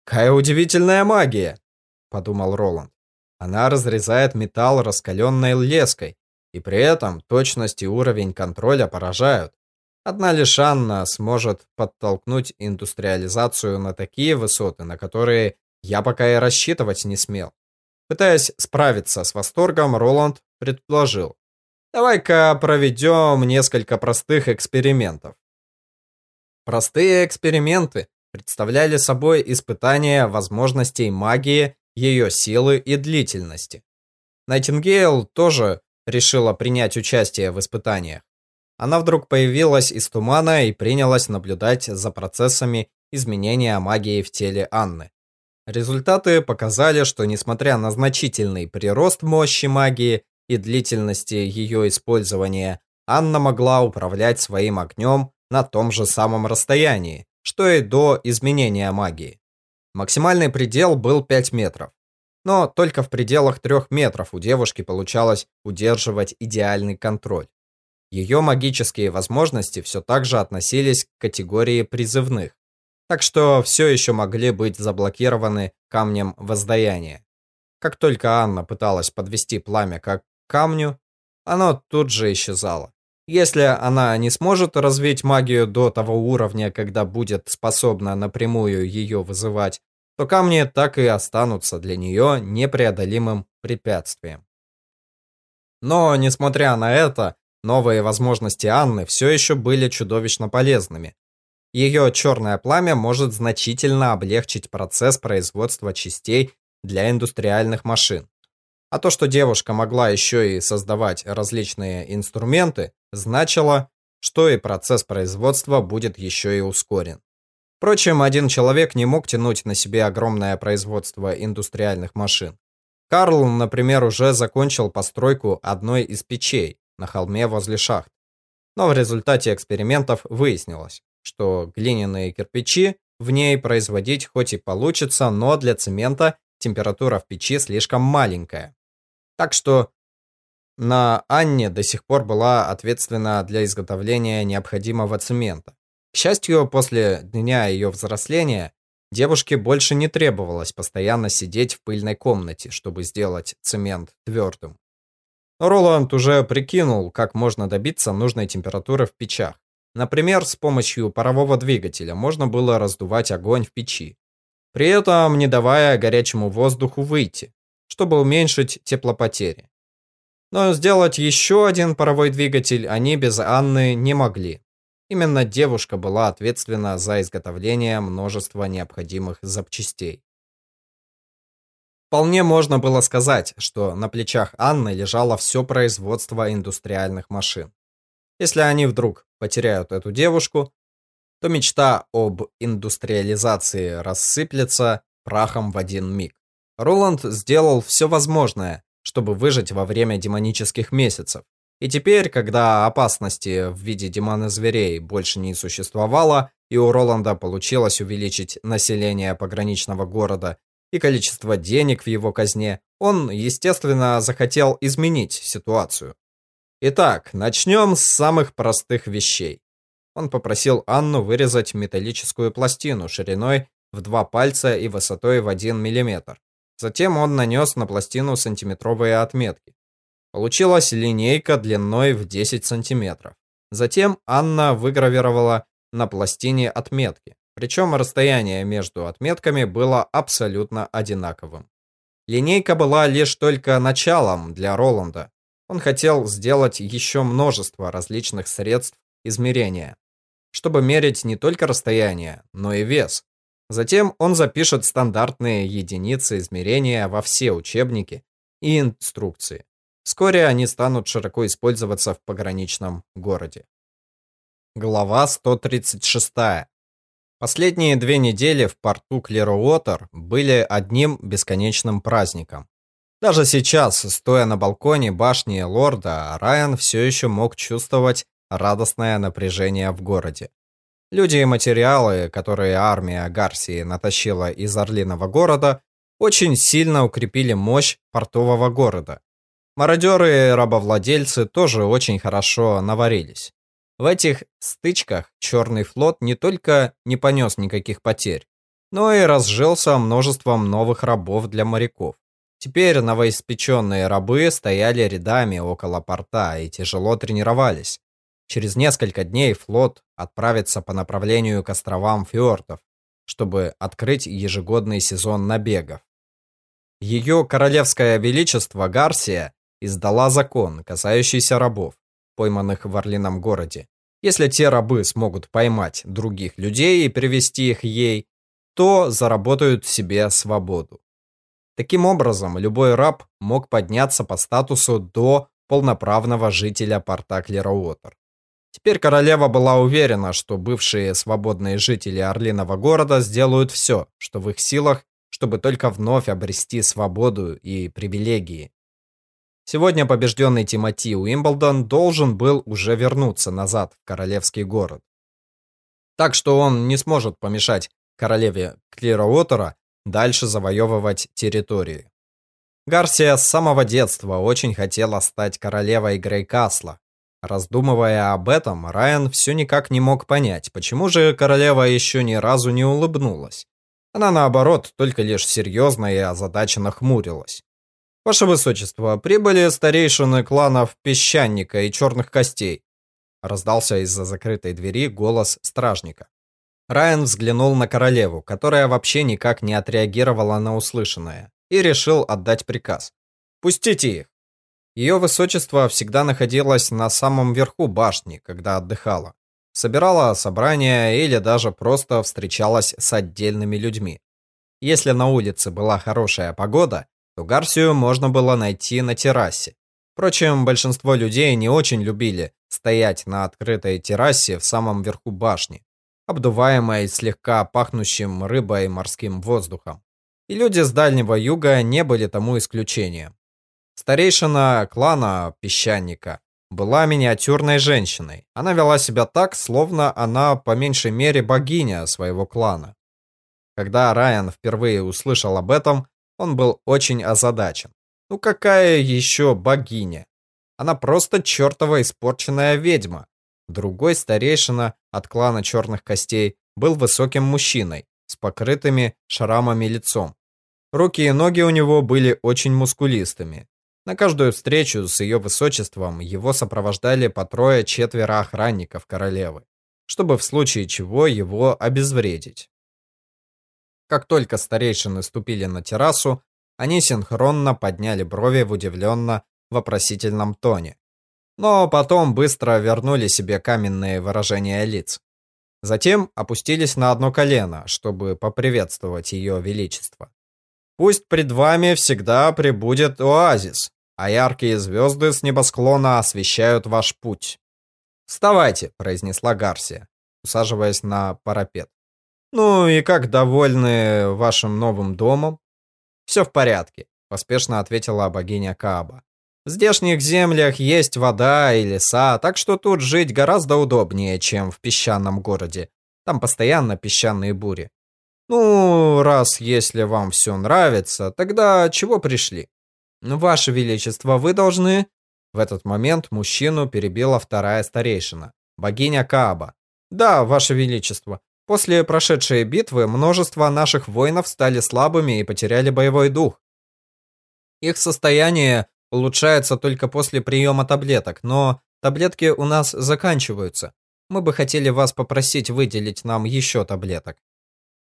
«Какая удивительная магия!» – подумал Роланд. Она разрезает металл раскаленной леской, и при этом точность и уровень контроля поражают. Одна лишь Анна сможет подтолкнуть индустриализацию на такие высоты, на которые я пока и рассчитывать не смел. Пытаясь справиться с восторгом, Роланд предложил. Давай-ка проведем несколько простых экспериментов. Простые эксперименты представляли собой испытание возможностей магии, ее силы и длительности. Найтингейл тоже решила принять участие в испытаниях. Она вдруг появилась из тумана и принялась наблюдать за процессами изменения магии в теле Анны. Результаты показали, что несмотря на значительный прирост мощи магии и длительности ее использования, Анна могла управлять своим огнем на том же самом расстоянии, что и до изменения магии. Максимальный предел был 5 метров. Но только в пределах 3 метров у девушки получалось удерживать идеальный контроль. Ее магические возможности все так же относились к категории призывных, так что все еще могли быть заблокированы камнем воздаяния. Как только Анна пыталась подвести пламя как к камню, оно тут же исчезало. Если она не сможет развить магию до того уровня, когда будет способна напрямую ее вызывать, то камни так и останутся для нее непреодолимым препятствием. Но, несмотря на это, новые возможности Анны все еще были чудовищно полезными. Ее черное пламя может значительно облегчить процесс производства частей для индустриальных машин. А то, что девушка могла еще и создавать различные инструменты, значило, что и процесс производства будет еще и ускорен. Впрочем, один человек не мог тянуть на себе огромное производство индустриальных машин. Карл, например, уже закончил постройку одной из печей на холме возле шахт. Но в результате экспериментов выяснилось, что глиняные кирпичи в ней производить хоть и получится, но для цемента температура в печи слишком маленькая. Так что на Анне до сих пор была ответственна для изготовления необходимого цемента. К счастью, после дня ее взросления девушке больше не требовалось постоянно сидеть в пыльной комнате, чтобы сделать цемент твердым. Роланд уже прикинул, как можно добиться нужной температуры в печах. Например, с помощью парового двигателя можно было раздувать огонь в печи, при этом не давая горячему воздуху выйти, чтобы уменьшить теплопотери. Но сделать еще один паровой двигатель они без Анны не могли. Именно девушка была ответственна за изготовление множества необходимых запчастей. Вполне можно было сказать, что на плечах Анны лежало все производство индустриальных машин. Если они вдруг потеряют эту девушку, то мечта об индустриализации рассыплется прахом в один миг. Роланд сделал все возможное, чтобы выжить во время демонических месяцев. И теперь, когда опасности в виде демона-зверей больше не существовало, и у Роланда получилось увеличить население пограничного города и количество денег в его казне, он, естественно, захотел изменить ситуацию. Итак, начнем с самых простых вещей. Он попросил Анну вырезать металлическую пластину шириной в два пальца и высотой в 1 мм. Затем он нанес на пластину сантиметровые отметки. Получилась линейка длиной в 10 сантиметров. Затем Анна выгравировала на пластине отметки. Причем расстояние между отметками было абсолютно одинаковым. Линейка была лишь только началом для Роланда. Он хотел сделать еще множество различных средств измерения, чтобы мерить не только расстояние, но и вес. Затем он запишет стандартные единицы измерения во все учебники и инструкции. Вскоре они станут широко использоваться в пограничном городе. Глава 136. Последние две недели в порту Клироуотер были одним бесконечным праздником. Даже сейчас, стоя на балконе башни лорда, Райан все еще мог чувствовать радостное напряжение в городе. Люди и материалы, которые армия Гарсии натащила из Орлиного города, очень сильно укрепили мощь портового города. Мародеры и рабовладельцы тоже очень хорошо наварились. В этих стычках Черный флот не только не понес никаких потерь, но и разжился множеством новых рабов для моряков. Теперь новоиспеченные рабы стояли рядами около порта и тяжело тренировались. Через несколько дней флот отправится по направлению к островам фьордов, чтобы открыть ежегодный сезон набегов. Ее королевское величество Гарсия издала закон, касающийся рабов, пойманных в Орлином городе. Если те рабы смогут поймать других людей и привести их ей, то заработают себе свободу. Таким образом, любой раб мог подняться по статусу до полноправного жителя порта Клероуотер. Теперь королева была уверена, что бывшие свободные жители Орлиного города сделают все, что в их силах, чтобы только вновь обрести свободу и привилегии. Сегодня побежденный Тимоти Уимблдон должен был уже вернуться назад в королевский город. Так что он не сможет помешать королеве Клироуотера дальше завоевывать территории. Гарсия с самого детства очень хотела стать королевой Грейкасла, Раздумывая об этом, Райан все никак не мог понять, почему же королева еще ни разу не улыбнулась. Она, наоборот, только лишь серьезно и озадаченно хмурилась. «Ваше Высочество, прибыли старейшины кланов Песчаника и Черных Костей», раздался из-за закрытой двери голос стражника. Райан взглянул на королеву, которая вообще никак не отреагировала на услышанное, и решил отдать приказ. «Пустите их!» Ее высочество всегда находилось на самом верху башни, когда отдыхала. Собирала собрания или даже просто встречалась с отдельными людьми. Если на улице была хорошая погода, то Гарсию можно было найти на террасе. Впрочем, большинство людей не очень любили стоять на открытой террасе в самом верху башни, обдуваемой слегка пахнущим рыбой морским воздухом. И люди с Дальнего Юга не были тому исключением. Старейшина клана Песчаника была миниатюрной женщиной. Она вела себя так, словно она по меньшей мере богиня своего клана. Когда Райан впервые услышал об этом, он был очень озадачен. Ну какая еще богиня? Она просто чертова испорченная ведьма. Другой старейшина от клана Черных Костей был высоким мужчиной с покрытыми шрамами лицом. Руки и ноги у него были очень мускулистыми. На каждую встречу с ее высочеством его сопровождали по трое-четверо охранников королевы, чтобы в случае чего его обезвредить. Как только старейшины ступили на террасу, они синхронно подняли брови в удивленно вопросительном тоне. Но потом быстро вернули себе каменные выражения лиц. Затем опустились на одно колено, чтобы поприветствовать ее величество. «Пусть пред вами всегда пребудет оазис», а яркие звезды с небосклона освещают ваш путь. «Вставайте», — произнесла Гарсия, усаживаясь на парапет. «Ну и как довольны вашим новым домом?» «Все в порядке», — поспешно ответила богиня Кааба. «В здешних землях есть вода и леса, так что тут жить гораздо удобнее, чем в песчаном городе. Там постоянно песчаные бури. Ну, раз если вам все нравится, тогда чего пришли?» «Ваше Величество, вы должны...» В этот момент мужчину перебила вторая старейшина, богиня Кааба. «Да, Ваше Величество, после прошедшей битвы множество наших воинов стали слабыми и потеряли боевой дух. Их состояние улучшается только после приема таблеток, но таблетки у нас заканчиваются. Мы бы хотели вас попросить выделить нам еще таблеток».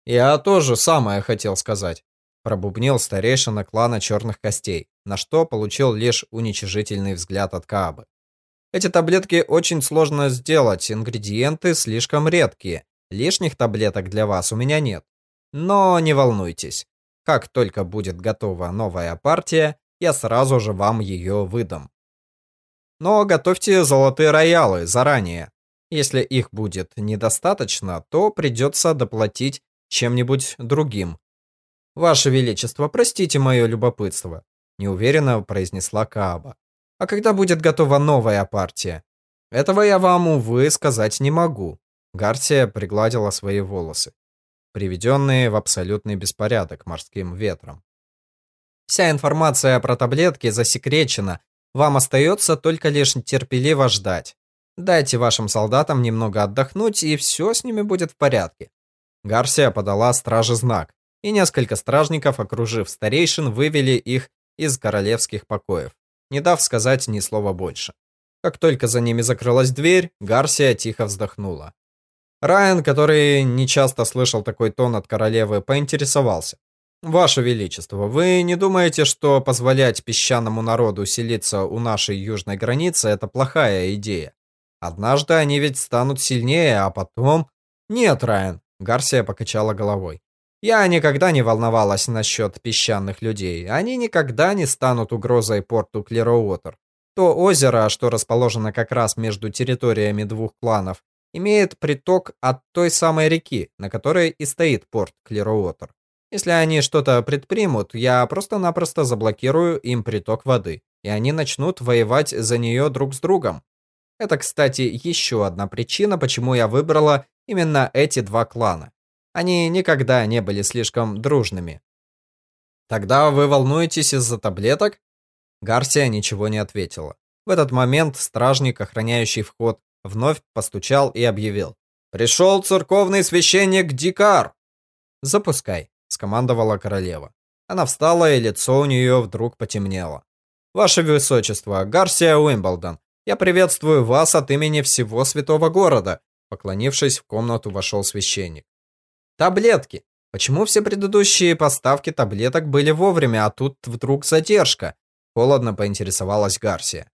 «Я тоже самое хотел сказать», пробубнил старейшина клана Черных Костей на что получил лишь уничижительный взгляд от Каабы. Эти таблетки очень сложно сделать, ингредиенты слишком редкие. Лишних таблеток для вас у меня нет. Но не волнуйтесь. Как только будет готова новая партия, я сразу же вам ее выдам. Но готовьте золотые роялы заранее. Если их будет недостаточно, то придется доплатить чем-нибудь другим. Ваше Величество, простите мое любопытство неуверенно произнесла Кааба. А когда будет готова новая партия? Этого я вам, увы, сказать не могу. Гарсия пригладила свои волосы, приведенные в абсолютный беспорядок морским ветром. Вся информация про таблетки засекречена. Вам остается только лишь терпеливо ждать. Дайте вашим солдатам немного отдохнуть, и все с ними будет в порядке. Гарсия подала страже знак, и несколько стражников, окружив старейшин, вывели их из королевских покоев, не дав сказать ни слова больше. Как только за ними закрылась дверь, Гарсия тихо вздохнула. Райан, который не часто слышал такой тон от королевы, поинтересовался. «Ваше Величество, вы не думаете, что позволять песчаному народу селиться у нашей южной границы – это плохая идея? Однажды они ведь станут сильнее, а потом...» «Нет, Райан», – Гарсия покачала головой. «Я никогда не волновалась насчет песчаных людей. Они никогда не станут угрозой порту Клероуотер. То озеро, что расположено как раз между территориями двух кланов, имеет приток от той самой реки, на которой и стоит порт Клероуотер. Если они что-то предпримут, я просто-напросто заблокирую им приток воды, и они начнут воевать за нее друг с другом. Это, кстати, еще одна причина, почему я выбрала именно эти два клана. Они никогда не были слишком дружными. Тогда вы волнуетесь из-за таблеток? Гарсия ничего не ответила. В этот момент стражник, охраняющий вход, вновь постучал и объявил. «Пришел церковный священник Дикар!» «Запускай», — скомандовала королева. Она встала, и лицо у нее вдруг потемнело. «Ваше Высочество, Гарсия Уимблдон, я приветствую вас от имени всего святого города!» Поклонившись, в комнату вошел священник. «Таблетки! Почему все предыдущие поставки таблеток были вовремя, а тут вдруг задержка?» Холодно поинтересовалась Гарсия.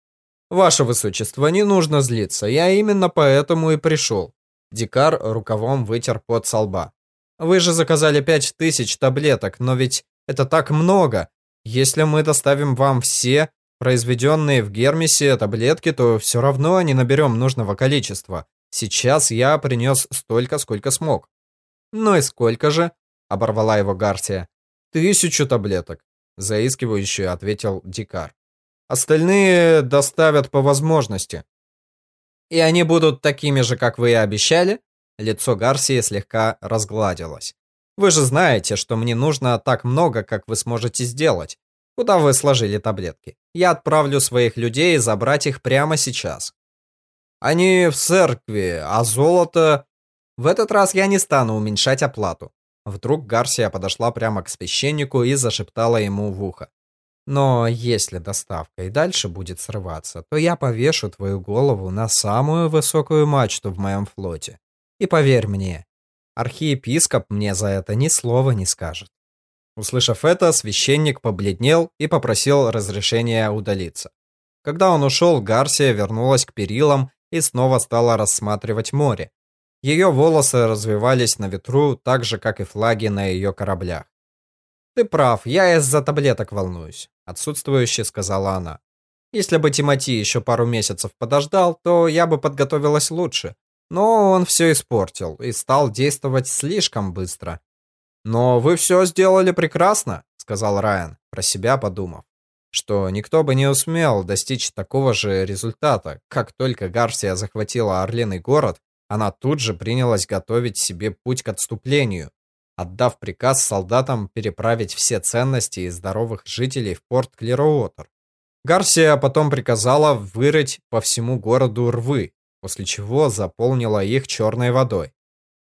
«Ваше Высочество, не нужно злиться, я именно поэтому и пришел». Дикар рукавом вытер пот со лба. «Вы же заказали пять тысяч таблеток, но ведь это так много. Если мы доставим вам все произведенные в Гермесе таблетки, то все равно не наберем нужного количества. Сейчас я принес столько, сколько смог». «Ну и сколько же?» — оборвала его Гарсия. «Тысячу таблеток», — заискивающе ответил Дикар. Остальные доставят по возможности. И они будут такими же, как вы и обещали? Лицо Гарсии слегка разгладилось. Вы же знаете, что мне нужно так много, как вы сможете сделать. Куда вы сложили таблетки? Я отправлю своих людей забрать их прямо сейчас. Они в церкви, а золото... В этот раз я не стану уменьшать оплату. Вдруг Гарсия подошла прямо к священнику и зашептала ему в ухо. Но если доставка и дальше будет срываться, то я повешу твою голову на самую высокую мачту в моем флоте. И поверь мне, архиепископ мне за это ни слова не скажет. Услышав это, священник побледнел и попросил разрешения удалиться. Когда он ушел, Гарсия вернулась к перилам и снова стала рассматривать море. Ее волосы развивались на ветру так же, как и флаги на ее кораблях. «Ты прав, я из-за таблеток волнуюсь», — отсутствующе сказала она. «Если бы Тимати еще пару месяцев подождал, то я бы подготовилась лучше. Но он все испортил и стал действовать слишком быстро». «Но вы все сделали прекрасно», — сказал Райан, про себя подумав, что никто бы не усмел достичь такого же результата. Как только Гарсия захватила Орлиный город, она тут же принялась готовить себе путь к отступлению, отдав приказ солдатам переправить все ценности и здоровых жителей в порт Клероуотер. Гарсия потом приказала вырыть по всему городу рвы, после чего заполнила их черной водой.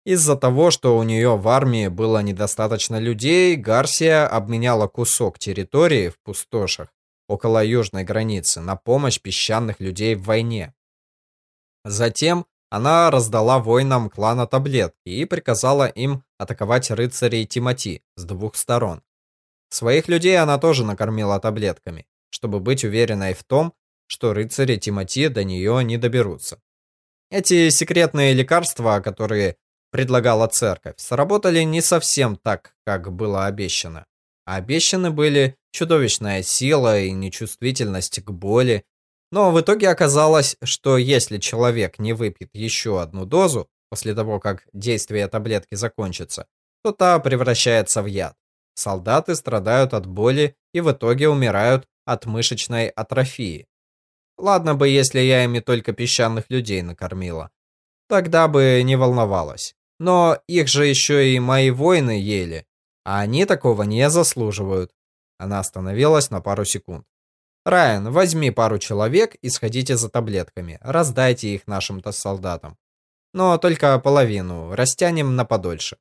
Из-за того, что у нее в армии было недостаточно людей, Гарсия обменяла кусок территории в пустошах около южной границы на помощь песчаных людей в войне. Затем она раздала воинам клана таблетки и приказала им атаковать рыцарей Тимати с двух сторон. Своих людей она тоже накормила таблетками, чтобы быть уверенной в том, что рыцари Тимати до нее не доберутся. Эти секретные лекарства, которые предлагала церковь, сработали не совсем так, как было обещано. А обещаны были чудовищная сила и нечувствительность к боли, но в итоге оказалось, что если человек не выпьет еще одну дозу, после того, как действие таблетки закончится, то та превращается в яд. Солдаты страдают от боли и в итоге умирают от мышечной атрофии. Ладно бы, если я ими только песчаных людей накормила. Тогда бы не волновалась. Но их же еще и мои воины ели, а они такого не заслуживают. Она остановилась на пару секунд. Райан, возьми пару человек и сходите за таблетками. Раздайте их нашим-то солдатам. Но только половину, растянем на подольше.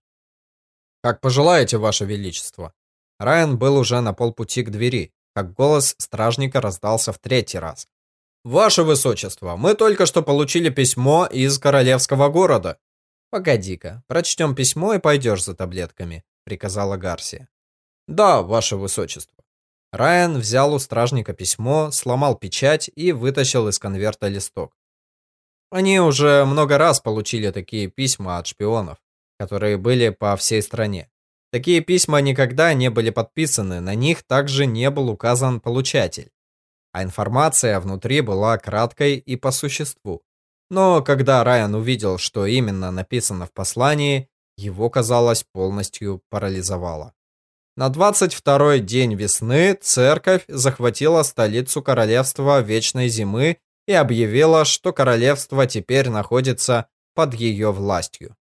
Как пожелаете, Ваше Величество. Райан был уже на полпути к двери, как голос стражника раздался в третий раз. «Ваше Высочество, мы только что получили письмо из королевского города». «Погоди-ка, прочтем письмо и пойдешь за таблетками», — приказала Гарсия. «Да, Ваше Высочество». Райан взял у стражника письмо, сломал печать и вытащил из конверта листок. Они уже много раз получили такие письма от шпионов, которые были по всей стране. Такие письма никогда не были подписаны, на них также не был указан получатель. А информация внутри была краткой и по существу. Но когда Райан увидел, что именно написано в послании, его, казалось, полностью парализовало. На 22-й день весны церковь захватила столицу королевства Вечной Зимы и объявила, что королевство теперь находится под ее властью.